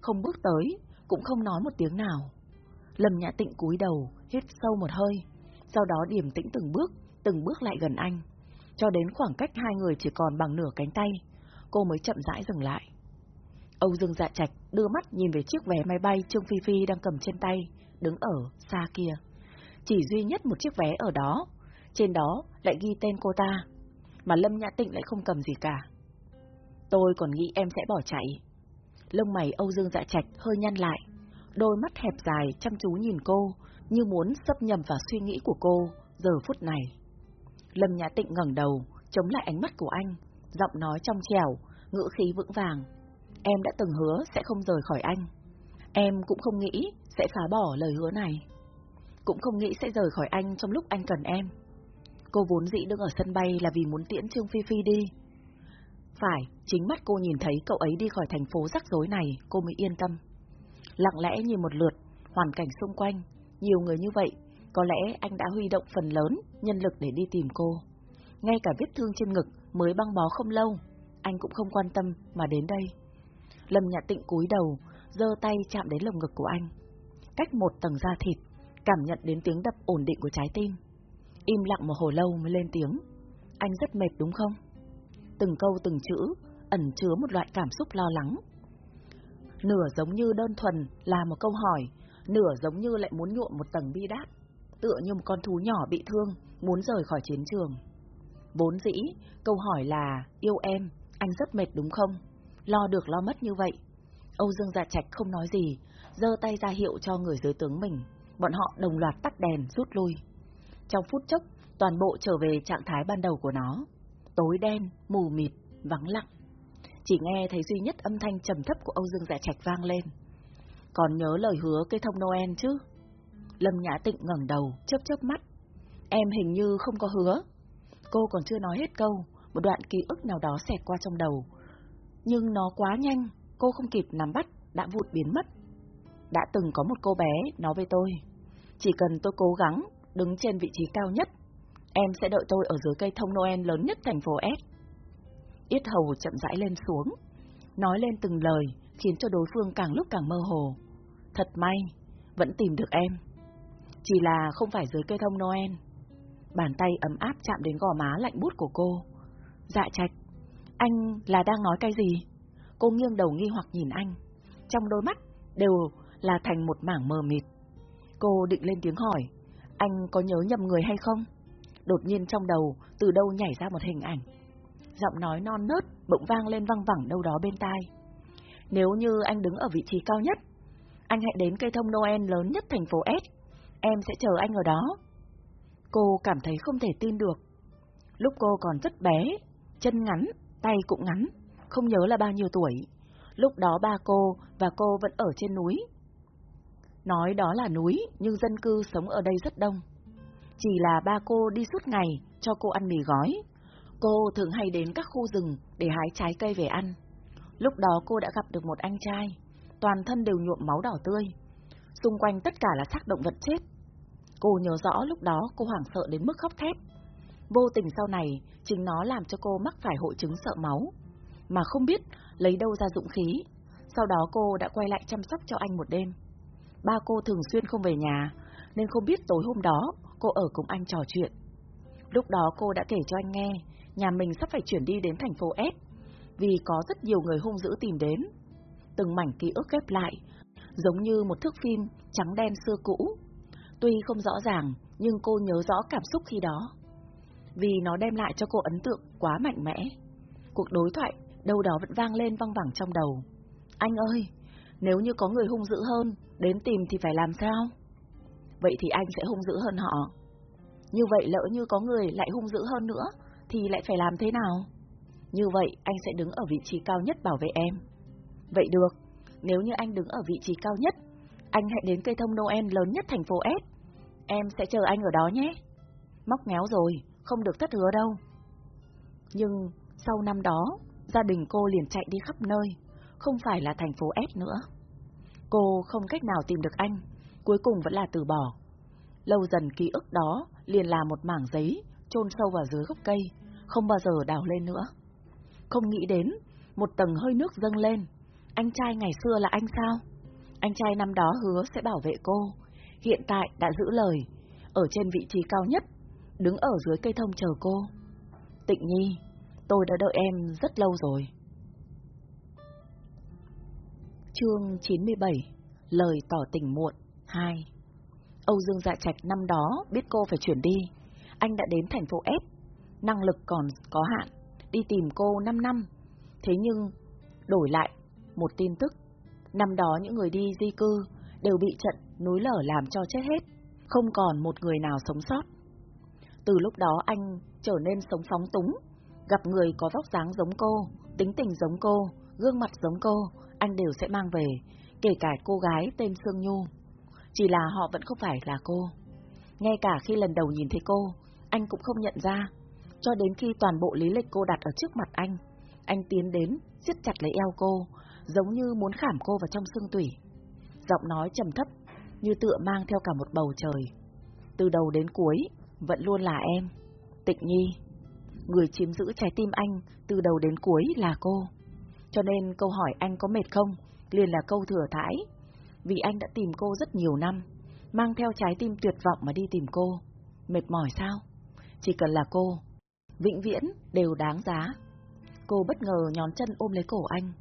Speaker 1: Không bước tới, cũng không nói một tiếng nào. Lâm Nhã Tịnh cúi đầu, hít sâu một hơi, sau đó điềm tĩnh từng bước, từng bước lại gần anh. Cho đến khoảng cách hai người chỉ còn bằng nửa cánh tay, cô mới chậm rãi dừng lại. Âu Dương Dạ Trạch đưa mắt nhìn về chiếc vé máy bay Trương Phi Phi đang cầm trên tay, đứng ở xa kia. Chỉ duy nhất một chiếc vé ở đó, trên đó lại ghi tên cô ta, mà Lâm Nhã Tịnh lại không cầm gì cả. Tôi còn nghĩ em sẽ bỏ chạy. Lông mày Âu Dương Dạ Trạch hơi nhăn lại, đôi mắt hẹp dài chăm chú nhìn cô, như muốn xâm nhầm vào suy nghĩ của cô giờ phút này. Lâm Nhã Tịnh ngẩng đầu, chống lại ánh mắt của anh, giọng nói trong trẻo, ngữ khí vững vàng. Em đã từng hứa sẽ không rời khỏi anh. Em cũng không nghĩ sẽ phá bỏ lời hứa này. Cũng không nghĩ sẽ rời khỏi anh trong lúc anh cần em. Cô vốn dĩ đứng ở sân bay là vì muốn tiễn Trương Phi Phi đi. Phải, chính mắt cô nhìn thấy cậu ấy đi khỏi thành phố rắc rối này, cô mới yên tâm. Lặng lẽ nhìn một lượt, hoàn cảnh xung quanh, nhiều người như vậy, có lẽ anh đã huy động phần lớn nhân lực để đi tìm cô. Ngay cả vết thương trên ngực mới băng bó không lâu, anh cũng không quan tâm mà đến đây. Lâm Nhã Tịnh cúi đầu, giơ tay chạm đến lồng ngực của anh. Cách một tầng da thịt, cảm nhận đến tiếng đập ổn định của trái tim. Im lặng một hồi lâu mới lên tiếng. Anh rất mệt đúng không? Từng câu từng chữ, ẩn chứa một loại cảm xúc lo lắng. Nửa giống như đơn thuần là một câu hỏi, nửa giống như lại muốn nhuộm một tầng bi đát, tựa như một con thú nhỏ bị thương, muốn rời khỏi chiến trường. Vốn dĩ, câu hỏi là, yêu em, anh rất mệt đúng không? Lo được lo mất như vậy. Âu Dương Dạ Trạch không nói gì, giơ tay ra hiệu cho người dưới tướng mình. Bọn họ đồng loạt tắt đèn, rút lui. Trong phút chốc, toàn bộ trở về trạng thái ban đầu của nó. Tối đen, mù mịt, vắng lặng. Chỉ nghe thấy duy nhất âm thanh trầm thấp của Âu Dương Dạ Trạch vang lên. Còn nhớ lời hứa cây thông Noel chứ? Lâm Nhã Tịnh ngẩng đầu, chớp chớp mắt. Em hình như không có hứa. Cô còn chưa nói hết câu, một đoạn ký ức nào đó xẹt qua trong đầu. Nhưng nó quá nhanh, cô không kịp nắm bắt, đã vụt biến mất. Đã từng có một cô bé nói với tôi, chỉ cần tôi cố gắng, đứng trên vị trí cao nhất, em sẽ đợi tôi ở dưới cây thông Noel lớn nhất thành phố S. Yết hầu chậm rãi lên xuống, nói lên từng lời, khiến cho đối phương càng lúc càng mơ hồ. Thật may, vẫn tìm được em. Chỉ là không phải dưới cây thông Noel. Bàn tay ấm áp chạm đến gò má lạnh bút của cô. Dạ trạch, anh là đang nói cái gì? Cô nghiêng đầu nghi hoặc nhìn anh. Trong đôi mắt đều là thành một mảng mờ mịt. Cô định lên tiếng hỏi, anh có nhớ nhầm người hay không? Đột nhiên trong đầu, từ đâu nhảy ra một hình ảnh. Giọng nói non nớt, bỗng vang lên văng vẳng đâu đó bên tai. Nếu như anh đứng ở vị trí cao nhất, anh hãy đến cây thông Noel lớn nhất thành phố S. Em sẽ chờ anh ở đó. Cô cảm thấy không thể tin được. Lúc cô còn rất bé, chân ngắn, tay cũng ngắn, không nhớ là bao nhiêu tuổi. Lúc đó ba cô và cô vẫn ở trên núi. Nói đó là núi, nhưng dân cư sống ở đây rất đông. Chỉ là ba cô đi suốt ngày cho cô ăn mì gói. Cô thường hay đến các khu rừng để hái trái cây về ăn. Lúc đó cô đã gặp được một anh trai, toàn thân đều nhuộm máu đỏ tươi. Xung quanh tất cả là xác động vật chết. Cô nhớ rõ lúc đó cô hoảng sợ đến mức khóc thét. Vô tình sau này, chính nó làm cho cô mắc phải hội chứng sợ máu, mà không biết lấy đâu ra dũng khí. Sau đó cô đã quay lại chăm sóc cho anh một đêm. Ba cô thường xuyên không về nhà, nên không biết tối hôm đó cô ở cùng anh trò chuyện. Lúc đó cô đã kể cho anh nghe, nhà mình sắp phải chuyển đi đến thành phố S, vì có rất nhiều người hung dữ tìm đến. Từng mảnh ký ức ghép lại, giống như một thước phim trắng đen xưa cũ. Tuy không rõ ràng, nhưng cô nhớ rõ cảm xúc khi đó. Vì nó đem lại cho cô ấn tượng quá mạnh mẽ. Cuộc đối thoại đâu đó vẫn vang lên văng vẳng trong đầu. Anh ơi, nếu như có người hung dữ hơn, đến tìm thì phải làm sao? Vậy thì anh sẽ hung dữ hơn họ. Như vậy lỡ như có người lại hung dữ hơn nữa, thì lại phải làm thế nào? Như vậy anh sẽ đứng ở vị trí cao nhất bảo vệ em. Vậy được, nếu như anh đứng ở vị trí cao nhất, anh hãy đến cây thông Noel lớn nhất thành phố S. Em sẽ chờ anh ở đó nhé. Móc méo rồi, không được thất hứa đâu. Nhưng sau năm đó, gia đình cô liền chạy đi khắp nơi, không phải là thành phố S nữa. Cô không cách nào tìm được anh, cuối cùng vẫn là từ bỏ. Lâu dần ký ức đó liền là một mảng giấy chôn sâu vào dưới gốc cây, không bao giờ đào lên nữa. Không nghĩ đến, một tầng hơi nước dâng lên. Anh trai ngày xưa là anh sao? Anh trai năm đó hứa sẽ bảo vệ cô, hiện tại đã giữ lời, ở trên vị trí cao nhất, đứng ở dưới cây thông chờ cô. Tịnh Nhi, tôi đã đợi em rất lâu rồi. Chương 97 Lời tỏ tình muộn 2 Âu Dương Dạ Trạch năm đó biết cô phải chuyển đi. Anh đã đến thành phố S. Năng lực còn có hạn. Đi tìm cô 5 năm. Thế nhưng, đổi lại một tin tức. Năm đó những người đi di cư đều bị trận núi lở làm cho chết hết. Không còn một người nào sống sót. Từ lúc đó anh trở nên sống phóng túng. Gặp người có vóc dáng giống cô, tính tình giống cô, gương mặt giống cô, anh đều sẽ mang về, kể cả cô gái tên Sương Nhu. Chỉ là họ vẫn không phải là cô. Ngay cả khi lần đầu nhìn thấy cô, anh cũng không nhận ra. Cho đến khi toàn bộ lý lịch cô đặt ở trước mặt anh, anh tiến đến, siết chặt lấy eo cô, giống như muốn khảm cô vào trong xương tủy. Giọng nói trầm thấp, như tựa mang theo cả một bầu trời. Từ đầu đến cuối, vẫn luôn là em. Tịnh Nhi. Người chiếm giữ trái tim anh từ đầu đến cuối là cô. Cho nên câu hỏi anh có mệt không, liền là câu thừa thãi. Vì anh đã tìm cô rất nhiều năm, mang theo trái tim tuyệt vọng mà đi tìm cô. Mệt mỏi sao? Chỉ cần là cô, vĩnh viễn đều đáng giá. Cô bất ngờ nhón chân ôm lấy cổ anh,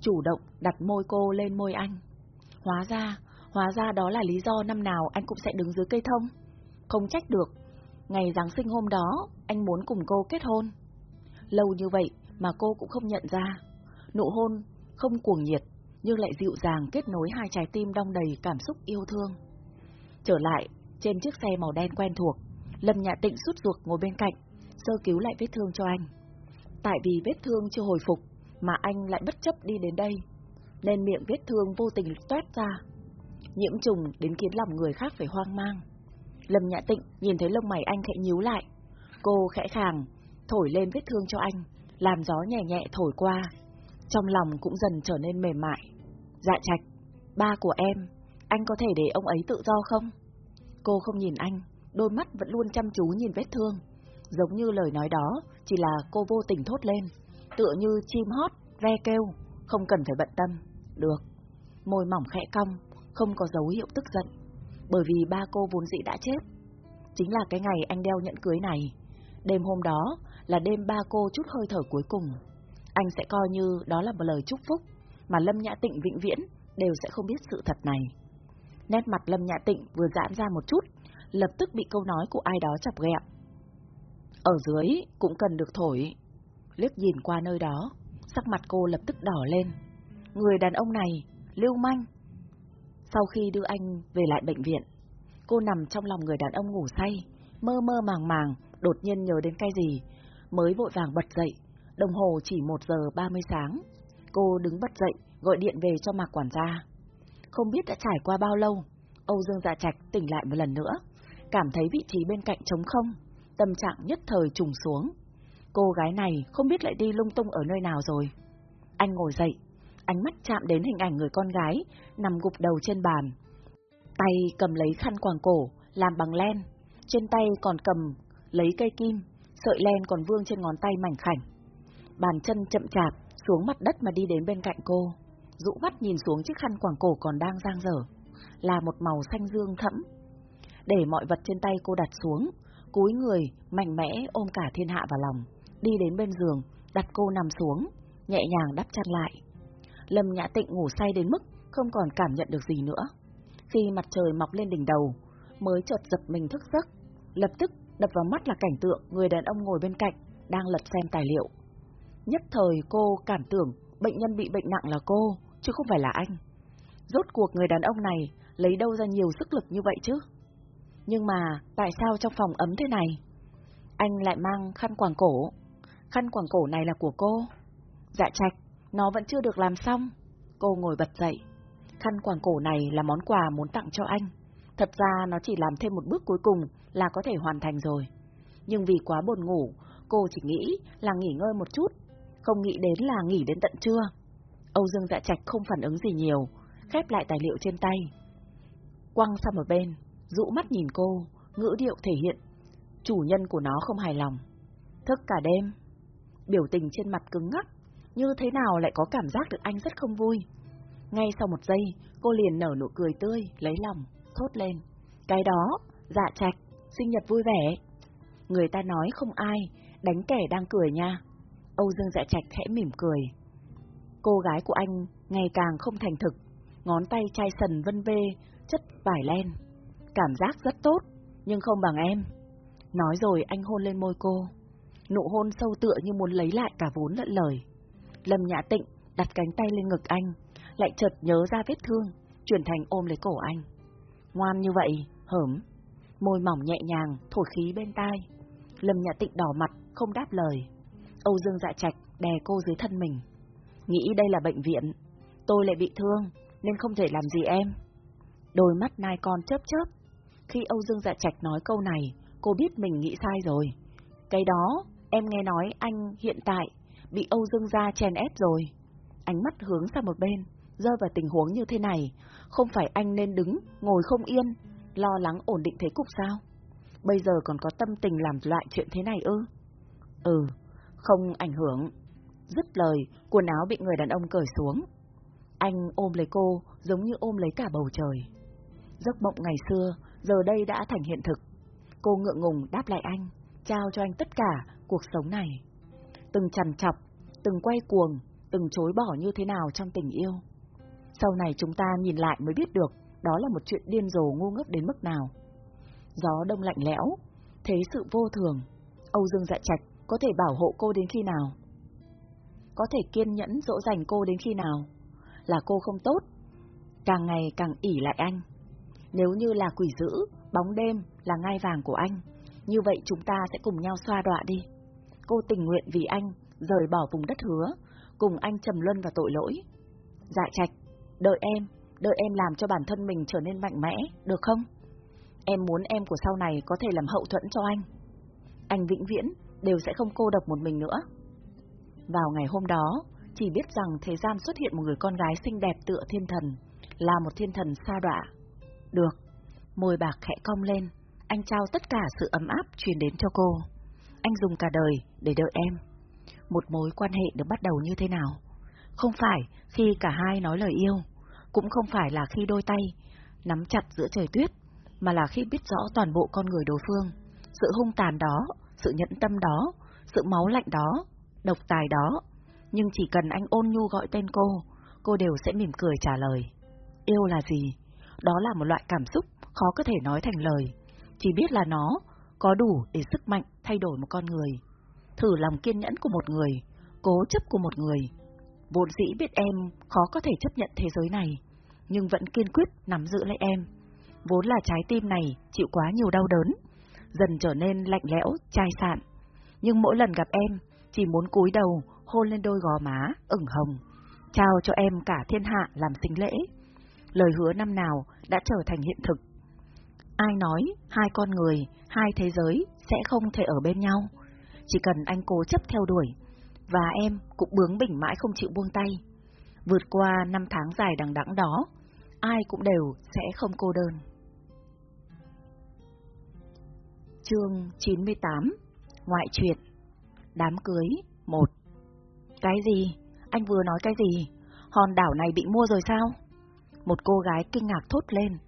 Speaker 1: chủ động đặt môi cô lên môi anh. Hóa ra, hóa ra đó là lý do năm nào anh cũng sẽ đứng dưới cây thông. Không trách được, ngày Giáng sinh hôm đó, anh muốn cùng cô kết hôn. Lâu như vậy mà cô cũng không nhận ra. Nụ hôn không cuồng nhiệt, nhưng lại dịu dàng kết nối hai trái tim đong đầy cảm xúc yêu thương. Trở lại, trên chiếc xe màu đen quen thuộc, Lâm Nhã Tịnh sút ruột ngồi bên cạnh, sơ cứu lại vết thương cho anh. Tại vì vết thương chưa hồi phục, mà anh lại bất chấp đi đến đây, nên miệng vết thương vô tình toét ra. nhiễm trùng đến khiến lòng người khác phải hoang mang. Lâm Nhã Tịnh nhìn thấy lông mày anh khẽ nhíu lại. Cô khẽ khàng, thổi lên vết thương cho anh, làm gió nhẹ nhẹ thổi qua. Trong lòng cũng dần trở nên mềm mại. Dạ trạch, ba của em, anh có thể để ông ấy tự do không? Cô không nhìn anh, đôi mắt vẫn luôn chăm chú nhìn vết thương. Giống như lời nói đó, chỉ là cô vô tình thốt lên, tựa như chim hót, ve kêu, không cần phải bận tâm. Được. Môi mỏng khẽ cong, không có dấu hiệu tức giận, bởi vì ba cô vốn dĩ đã chết. Chính là cái ngày anh đeo nhẫn cưới này. Đêm hôm đó là đêm ba cô chút hơi thở cuối cùng. Anh sẽ coi như đó là một lời chúc phúc, mà Lâm Nhã Tịnh vĩnh viễn đều sẽ không biết sự thật này. Nét mặt Lâm Nhã Tịnh vừa giãn ra một chút, lập tức bị câu nói của ai đó chọc ghẹo. Ở dưới cũng cần được thổi. Liếc nhìn qua nơi đó, sắc mặt cô lập tức đỏ lên. Người đàn ông này, lưu manh. Sau khi đưa anh về lại bệnh viện, cô nằm trong lòng người đàn ông ngủ say, mơ mơ màng màng, đột nhiên nhớ đến cái gì, mới vội vàng bật dậy, đồng hồ chỉ 1 giờ 30 sáng. Cô đứng bật dậy, gọi điện về cho Mạc Quản gia. Không biết đã trải qua bao lâu, Âu Dương Dạ Trạch tỉnh lại một lần nữa, cảm thấy vị trí bên cạnh trống không, tâm trạng nhất thời trùng xuống. Cô gái này không biết lại đi lung tung ở nơi nào rồi. Anh ngồi dậy, ánh mắt chạm đến hình ảnh người con gái nằm gục đầu trên bàn. Tay cầm lấy khăn quàng cổ, làm bằng len, trên tay còn cầm lấy cây kim, sợi len còn vương trên ngón tay mảnh khảnh. Bàn chân chậm chạp xuống mặt đất mà đi đến bên cạnh cô, rũ mắt nhìn xuống chiếc khăn quàng cổ còn đang giang dở, là một màu xanh dương thẫm. Để mọi vật trên tay cô đặt xuống, cúi người, mạnh mẽ ôm cả thiên hạ vào lòng, đi đến bên giường, đặt cô nằm xuống, nhẹ nhàng đắp chăn lại. Lâm Nhã Tịnh ngủ say đến mức không còn cảm nhận được gì nữa. Khi mặt trời mọc lên đỉnh đầu, mới chợt giật mình thức giấc, lập tức đập vào mắt là cảnh tượng người đàn ông ngồi bên cạnh, đang lật xem tài liệu. Nhất thời cô cảm tưởng bệnh nhân bị bệnh nặng là cô, chứ không phải là anh. Rốt cuộc người đàn ông này lấy đâu ra nhiều sức lực như vậy chứ? Nhưng mà tại sao trong phòng ấm thế này? Anh lại mang khăn quàng cổ. Khăn quàng cổ này là của cô. Dạ trạch, nó vẫn chưa được làm xong. Cô ngồi bật dậy. Khăn quàng cổ này là món quà muốn tặng cho anh. Thật ra nó chỉ làm thêm một bước cuối cùng là có thể hoàn thành rồi. Nhưng vì quá buồn ngủ, cô chỉ nghĩ là nghỉ ngơi một chút, không nghĩ đến là nghỉ đến tận trưa. Âu Dương dạ trạch không phản ứng gì nhiều, khép lại tài liệu trên tay. Quăng sang một bên, dụ mắt nhìn cô, ngữ điệu thể hiện, chủ nhân của nó không hài lòng. Thức cả đêm, biểu tình trên mặt cứng ngắc, như thế nào lại có cảm giác được anh rất không vui. Ngay sau một giây, cô liền nở nụ cười tươi, lấy lòng, thốt lên. Cái đó, dạ trạch, sinh nhật vui vẻ. Người ta nói không ai, đánh kẻ đang cười nha. Âu Dương dạ trạch khẽ mỉm cười. Cô gái của anh ngày càng không thành thực, ngón tay chai sần vân vê, chất vải len. Cảm giác rất tốt, nhưng không bằng em. Nói rồi anh hôn lên môi cô. Nụ hôn sâu tựa như muốn lấy lại cả vốn lẫn lời. Lâm Nhã Tịnh đặt cánh tay lên ngực anh, lại chợt nhớ ra vết thương, chuyển thành ôm lấy cổ anh. Ngoan như vậy, hởm, môi mỏng nhẹ nhàng, thổi khí bên tai. Lâm Nhã Tịnh đỏ mặt, không đáp lời. Âu Dương dạ trạch đè cô dưới thân mình. Nghĩ đây là bệnh viện, tôi lại bị thương, nên không thể làm gì em. Đôi mắt nai con chớp chớp. Khi Âu Dương dạ trạch nói câu này, cô biết mình nghĩ sai rồi. Cái đó, em nghe nói anh hiện tại bị Âu Dương gia chèn ép rồi. Ánh mắt hướng sang một bên, rơi vào tình huống như thế này, không phải anh nên đứng, ngồi không yên, lo lắng ổn định thế cục sao? Bây giờ còn có tâm tình làm loại chuyện thế này ư? Ừ, không ảnh hưởng. Dứt lời, quần áo bị người đàn ông cởi xuống. Anh ôm lấy cô giống như ôm lấy cả bầu trời. Giấc mộng ngày xưa, giờ đây đã thành hiện thực. Cô ngượng ngùng đáp lại anh, trao cho anh tất cả cuộc sống này. Từng chằn chọc, từng quay cuồng, từng chối bỏ như thế nào trong tình yêu. Sau này chúng ta nhìn lại mới biết được đó là một chuyện điên rồ ngu ngốc đến mức nào. Gió đông lạnh lẽo, thế sự vô thường, Âu Dương dạ trạch có thể bảo hộ cô đến khi nào? Có thể kiên nhẫn dỗ dành cô đến khi nào? Là cô không tốt, càng ngày càng ỉ lại anh. Nếu như là quỷ dữ, bóng đêm là ngai vàng của anh, như vậy chúng ta sẽ cùng nhau xoa đọa đi. Cô tình nguyện vì anh, rời bỏ vùng đất hứa, cùng anh trầm luân vào tội lỗi. Dạ trạch, đợi em, đợi em làm cho bản thân mình trở nên mạnh mẽ, được không? Em muốn em của sau này có thể làm hậu thuẫn cho anh. Anh vĩnh viễn đều sẽ không cô độc một mình nữa. Vào ngày hôm đó, chỉ biết rằng thế gian xuất hiện một người con gái xinh đẹp tựa thiên thần, là một thiên thần xa đọa. Được, môi bạc khẽ cong lên, anh trao tất cả sự ấm áp truyền đến cho cô. Anh dùng cả đời để đợi em. Một mối quan hệ được bắt đầu như thế nào? Không phải khi cả hai nói lời yêu, cũng không phải là khi đôi tay nắm chặt giữa trời tuyết, mà là khi biết rõ toàn bộ con người đối phương, sự hung tàn đó, sự nhẫn tâm đó, sự máu lạnh đó, độc tài đó. Nhưng chỉ cần anh ôn nhu gọi tên cô, cô đều sẽ mỉm cười trả lời. Yêu là gì? Đó là một loại cảm xúc khó có thể nói thành lời. Chỉ biết là nó có đủ để sức mạnh thay đổi một con người. Thử lòng kiên nhẫn của một người, cố chấp của một người. Vốn dĩ biết em khó có thể chấp nhận thế giới này, nhưng vẫn kiên quyết nắm giữ lấy em. Vốn là trái tim này chịu quá nhiều đau đớn, dần trở nên lạnh lẽo, chai sạn. Nhưng mỗi lần gặp em, chỉ muốn cúi đầu, hôn lên đôi gò má, ửng hồng, trao cho em cả thiên hạ làm sinh lễ. Lời hứa năm nào đã trở thành hiện thực. Ai nói hai con người, hai thế giới sẽ không thể ở bên nhau? Chỉ cần anh cố chấp theo đuổi, và em cũng bướng bỉnh mãi không chịu buông tay. Vượt qua năm tháng dài đằng đẵng đó, ai cũng đều sẽ không cô đơn. Chương 98 Ngoại truyện Đám cưới 1 Cái gì? Anh vừa nói cái gì? Hòn đảo này bị mua rồi sao? Một cô gái kinh ngạc thốt lên.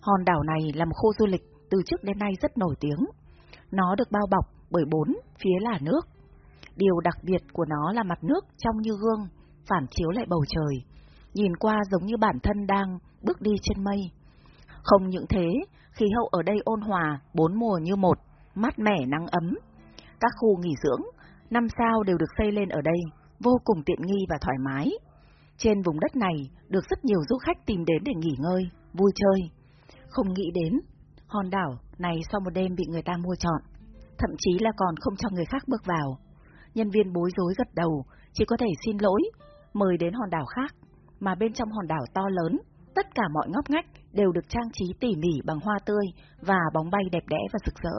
Speaker 1: Hòn đảo này là một khu du lịch từ trước đến nay rất nổi tiếng. Nó được bao bọc bởi bốn phía là nước. Điều đặc biệt của nó là mặt nước trong như gương, phản chiếu lại bầu trời. Nhìn qua giống như bản thân đang bước đi trên mây. Không những thế, khí hậu ở đây ôn hòa, bốn mùa như một, mát mẻ nắng ấm. Các khu nghỉ dưỡng, năm sao đều được xây lên ở đây, vô cùng tiện nghi và thoải mái. Trên vùng đất này được rất nhiều du khách tìm đến để nghỉ ngơi, vui chơi. Không nghĩ đến, hòn đảo này sau một đêm bị người ta mua chọn, thậm chí là còn không cho người khác bước vào. Nhân viên bối rối gật đầu, chỉ có thể xin lỗi, mời đến hòn đảo khác, mà bên trong hòn đảo to lớn, tất cả mọi ngóc ngách đều được trang trí tỉ mỉ bằng hoa tươi và bóng bay đẹp đẽ và rực rỡ.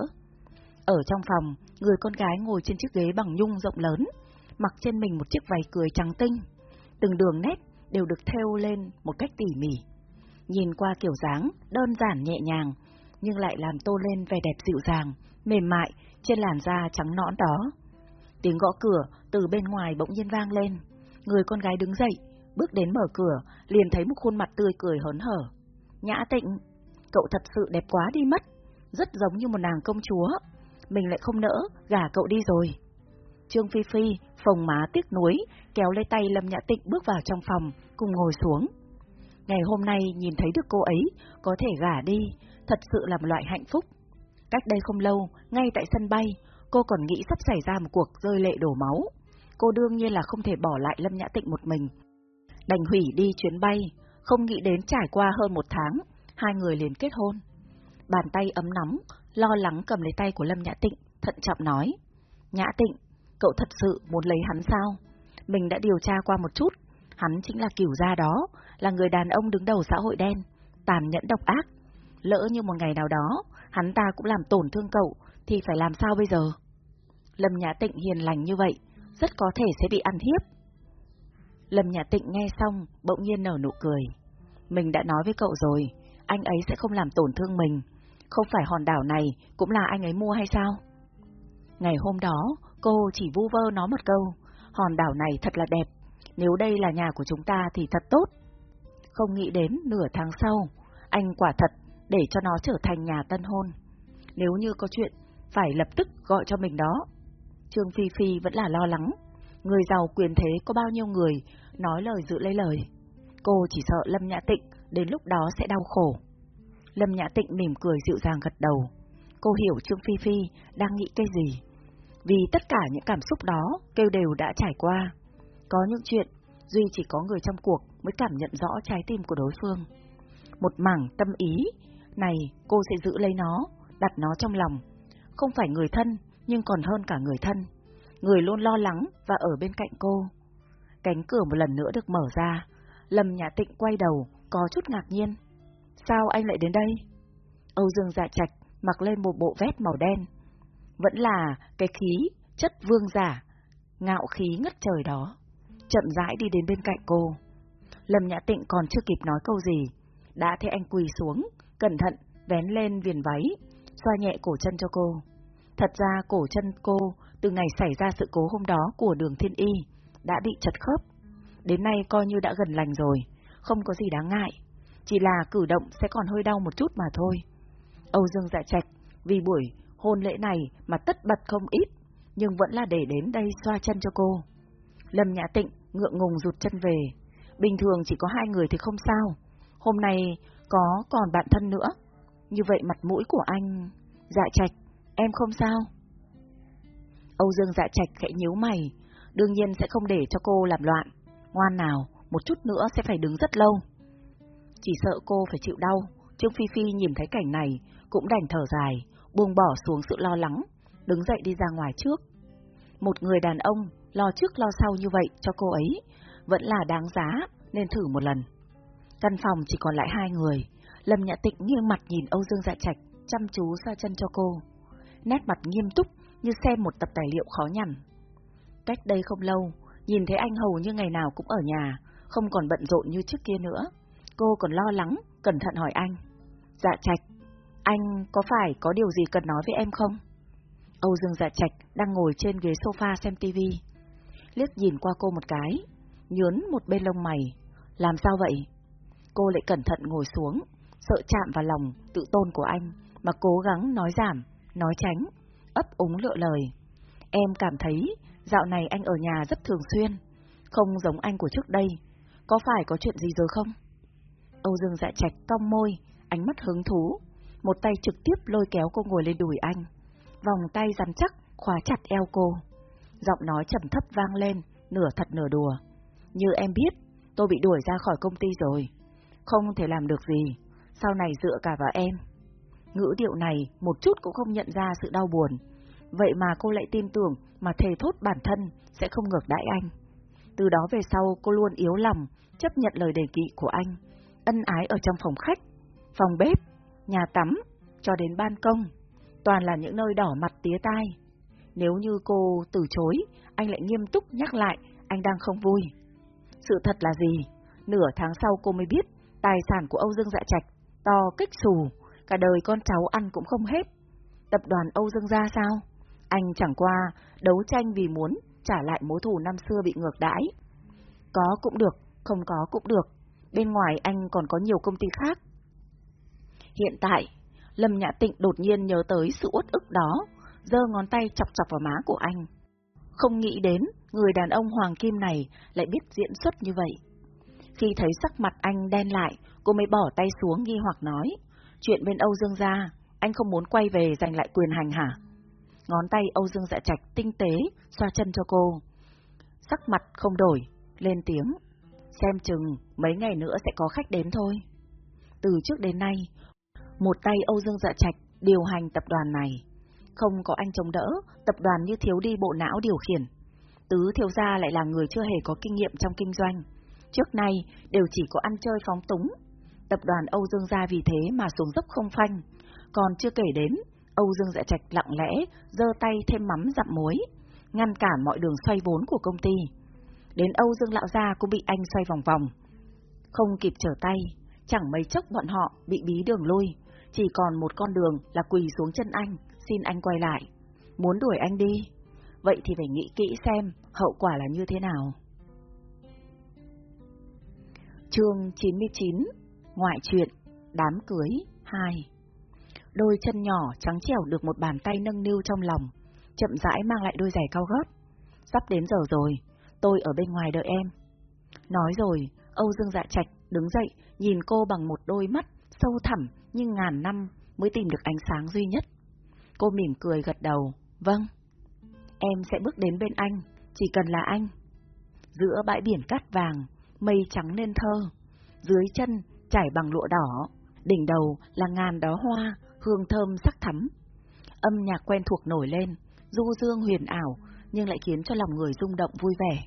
Speaker 1: Ở trong phòng, người con gái ngồi trên chiếc ghế bằng nhung rộng lớn, mặc trên mình một chiếc váy cười trắng tinh. Từng đường nét đều được thêu lên một cách tỉ mỉ. Nhìn qua kiểu dáng đơn giản nhẹ nhàng, nhưng lại làm tô lên vẻ đẹp dịu dàng, mềm mại trên làn da trắng nõn đó. Tiếng gõ cửa từ bên ngoài bỗng nhiên vang lên. Người con gái đứng dậy, bước đến mở cửa, liền thấy một khuôn mặt tươi cười hớn hở. Nhã tịnh, cậu thật sự đẹp quá đi mất, rất giống như một nàng công chúa. Mình lại không nỡ, gả cậu đi rồi. Trương Phi Phi, phồng má tiếc nuối, kéo lấy tay Lâm Nhã Tịnh bước vào trong phòng, cùng ngồi xuống. Ngày hôm nay nhìn thấy được cô ấy, có thể gả đi, thật sự là một loại hạnh phúc. Cách đây không lâu, ngay tại sân bay, cô còn nghĩ sắp xảy ra một cuộc rơi lệ đổ máu. Cô đương nhiên là không thể bỏ lại Lâm Nhã Tịnh một mình. Đành hủy đi chuyến bay, không nghĩ đến trải qua hơn một tháng, hai người liền kết hôn. Bàn tay ấm nóng, lo lắng cầm lấy tay của Lâm Nhã Tịnh, thận trọng nói. Nhã Tịnh, cậu thật sự muốn lấy hắn sao? Mình đã điều tra qua một chút, hắn chính là kiểu gia đó, là người đàn ông đứng đầu xã hội đen, tàn nhẫn độc ác. Lỡ như một ngày nào đó, hắn ta cũng làm tổn thương cậu, thì phải làm sao bây giờ? Lâm Nhã Tịnh hiền lành như vậy, rất có thể sẽ bị ăn hiếp. Lâm Nhã Tịnh nghe xong, bỗng nhiên nở nụ cười. Mình đã nói với cậu rồi, anh ấy sẽ không làm tổn thương mình. Không phải hòn đảo này cũng là anh ấy mua hay sao? Ngày hôm đó, cô chỉ vu vơ nói một câu, hòn đảo này thật là đẹp, nếu đây là nhà của chúng ta thì thật tốt. Không nghĩ đến nửa tháng sau, anh quả thật để cho nó trở thành nhà tân hôn. Nếu như có chuyện, phải lập tức gọi cho mình đó. Trương Phi Phi vẫn là lo lắng, người giàu quyền thế có bao nhiêu người nói lời giữ lấy lời. Cô chỉ sợ Lâm Nhã Tịnh đến lúc đó sẽ đau khổ. Lâm Nhã Tịnh mỉm cười dịu dàng gật đầu. Cô hiểu Trương Phi Phi đang nghĩ cái gì. Vì tất cả những cảm xúc đó kêu đều đã trải qua. Có những chuyện, Duy chỉ có người trong cuộc mới cảm nhận rõ trái tim của đối phương. Một mảng tâm ý, này cô sẽ giữ lấy nó, đặt nó trong lòng. Không phải người thân, nhưng còn hơn cả người thân. Người luôn lo lắng và ở bên cạnh cô. Cánh cửa một lần nữa được mở ra. Lâm Nhã Tịnh quay đầu, có chút ngạc nhiên. Sao anh lại đến đây? Âu Dương dạ trạch mặc lên một bộ vest màu đen. Vẫn là cái khí, chất vương giả, ngạo khí ngất trời đó. Chậm rãi đi đến bên cạnh cô. Lâm Nhã Tịnh còn chưa kịp nói câu gì, đã thấy anh quỳ xuống, cẩn thận, vén lên viền váy, xoa nhẹ cổ chân cho cô. Thật ra cổ chân cô, từ ngày xảy ra sự cố hôm đó của đường thiên y, đã bị chật khớp. Đến nay coi như đã gần lành rồi, không có gì đáng ngại. Chỉ là cử động sẽ còn hơi đau một chút mà thôi. Âu Dương dạ trạch, vì buổi hôn lễ này mà tất bật không ít, nhưng vẫn là để đến đây xoa chân cho cô. Lâm Nhã Tịnh ngượng ngùng rụt chân về. Bình thường chỉ có hai người thì không sao. Hôm nay có còn bạn thân nữa. Như vậy mặt mũi của anh... Dạ trạch, em không sao? Âu Dương dạ trạch khẽ nhíu mày. Đương nhiên sẽ không để cho cô làm loạn. Ngoan nào, một chút nữa sẽ phải đứng rất lâu. Chỉ sợ cô phải chịu đau. Trương Phi Phi nhìn thấy cảnh này, cũng đành thở dài, buông bỏ xuống sự lo lắng, đứng dậy đi ra ngoài trước. Một người đàn ông lo trước lo sau như vậy cho cô ấy, vẫn là đáng giá, nên thử một lần. Căn phòng chỉ còn lại hai người, Lâm Nhã Tịnh nghiêng mặt nhìn Âu Dương Dạ Trạch, chăm chú xoa chân cho cô. Nét mặt nghiêm túc như xem một tập tài liệu khó nhằn. Cách đây không lâu, nhìn thấy anh hầu như ngày nào cũng ở nhà, không còn bận rộn như trước kia nữa. Cô còn lo lắng, cẩn thận hỏi anh. Dạ Trạch, anh có phải có điều gì cần nói với em không? Âu Dương Dạ Trạch đang ngồi trên ghế sofa xem tivi. Liếc nhìn qua cô một cái, nhớn một bên lông mày. Làm sao vậy? Cô lại cẩn thận ngồi xuống, sợ chạm vào lòng tự tôn của anh, mà cố gắng nói giảm, nói tránh, ấp úng lựa lời. Em cảm thấy dạo này anh ở nhà rất thường xuyên, không giống anh của trước đây. Có phải có chuyện gì rồi không? Âu Dương dạ trạch cong môi, ánh mắt hứng thú, một tay trực tiếp lôi kéo cô ngồi lên đùi anh. Vòng tay rắn chắc, khóa chặt eo cô. Giọng nói trầm thấp vang lên, nửa thật nửa đùa. Như em biết, tôi bị đuổi ra khỏi công ty rồi. Không thể làm được gì, sau này dựa cả vào em. Ngữ điệu này một chút cũng không nhận ra sự đau buồn. Vậy mà cô lại tin tưởng mà thề thốt bản thân sẽ không ngược đãi anh. Từ đó về sau cô luôn yếu lòng, chấp nhận lời đề nghị của anh. Ân ái ở trong phòng khách, phòng bếp, nhà tắm, cho đến ban công. Toàn là những nơi đỏ mặt tía tai. Nếu như cô từ chối, anh lại nghiêm túc nhắc lại anh đang không vui. Sự thật là gì? Nửa tháng sau cô mới biết tài sản của Âu Dương Dạ Trạch to kích xù, cả đời con cháu ăn cũng không hết. Tập đoàn Âu Dương gia sao? Anh chẳng qua đấu tranh vì muốn trả lại mối thù năm xưa bị ngược đãi. Có cũng được, không có cũng được. Bên ngoài anh còn có nhiều công ty khác. Hiện tại, Lâm Nhã Tịnh đột nhiên nhớ tới sự uất ức đó, giơ ngón tay chọc chọc vào má của anh. Không nghĩ đến người đàn ông hoàng kim này lại biết diễn xuất như vậy. Khi thấy sắc mặt anh đen lại, cô mới bỏ tay xuống nghi hoặc nói, chuyện bên Âu Dương gia, anh không muốn quay về giành lại quyền hành hả? Ngón tay Âu Dương dạ trạch tinh tế, xoa chân cho cô. Sắc mặt không đổi, lên tiếng. Xem chừng, mấy ngày nữa sẽ có khách đến thôi. Từ trước đến nay, một tay Âu Dương dạ trạch điều hành tập đoàn này. Không có anh chống đỡ, tập đoàn như thiếu đi bộ não điều khiển. Tứ thiếu gia lại là người chưa hề có kinh nghiệm trong kinh doanh. Trước nay đều chỉ có ăn chơi phóng túng. Tập đoàn Âu Dương gia vì thế mà xuống dốc không phanh. Còn chưa kể đến, Âu Dương dạ trạch lặng lẽ, giơ tay thêm mắm dặm muối, ngăn cản mọi đường xoay vốn của công ty. Đến Âu Dương lão gia cũng bị anh xoay vòng vòng. Không kịp trở tay, chẳng mấy chốc bọn họ bị bí đường lui, chỉ còn một con đường là quỳ xuống chân anh, xin anh quay lại. Muốn đuổi anh đi, vậy thì phải nghĩ kỹ xem hậu quả là như thế nào. Chương 99 Ngoại truyện Đám cưới 2 Đôi chân nhỏ trắng trẻo được một bàn tay nâng niu trong lòng, chậm rãi mang lại đôi giày cao gót. Sắp đến giờ rồi, tôi ở bên ngoài đợi em. Nói rồi, Âu Dương Dạ Trạch đứng dậy, nhìn cô bằng một đôi mắt sâu thẳm nhưng ngàn năm mới tìm được ánh sáng duy nhất. Cô mỉm cười gật đầu, vâng. Em sẽ bước đến bên anh, chỉ cần là anh. Giữa bãi biển cát vàng, mây trắng nên thơ, dưới chân trải bằng lụa đỏ, đỉnh đầu là ngàn đó hoa, hương thơm sắc thắm. Âm nhạc quen thuộc nổi lên, du dương huyền ảo, nhưng lại khiến cho lòng người rung động vui vẻ.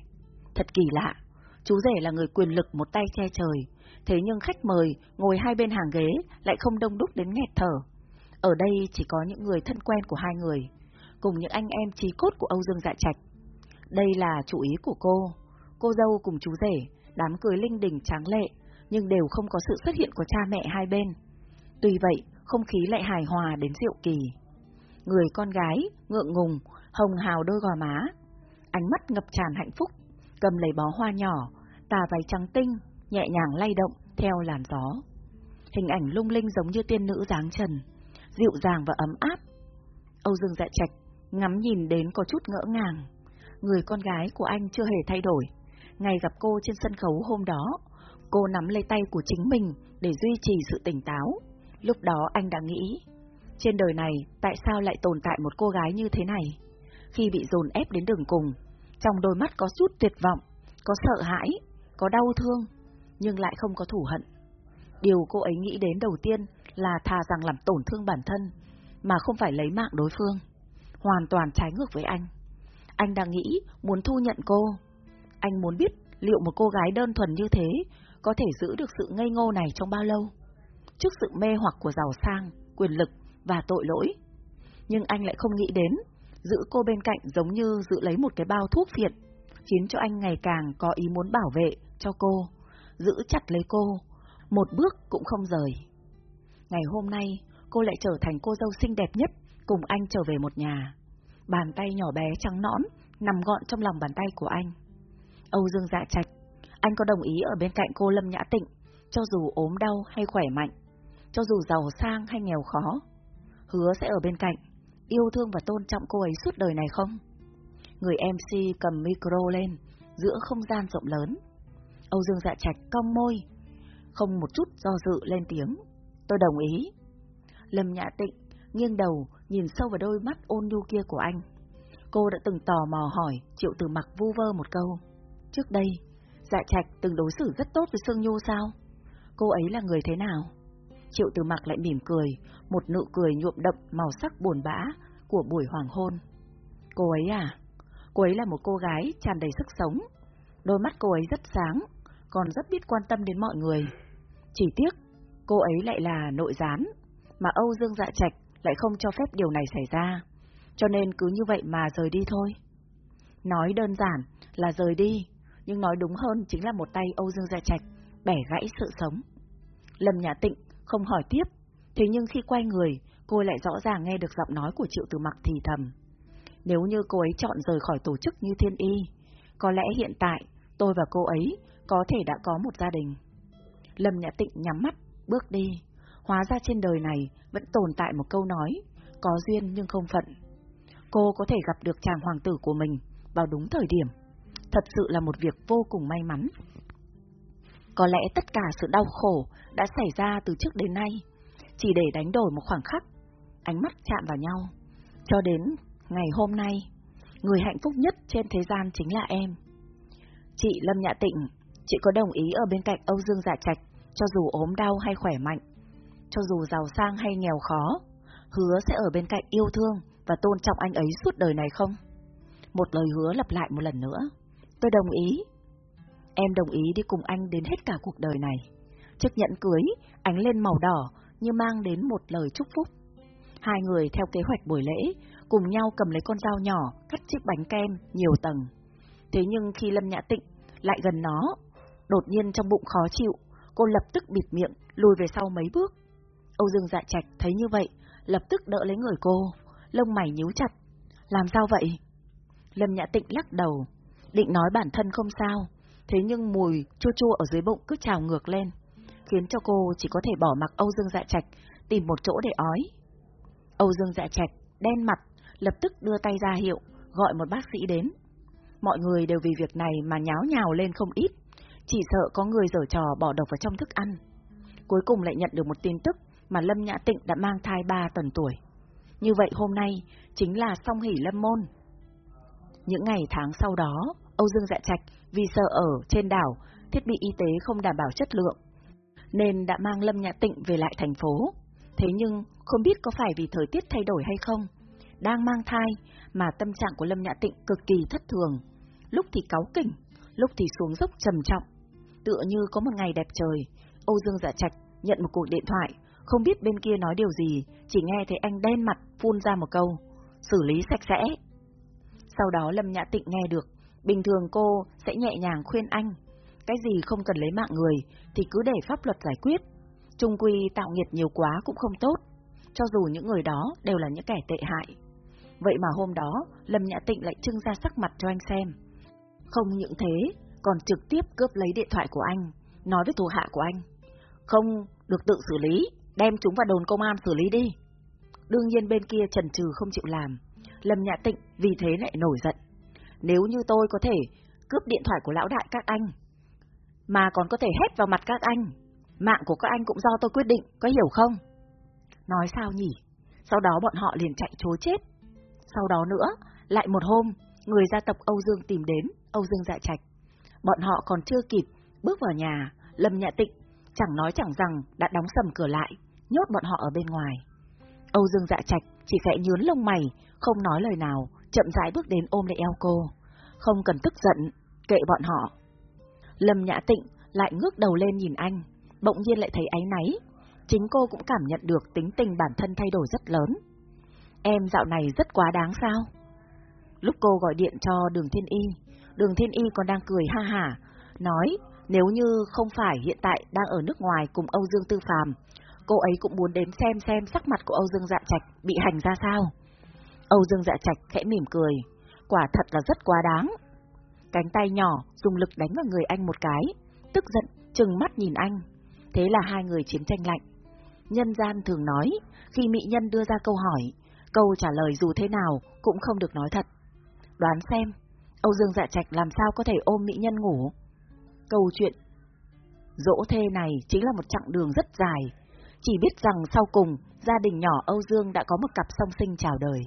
Speaker 1: Thật kỳ lạ, Chú rể là người quyền lực một tay che trời, thế nhưng khách mời ngồi hai bên hàng ghế lại không đông đúc đến nghẹt thở. Ở đây chỉ có những người thân quen của hai người, cùng những anh em trí cốt của Âu Dương Dạ Trạch. Đây là chủ ý của cô, cô dâu cùng chú rể, đám cười linh đình tráng lệ, nhưng đều không có sự xuất hiện của cha mẹ hai bên. Tuy vậy, không khí lại hài hòa đến diệu kỳ. Người con gái, ngượng ngùng, hồng hào đôi gò má, ánh mắt ngập tràn hạnh phúc, cầm lấy bó hoa nhỏ, tà váy trắng tinh, nhẹ nhàng lay động theo làn gió. Hình ảnh lung linh giống như tiên nữ dáng trần, dịu dàng và ấm áp. Âu Dương Dạ Trạch ngắm nhìn đến có chút ngỡ ngàng. Người con gái của anh chưa hề thay đổi. Ngày gặp cô trên sân khấu hôm đó, cô nắm lấy tay của chính mình để duy trì sự tỉnh táo. Lúc đó anh đã nghĩ, trên đời này tại sao lại tồn tại một cô gái như thế này? Khi bị dồn ép đến đường cùng, trong đôi mắt có chút tuyệt vọng, có sợ hãi, có đau thương, nhưng lại không có thủ hận. Điều cô ấy nghĩ đến đầu tiên là thà rằng làm tổn thương bản thân, mà không phải lấy mạng đối phương. Hoàn toàn trái ngược với anh. Anh đang nghĩ muốn thu nhận cô. Anh muốn biết liệu một cô gái đơn thuần như thế có thể giữ được sự ngây ngô này trong bao lâu. Trước sự mê hoặc của giàu sang, quyền lực và tội lỗi. Nhưng anh lại không nghĩ đến, giữ cô bên cạnh giống như giữ lấy một cái bao thuốc phiện, khiến cho anh ngày càng có ý muốn bảo vệ cho cô, giữ chặt lấy cô, một bước cũng không rời. Ngày hôm nay, cô lại trở thành cô dâu xinh đẹp nhất, cùng anh trở về một nhà. Bàn tay nhỏ bé trắng nõn, nằm gọn trong lòng bàn tay của anh. Âu Dương dạ trạch, anh có đồng ý ở bên cạnh cô Lâm Nhã Tịnh, cho dù ốm đau hay khỏe mạnh, cho dù giàu sang hay nghèo khó. Hứa sẽ ở bên cạnh, yêu thương và tôn trọng cô ấy suốt đời này không? Người MC cầm micro lên, giữa không gian rộng lớn. Âu Dương dạ trạch cong môi, không một chút do dự lên tiếng. Tôi đồng ý. Lâm Nhã Tịnh nghiêng đầu nhìn sâu vào đôi mắt ôn nhu kia của anh. Cô đã từng tò mò hỏi Triệu Tử Mặc vu vơ một câu. Trước đây, Dạ Trạch từng đối xử rất tốt với Sương Nhu sao? Cô ấy là người thế nào? Triệu Tử Mặc lại mỉm cười, một nụ cười nhuộm đậm màu sắc buồn bã của buổi hoàng hôn. Cô ấy à? Cô ấy là một cô gái tràn đầy sức sống. Đôi mắt cô ấy rất sáng, còn rất biết quan tâm đến mọi người. Chỉ tiếc, cô ấy lại là nội gián, mà Âu Dương Dạ Trạch lại không cho phép điều này xảy ra, cho nên cứ như vậy mà rời đi thôi. Nói đơn giản là rời đi, nhưng nói đúng hơn chính là một tay Âu Dương Gia Trạch bẻ gãy sự sống. Lâm Nhã Tịnh không hỏi tiếp, thế nhưng khi quay người, cô lại rõ ràng nghe được giọng nói của Triệu Tử Mặc thì thầm. Nếu như cô ấy chọn rời khỏi tổ chức như Thiên Y, có lẽ hiện tại tôi và cô ấy có thể đã có một gia đình. Lâm Nhã Tịnh nhắm mắt, bước đi. Hóa ra trên đời này vẫn tồn tại một câu nói, có duyên nhưng không phận. Cô có thể gặp được chàng hoàng tử của mình vào đúng thời điểm. Thật sự là một việc vô cùng may mắn. Có lẽ tất cả sự đau khổ đã xảy ra từ trước đến nay, chỉ để đánh đổi một khoảng khắc, ánh mắt chạm vào nhau. Cho đến ngày hôm nay, người hạnh phúc nhất trên thế gian chính là em. Chị Lâm Nhã Tịnh, chị có đồng ý ở bên cạnh Âu Dương Dạ Trạch, cho dù ốm đau hay khỏe mạnh, cho dù giàu sang hay nghèo khó, hứa sẽ ở bên cạnh yêu thương và tôn trọng anh ấy suốt đời này không? Một lời hứa lặp lại một lần nữa. Tôi đồng ý. Em đồng ý đi cùng anh đến hết cả cuộc đời này. Chiếc nhẫn cưới, ánh lên màu đỏ như mang đến một lời chúc phúc. Hai người theo kế hoạch buổi lễ, cùng nhau cầm lấy con dao nhỏ, cắt chiếc bánh kem nhiều tầng. Thế nhưng khi Lâm Nhã Tịnh lại gần nó, đột nhiên trong bụng khó chịu, cô lập tức bịt miệng, lùi về sau mấy bước. Âu Dương Dạ Trạch thấy như vậy, lập tức đỡ lấy người cô, lông mày nhíu chặt. Làm sao vậy? Lâm Nhã Tịnh lắc đầu, định nói bản thân không sao, thế nhưng mùi chua chua ở dưới bụng cứ trào ngược lên, khiến cho cô chỉ có thể bỏ mặc Âu Dương Dạ Trạch, tìm một chỗ để ói. Âu Dương Dạ Trạch đen mặt, lập tức đưa tay ra hiệu, gọi một bác sĩ đến. Mọi người đều vì việc này mà nháo nhào lên không ít, chỉ sợ có người dở trò bỏ độc vào trong thức ăn. Cuối cùng lại nhận được một tin tức mà Lâm Nhã Tịnh đã mang thai 3 tuần tuổi. Như vậy hôm nay chính là song hỷ lâm môn. Những ngày tháng sau đó, Âu Dương Dạ Trạch vì sợ ở trên đảo, thiết bị y tế không đảm bảo chất lượng, nên đã mang Lâm Nhã Tịnh về lại thành phố. Thế nhưng không biết có phải vì thời tiết thay đổi hay không, đang mang thai mà tâm trạng của Lâm Nhã Tịnh cực kỳ thất thường, lúc thì cáu kỉnh, lúc thì xuống dốc trầm trọng. Tựa như có một ngày đẹp trời, Âu Dương Dạ Trạch nhận một cuộc điện thoại, không biết bên kia nói điều gì, chỉ nghe thấy anh đen mặt phun ra một câu, xử lý sạch sẽ. Sau đó Lâm Nhã Tịnh nghe được, bình thường cô sẽ nhẹ nhàng khuyên anh, cái gì không cần lấy mạng người thì cứ để pháp luật giải quyết. Trung quy tạo nghiệt nhiều quá cũng không tốt, cho dù những người đó đều là những kẻ tệ hại. Vậy mà hôm đó, Lâm Nhã Tịnh lại trưng ra sắc mặt cho anh xem. Không những thế, còn trực tiếp cướp lấy điện thoại của anh, nói với thủ hạ của anh. Không được tự xử lý, đem chúng vào đồn công an xử lý đi. Đương nhiên bên kia trần trừ không chịu làm. Lâm Nhã Tịnh vì thế lại nổi giận. Nếu như tôi có thể cướp điện thoại của lão đại các anh, mà còn có thể hét vào mặt các anh, mạng của các anh cũng do tôi quyết định, có hiểu không? Nói sao nhỉ? Sau đó bọn họ liền chạy trốn chết. Sau đó nữa, lại một hôm, người gia tộc Âu Dương tìm đến, Âu Dương dạ trạch. Bọn họ còn chưa kịp bước vào nhà, Lâm Nhã Tịnh chẳng nói chẳng rằng đã đóng sầm cửa lại, nhốt bọn họ ở bên ngoài. Âu Dương dạ trạch chỉ khẽ nhướn lông mày, không nói lời nào, chậm rãi bước đến ôm lấy eo cô. Không cần tức giận, kệ bọn họ. Lâm Nhã Tịnh lại ngước đầu lên nhìn anh, bỗng nhiên lại thấy áy náy. Chính cô cũng cảm nhận được tính tình bản thân thay đổi rất lớn. Em dạo này rất quá đáng sao? Lúc cô gọi điện cho đường Thiên Y, đường Thiên Y còn đang cười ha hả, nói nếu như không phải hiện tại đang ở nước ngoài cùng Âu Dương Tư Phàm, cô ấy cũng muốn đến xem xem sắc mặt của Âu Dương Dạ Trạch bị hành ra sao. Âu Dương Dạ Trạch khẽ mỉm cười, quả thật là rất quá đáng. Cánh tay nhỏ dùng lực đánh vào người anh một cái, tức giận, trừng mắt nhìn anh. Thế là hai người chiến tranh lạnh. Nhân gian thường nói, khi mỹ nhân đưa ra câu hỏi, câu trả lời dù thế nào cũng không được nói thật. Đoán xem, Âu Dương Dạ Trạch làm sao có thể ôm mỹ nhân ngủ? Câu chuyện dỗ thê này chính là một chặng đường rất dài, chỉ biết rằng sau cùng gia đình nhỏ Âu Dương đã có một cặp song sinh chào đời.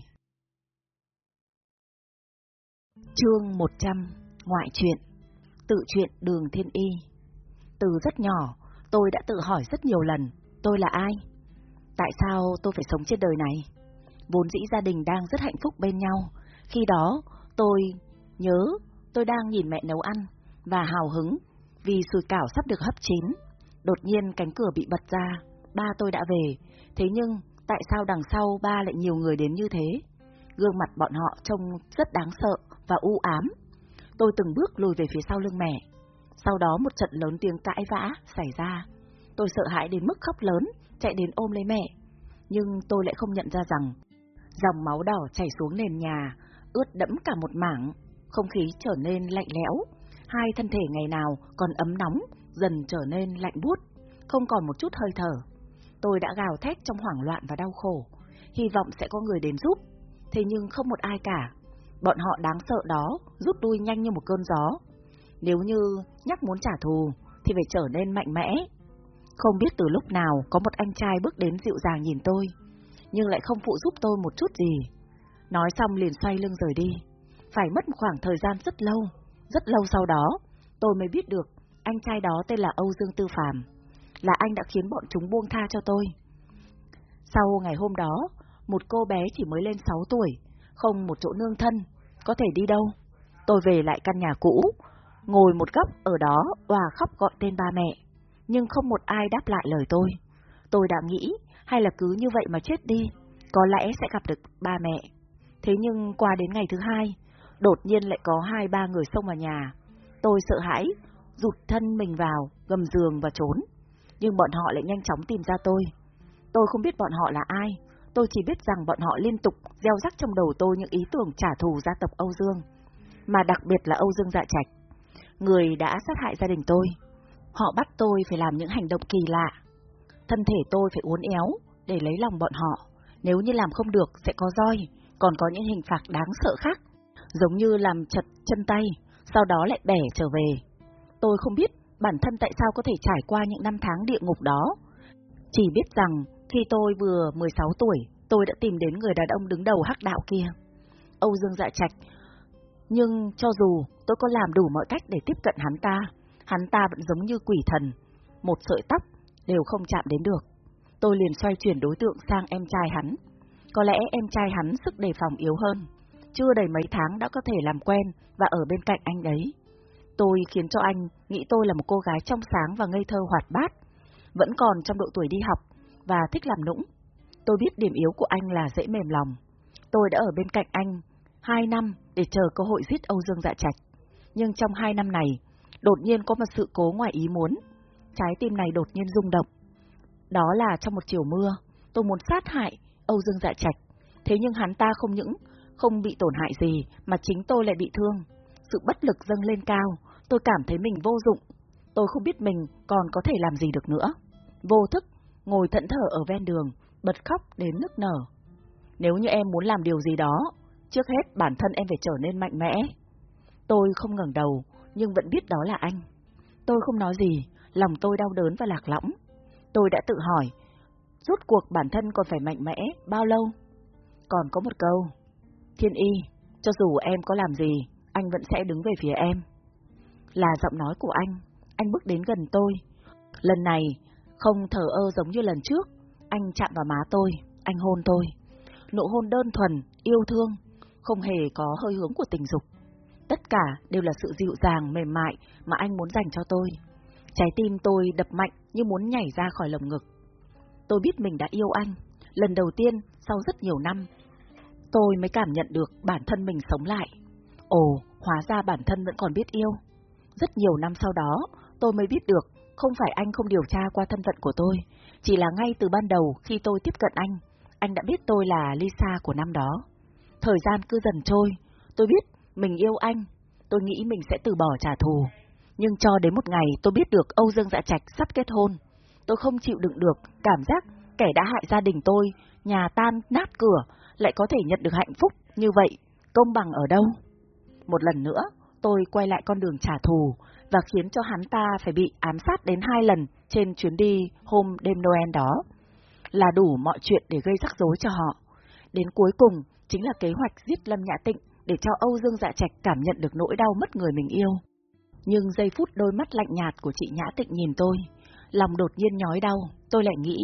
Speaker 1: Chương 100 Ngoại truyện Tự truyện đường thiên y Từ rất nhỏ, tôi đã tự hỏi rất nhiều lần, tôi là ai? Tại sao tôi phải sống trên đời này? Vốn dĩ gia đình đang rất hạnh phúc bên nhau, khi đó tôi nhớ tôi đang nhìn mẹ nấu ăn và hào hứng vì sùi cảo sắp được hấp chín. Đột nhiên cánh cửa bị bật ra, ba tôi đã về, thế nhưng tại sao đằng sau ba lại nhiều người đến như thế? Gương mặt bọn họ trông rất đáng sợ và u ám. Tôi từng bước lùi về phía sau lưng mẹ. Sau đó một trận lớn tiếng cãi vã xảy ra. Tôi sợ hãi đến mức khóc lớn, chạy đến ôm lấy mẹ. Nhưng tôi lại không nhận ra rằng, dòng máu đỏ chảy xuống nền nhà, ướt đẫm cả một mảng, không khí trở nên lạnh lẽo. Hai thân thể ngày nào còn ấm nóng, dần trở nên lạnh buốt, không còn một chút hơi thở. Tôi đã gào thét trong hoảng loạn và đau khổ, hy vọng sẽ có người đến giúp. Thế nhưng không một ai cả, Bọn họ đáng sợ đó rút lui nhanh như một cơn gió. Nếu như nhắc muốn trả thù thì phải trở nên mạnh mẽ. Không biết từ lúc nào có một anh trai bước đến dịu dàng nhìn tôi, nhưng lại không phụ giúp tôi một chút gì. Nói xong liền xoay lưng rời đi. Phải mất một khoảng thời gian rất lâu, rất lâu sau đó, tôi mới biết được anh trai đó tên là Âu Dương Tư Phạm, là anh đã khiến bọn chúng buông tha cho tôi. Sau ngày hôm đó, một cô bé chỉ mới lên 6 tuổi, không một chỗ nương thân, có thể đi đâu. Tôi về lại căn nhà cũ, ngồi một góc ở đó và khóc gọi tên ba mẹ, nhưng không một ai đáp lại lời tôi. Tôi đã nghĩ, hay là cứ như vậy mà chết đi, có lẽ sẽ gặp được ba mẹ. Thế nhưng qua đến ngày thứ hai, đột nhiên lại có hai ba người xông vào nhà. Tôi sợ hãi, rụt thân mình vào, gầm giường và trốn. Nhưng bọn họ lại nhanh chóng tìm ra tôi. Tôi không biết bọn họ là ai, Tôi chỉ biết rằng bọn họ liên tục gieo rắc trong đầu tôi những ý tưởng trả thù gia tộc Âu Dương, mà đặc biệt là Âu Dương Dạ Trạch, người đã sát hại gia đình tôi. Họ bắt tôi phải làm những hành động kỳ lạ. Thân thể tôi phải uốn éo để lấy lòng bọn họ. Nếu như làm không được sẽ có roi, còn có những hình phạt đáng sợ khác, giống như làm chật chân tay, sau đó lại bẻ trở về. Tôi không biết bản thân tại sao có thể trải qua những năm tháng địa ngục đó. Chỉ biết rằng khi tôi vừa 16 tuổi, tôi đã tìm đến người đàn ông đứng đầu hắc đạo kia. Âu Dương Dạ Trạch. Nhưng cho dù tôi có làm đủ mọi cách để tiếp cận hắn ta, hắn ta vẫn giống như quỷ thần, một sợi tóc đều không chạm đến được. Tôi liền xoay chuyển đối tượng sang em trai hắn. Có lẽ em trai hắn sức đề phòng yếu hơn, chưa đầy mấy tháng đã có thể làm quen và ở bên cạnh anh đấy. Tôi khiến cho anh nghĩ tôi là một cô gái trong sáng và ngây thơ hoạt bát, vẫn còn trong độ tuổi đi học và thích làm nũng. Tôi biết điểm yếu của anh là dễ mềm lòng. Tôi đã ở bên cạnh anh hai năm để chờ cơ hội giết Âu Dương Dạ Trạch. Nhưng trong hai năm này, đột nhiên có một sự cố ngoài ý muốn. Trái tim này đột nhiên rung động. Đó là trong một chiều mưa, tôi muốn sát hại Âu Dương Dạ Trạch. Thế nhưng hắn ta không những không bị tổn hại gì mà chính tôi lại bị thương. Sự bất lực dâng lên cao, tôi cảm thấy mình vô dụng. Tôi không biết mình còn có thể làm gì được nữa. Vô thức, ngồi thẫn thờ ở ven đường, bật khóc đến nức nở. Nếu như em muốn làm điều gì đó, trước hết bản thân em phải trở nên mạnh mẽ. Tôi không ngẩng đầu, nhưng vẫn biết đó là anh. Tôi không nói gì, lòng tôi đau đớn và lạc lõng. Tôi đã tự hỏi, rốt cuộc bản thân còn phải mạnh mẽ bao lâu? Còn có một câu, Thiên Y, cho dù em có làm gì, anh vẫn sẽ đứng về phía em. Là giọng nói của anh, anh bước đến gần tôi. Lần này, không thở ơ giống như lần trước, anh chạm vào má tôi, anh hôn tôi. Nụ hôn đơn thuần, yêu thương, không hề có hơi hướng của tình dục. Tất cả đều là sự dịu dàng, mềm mại mà anh muốn dành cho tôi. Trái tim tôi đập mạnh như muốn nhảy ra khỏi lồng ngực. Tôi biết mình đã yêu anh. Lần đầu tiên, sau rất nhiều năm, tôi mới cảm nhận được bản thân mình sống lại. Ồ, hóa ra bản thân vẫn còn biết yêu. Rất nhiều năm sau đó, tôi mới biết được không phải anh không điều tra qua thân phận của tôi, chỉ là ngay từ ban đầu khi tôi tiếp cận anh, anh đã biết tôi là Lisa của năm đó. Thời gian cứ dần trôi, tôi biết mình yêu anh, tôi nghĩ mình sẽ từ bỏ trả thù. Nhưng cho đến một ngày tôi biết được Âu Dương Dạ Trạch sắp kết hôn, tôi không chịu đựng được cảm giác kẻ đã hại gia đình tôi, nhà tan nát cửa, lại có thể nhận được hạnh phúc như vậy, công bằng ở đâu? Một lần nữa, tôi quay lại con đường trả thù và khiến cho hắn ta phải bị ám sát đến hai lần trên chuyến đi hôm đêm Noel đó. Là đủ mọi chuyện để gây rắc rối cho họ. Đến cuối cùng chính là kế hoạch giết Lâm Nhã Tịnh để cho Âu Dương Dạ Trạch cảm nhận được nỗi đau mất người mình yêu. Nhưng giây phút đôi mắt lạnh nhạt của chị Nhã Tịnh nhìn tôi, lòng đột nhiên nhói đau, tôi lại nghĩ,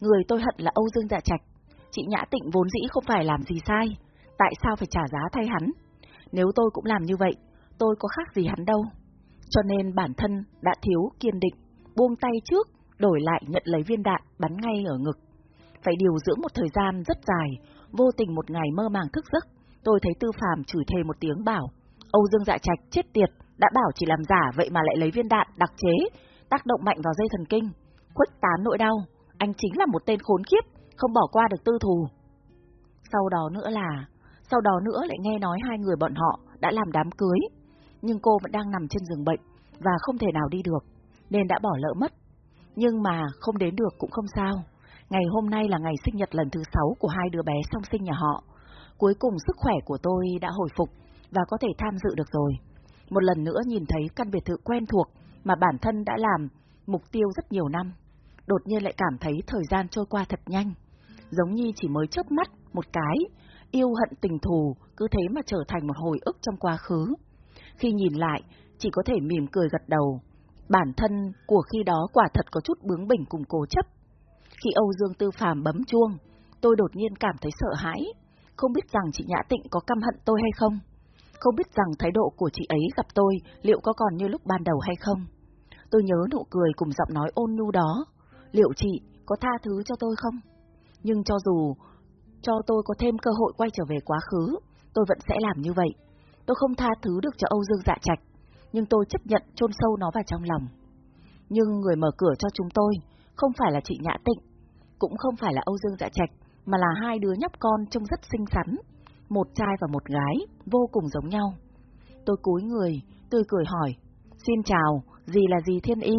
Speaker 1: người tôi hận là Âu Dương Dạ Trạch. Chị Nhã Tịnh vốn dĩ không phải làm gì sai, tại sao phải trả giá thay hắn? Nếu tôi cũng làm như vậy, tôi có khác gì hắn đâu. Cho nên bản thân đã thiếu kiên định, buông tay trước, đổi lại nhận lấy viên đạn bắn ngay ở ngực. Phải điều dưỡng một thời gian rất dài, vô tình một ngày mơ màng thức giấc, tôi thấy Tư Phàm chửi thề một tiếng bảo, Âu Dương Dạ Trạch chết tiệt, đã bảo chỉ làm giả vậy mà lại lấy viên đạn đặc chế, tác động mạnh vào dây thần kinh, khuếch tán nỗi đau, anh chính là một tên khốn kiếp, không bỏ qua được tư thù. Sau đó nữa là, sau đó nữa lại nghe nói hai người bọn họ đã làm đám cưới, nhưng cô vẫn đang nằm trên giường bệnh và không thể nào đi được, nên đã bỏ lỡ mất. Nhưng mà không đến được cũng không sao. Ngày hôm nay là ngày sinh nhật lần thứ sáu của hai đứa bé song sinh nhà họ. Cuối cùng sức khỏe của tôi đã hồi phục và có thể tham dự được rồi. Một lần nữa nhìn thấy căn biệt thự quen thuộc mà bản thân đã làm mục tiêu rất nhiều năm. Đột nhiên lại cảm thấy thời gian trôi qua thật nhanh. Giống như chỉ mới chớp mắt một cái, yêu hận tình thù cứ thế mà trở thành một hồi ức trong quá khứ. Khi nhìn lại, chỉ có thể mỉm cười gật đầu. Bản thân của khi đó quả thật có chút bướng bỉnh cùng cố chấp. Khi Âu Dương Tư Phàm bấm chuông, tôi đột nhiên cảm thấy sợ hãi, không biết rằng chị Nhã Tịnh có căm hận tôi hay không. Không biết rằng thái độ của chị ấy gặp tôi liệu có còn như lúc ban đầu hay không. Tôi nhớ nụ cười cùng giọng nói ôn nhu đó. Liệu chị có tha thứ cho tôi không? Nhưng cho dù cho tôi có thêm cơ hội quay trở về quá khứ, tôi vẫn sẽ làm như vậy. Tôi không tha thứ được cho Âu Dương Dạ Trạch, nhưng tôi chấp nhận chôn sâu nó vào trong lòng. Nhưng người mở cửa cho chúng tôi không phải là chị Nhã Tịnh, cũng không phải là Âu Dương Dạ Trạch, mà là hai đứa nhóc con trông rất xinh xắn, một trai và một gái, vô cùng giống nhau. Tôi cúi người, tôi cười hỏi, xin chào, gì là gì Thiên Y,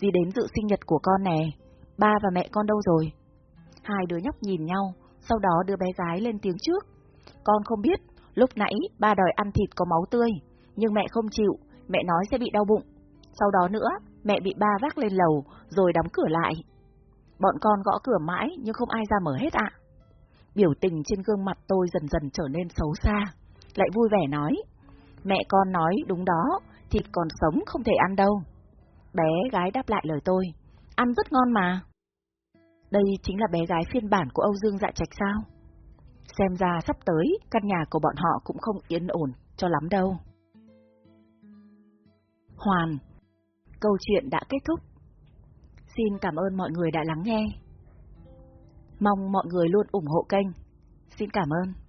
Speaker 1: dì đến dự sinh nhật của con nè, ba và mẹ con đâu rồi? Hai đứa nhóc nhìn nhau, sau đó đưa bé gái lên tiếng trước. Con không biết, lúc nãy ba đòi ăn thịt có máu tươi, nhưng mẹ không chịu, mẹ nói sẽ bị đau bụng. Sau đó nữa, mẹ bị ba vác lên lầu, rồi đóng cửa lại. Bọn con gõ cửa mãi nhưng không ai ra mở hết ạ. Biểu tình trên gương mặt tôi dần dần trở nên xấu xa, lại vui vẻ nói. Mẹ con nói đúng đó, thịt còn sống không thể ăn đâu. Bé gái đáp lại lời tôi, ăn rất ngon mà. Đây chính là bé gái phiên bản của Âu Dương Dạ Trạch sao? Xem ra sắp tới, căn nhà của bọn họ cũng không yên ổn cho lắm đâu. Hoàn. Câu chuyện đã kết thúc. Xin cảm ơn mọi người đã lắng nghe. Mong mọi người luôn ủng hộ kênh. Xin cảm ơn.